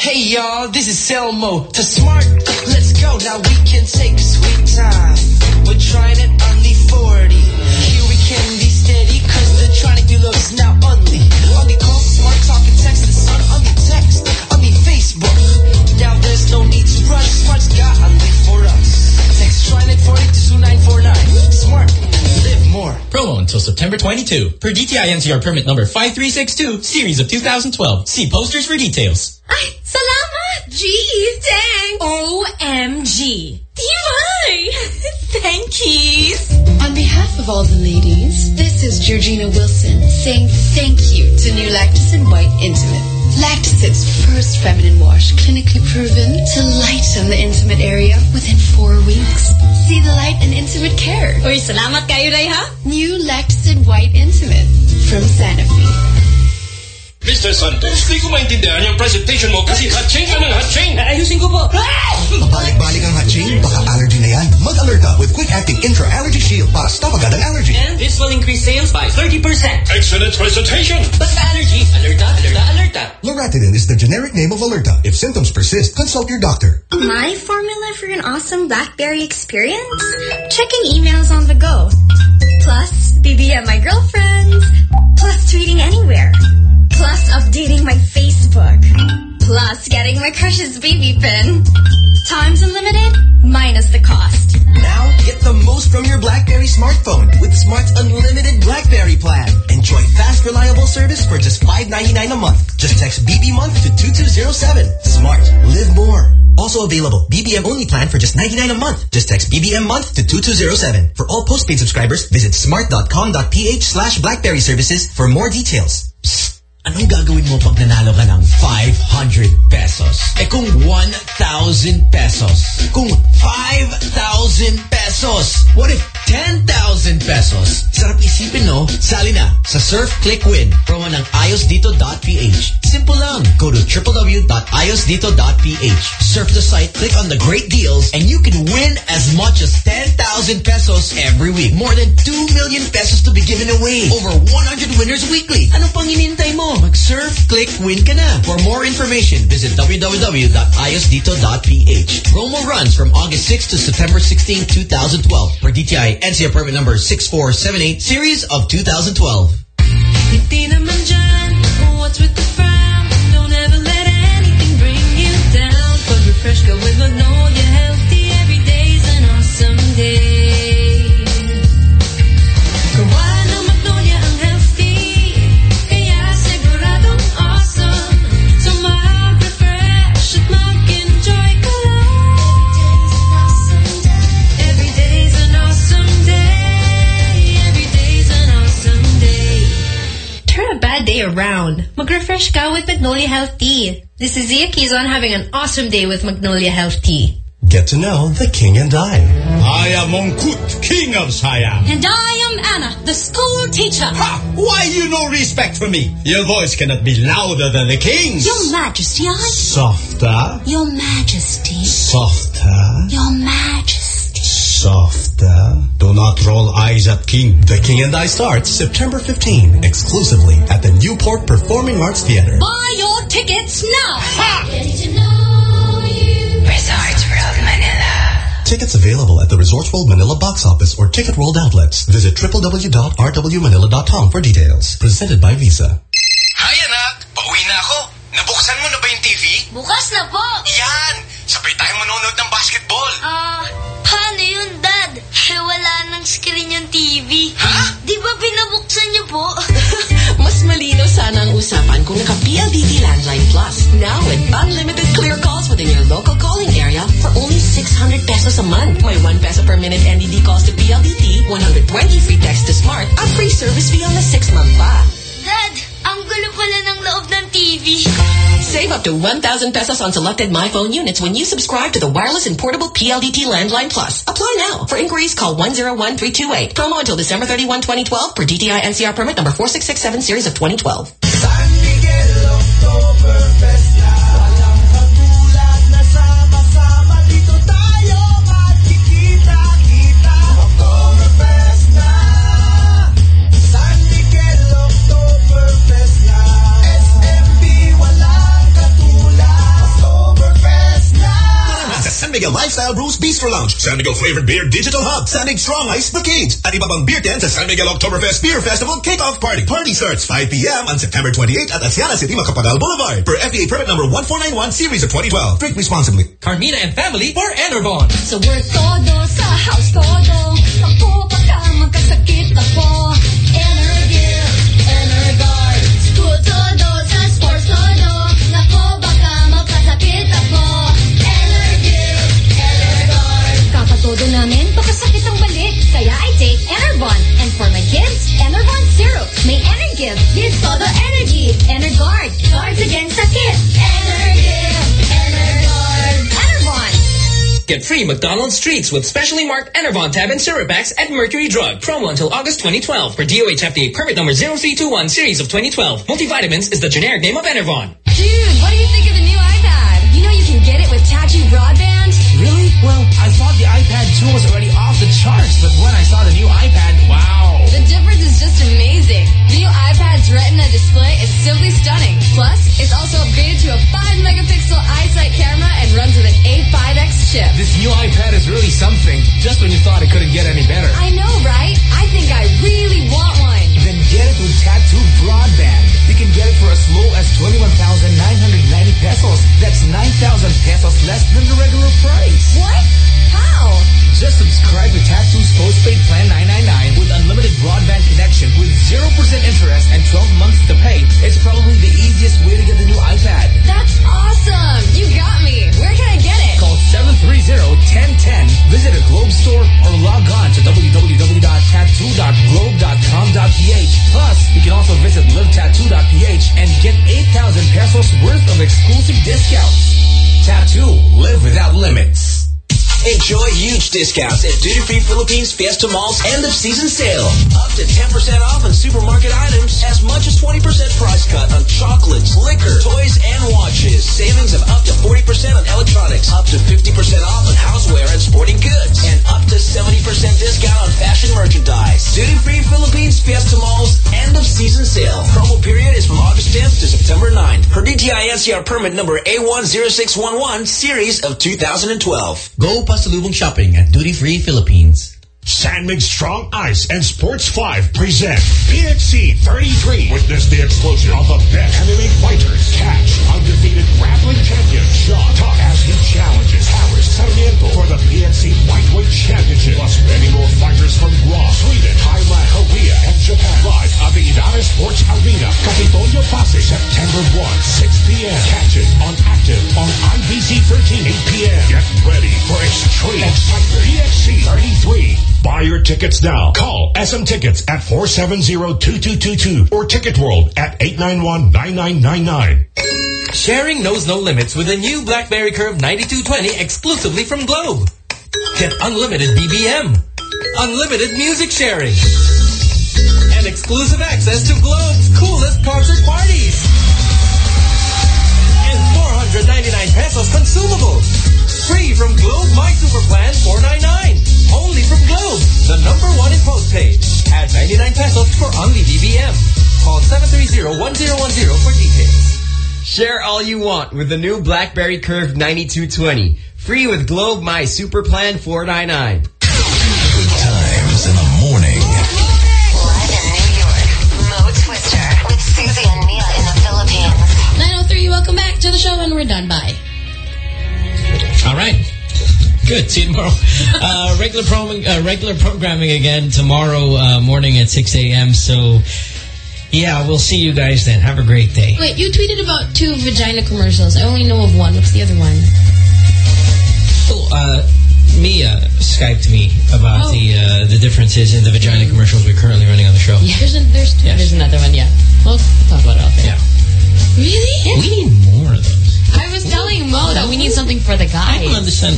Hey y'all, this is Selmo. To smart, let's Now we can take sweet time. We're trying it on the 40. Here we can be steady, cause the tronic you love is now only. Only call smart talk and text the sun on the text, on Facebook. Now there's no need to rush, smart's got only for us. Text TRINET 40 to 2949. Smart, live more. Promo until September 22 per DTI NCR permit number 5362, series of 2012. See posters for details. Ay, salamat! Gee, dang! OMG! Tibay! Thank yous! On behalf of all the ladies, this is Georgina Wilson saying thank you to new Lactacid White Intimate. Lactacid's first feminine wash, clinically proven to lighten the intimate area within four weeks. See the light and intimate care. Uy, salamat kayo, Ray, ha? New Lactacid White Intimate from Sanofi. Mr. Santos, di ko maintindihan yung presentation mo kasi hatching ka ng hatching. Ayusin ko po. Ah! Mabalik-balik ang hatching, baka allergy na yan. Mag-alerta with quick-acting intra-allergy shield para stop agad ang allergy. And this will increase sales by 30%. Excellent presentation. Basta allergy, alerta, alerta, alerta. Loratadine is the generic name of Alerta. If symptoms persist, consult your doctor. My formula for an awesome BlackBerry experience? Checking emails on the go. Plus, BBM my girlfriends. Plus, tweeting anywhere. Plus, updating my Facebook. Plus, getting my crush's BB PIN. Times unlimited, minus the cost. Now, get the most from your BlackBerry smartphone with Smart's unlimited BlackBerry plan. Enjoy fast, reliable service for just $5.99 a month. Just text BB month to 2207. Smart. Live more. Also available, BBM only plan for just 99 a month. Just text BBM month to 2207. For all postpaid subscribers, visit smart.com.ph slash BlackBerry services for more details. Anong gagawin mo pag nanalo ka ng 500 pesos? Eh kung 1,000 pesos? Kung 5,000 pesos? What if 10,000 pesos? Sarap isipin, no? Sali na sa Surf Click Win. Promo ng ayosdito.ph. Simple lang. Go to www.ayosdito.ph. Surf the site, click on the great deals, and you can win as much as 10,000 pesos every week. More than 2 million pesos to be given away. Over 100 winners weekly. Ano pang inintay mo? Mag-surf, click, win ka na. For more information, visit www.ayosdito.ph. Promo runs from August 6 to September 16, 2012. For DTI NCR permit number 6478, series of 2012. Hindi naman with the Turn a bad around. Mag-refresh ka with Magnolia Health Tea. This is Zia Quizon having an awesome day with Magnolia Health Tea. Get to know the king and I. I am Mongkut, king of Siam. And I am Anna, the school teacher. Ha! Why you no respect for me? Your voice cannot be louder than the king's. Your Majesty, I... Softer, Your Majesty. softer, Your Majesty. Softer. Uh, do not roll eyes at king. The King and I starts September 15, exclusively at the Newport Performing Arts Theater. Buy your tickets now. Resorts World Manila. Tickets available at the Resorts World Manila box office or Ticket World outlets. Visit www.rwmanila.com for details. Presented by Visa. Hi, anak! Pauwi na ako. Nabook Buksan mo na ba yung TV? Bukas na po. Screen yung TV. Di ba pinabuksan niyo po? Mas malino sana ang usapan kung naka-PLDT Landline Plus. Now with unlimited clear calls within your local calling area for only 600 pesos a month. May 1 peso per minute NDD calls to PLDT, 120 free text to Smart, at free service fee on the 6 month pa. Dad, ang gulo pala ng loob ng TV. Save up to 1,000 pesos on selected MyPhone units when you subscribe to the wireless and portable PLDT Landline Plus. Apply now. For inquiries, call 101328. Promo until December 31, 2012 per DTI NCR permit number 4667 series of 2012. San Miguel Lifestyle Brews Bistro Lounge, San Miguel Flavored Beer Digital Hub, San Mig Strong Ice Bouquets, at iba pang beer tent sa San Miguel Oktoberfest Beer Festival Kickoff Party. Party starts 5 p.m. on September 28 at Aseana City, Macapagal Boulevard. Per FDA permit number 1491 series of 2012. Drink responsibly. Carmina and family for Enervon. Sa work todo, sa house todo, ako baka magkasakit ako. Take And for my kids, Enervon Zero. May Energive, gives todo energy. Energuard, guards against sakit. Energive, Energuard. Enervon. Get free McDonald's treats with specially marked Enervon tab and syrup packs at Mercury Drug. Promo until August 2012 for DOH FDA permit number 0321 series of 2012. Multivitamins is the generic name of Enervon. Dude, what do you think of the new iPad? You know you can get it with Tattoo Broadband? Really? Well, I thought the iPad 2 was already off the charts, but when I saw the new iPad, iPad's Retina display is simply stunning. Plus, it's also upgraded to a 5 megapixel iSight camera and runs with an A5X chip. This new iPad is really something, just when you thought it couldn't get any better. I know, right? I think I really want one. Then get it with Tattoo Broadband. You can get it for as low as 21,990 pesos. That's 9,000 pesos less than the regular price. What? How? Just subscribe to Tattoo's postpaid plan 999 with unlimited broadband connection with 0% interest and 12 months to pay. It's probably the easiest way to get the new iPad. That's awesome. You got me. Where can I get it? Call 730-1010, visit a Globe store, or log on to www.tattoo.globe.com.ph. Plus, you can also visit livetattoo.ph and get 8,000 pesos worth of exclusive discounts. Tattoo, live without limits. Enjoy huge discounts at Duty Free Philippines Fiesta Mall's end of season sale. Up to 10% off on supermarket items, as much as 20% price cut on chocolates, liquor, toys, and watches. Savings of up to 40% on electronics, up to 50% off on houseware and sporting goods, and up to 70% discount on fashion merchandise. Duty Free Philippines Fiesta Mall's end of season sale. Promo period is from August 10th to September 9th. Per DTI NCR permit number A10611, series of 2012. Go pasalubong shopping at Duty Free Philippines. San Mig Strong Ice and Sports 5 present PXC 33. Witness the explosion of the best MMA fighters. Catch undefeated grappling champion Sean Tuck as he challenges Harris Sarmiento for the PXC Lightweight Championship. Plus many Sports Arena, Capitolio Pasig, September 1, 6 p.m. Catch it on AKTV on IBC 13, 8 p.m. Get ready for extreme excitement. PXC 33. Buy your tickets now. Call SM Tickets at 470-2222 or Ticket World at 891-9999. Sharing knows no limits with a new BlackBerry Curve 9220 exclusively from Globe. Get unlimited BBM, unlimited music sharing, and exclusive access to Globe's coolest concert parties. And 499 pesos consumables. Free from Globe My Super Plan 499. Only from Globe, the number one in postpaid. Add 99 pesos for only BBM. Call 730-1010 for details. Share all you want with the new BlackBerry Curve 9220. Free with Globe My Super Plan 499. New York, Mo Twister with Susie and the Philippines. 903, welcome back. we're done. Bye. All right. Good. See you tomorrow. Uh, regular prom uh, regular programming again tomorrow uh, morning at 6 a.m. So, yeah, we'll see you guys then. Have a great day. Wait, you tweeted about two vagina commercials. I only know of one. What's the other one? Oh, uh, Mia Skyped me about Oh. the uh, the differences in the vagina commercials we're currently running on the show. Yeah, there's, a, there's, two. Yes. there's another one, yeah. We'll talk about it off Yeah. Really? We need more. I was telling Mo that we need something for the guys. I don't understand.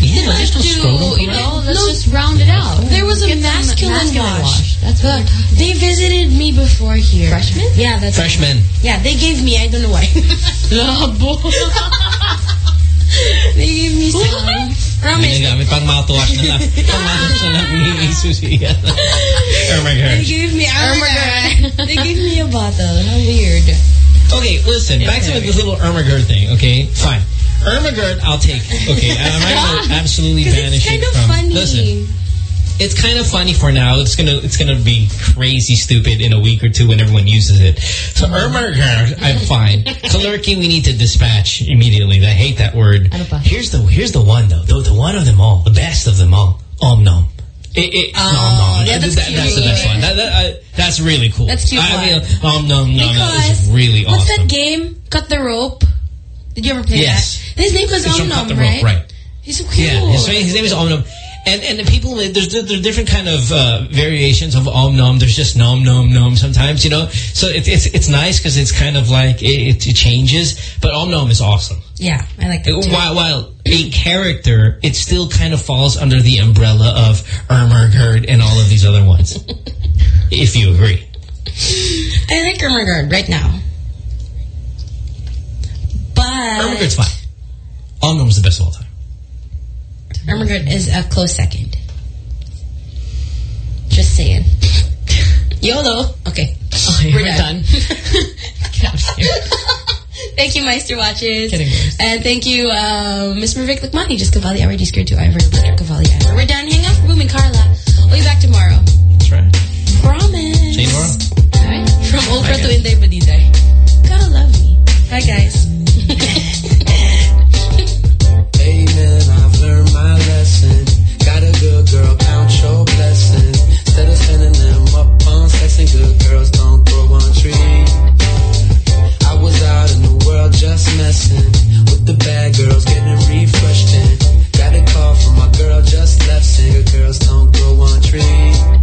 Yeah, Let's just do, no scrotum you know, let's No. just round it out. There was a masculine, masculine wash. wash. That's what They visited me before here. Freshmen? Yeah, that's Freshmen. Yeah, they gave me, I don't know why. Labo. they gave me some. Promise. Ginagamit pang mouthwash na lang. Pang mouthwash na lang ni Susie. oh They gave me, oh my Ermagerd. god. They gave me a bottle. How weird. Okay, listen, back to this little Ermagerd thing, okay? Fine. Ermagerd, I'll take. Okay, I'm not going to absolutely 'Cause banish it's kind it of from... funny. Listen, it's kind of funny for now. It's gonna it's gonna be crazy stupid in a week or two when everyone uses it. So Ermagerd, I'm fine. Kalurki, we need to dispatch immediately. I hate that word. Here's the here's the one though. The, the one of them all. The best of them all. Om nom. It, it, nom nom. yeah, that's That- that's the best one. That, that, uh, that's really cool. That's cute I mean, om nom nom. Because is really What's that game? Cut the rope. Did you ever play Yes. that? His name was It's from Om Cut the Rope, right? right. He's so cute. Yeah, his, his name is Om Nom. And, and the people, there's, there's different kind of uh, variations of Om Nom. There's just Nom Nom Nom sometimes, you know? So it, it's it's nice because it's kind of like, it, it changes. But Om Nom is awesome. Yeah, I like that too. While, while a character, it still kind of falls under the umbrella of Ermagerd and all of these other ones. if you agree. I like Ermagerd right now. But Ermagerd's fine. Om Nom's the best of all time. Ermagerd is a close second. Just saying. YOLO. Okay. Okay, we're done. Get out of here. thank you, Meister Watches. And thank you, uh, Miss Vivek Lakmani, just Cavalli RD squared to Ivor, Victor Cavalli Ivor. We're done. Hang out for Boom and Carla. We'll be back tomorrow. That's right. Promise. See you tomorrow. Alright? From Ultra Bye, to guys. Inday Badizay. Gotta love me. Bye, guys. Hey man, I've learned Got a good girl, count your blessings. Instead of sending them up on good girls don't grow on trees. I was out in the world just messing with the bad girls, getting refreshed in. Got a call from my girl just left, saying girls don't grow on trees.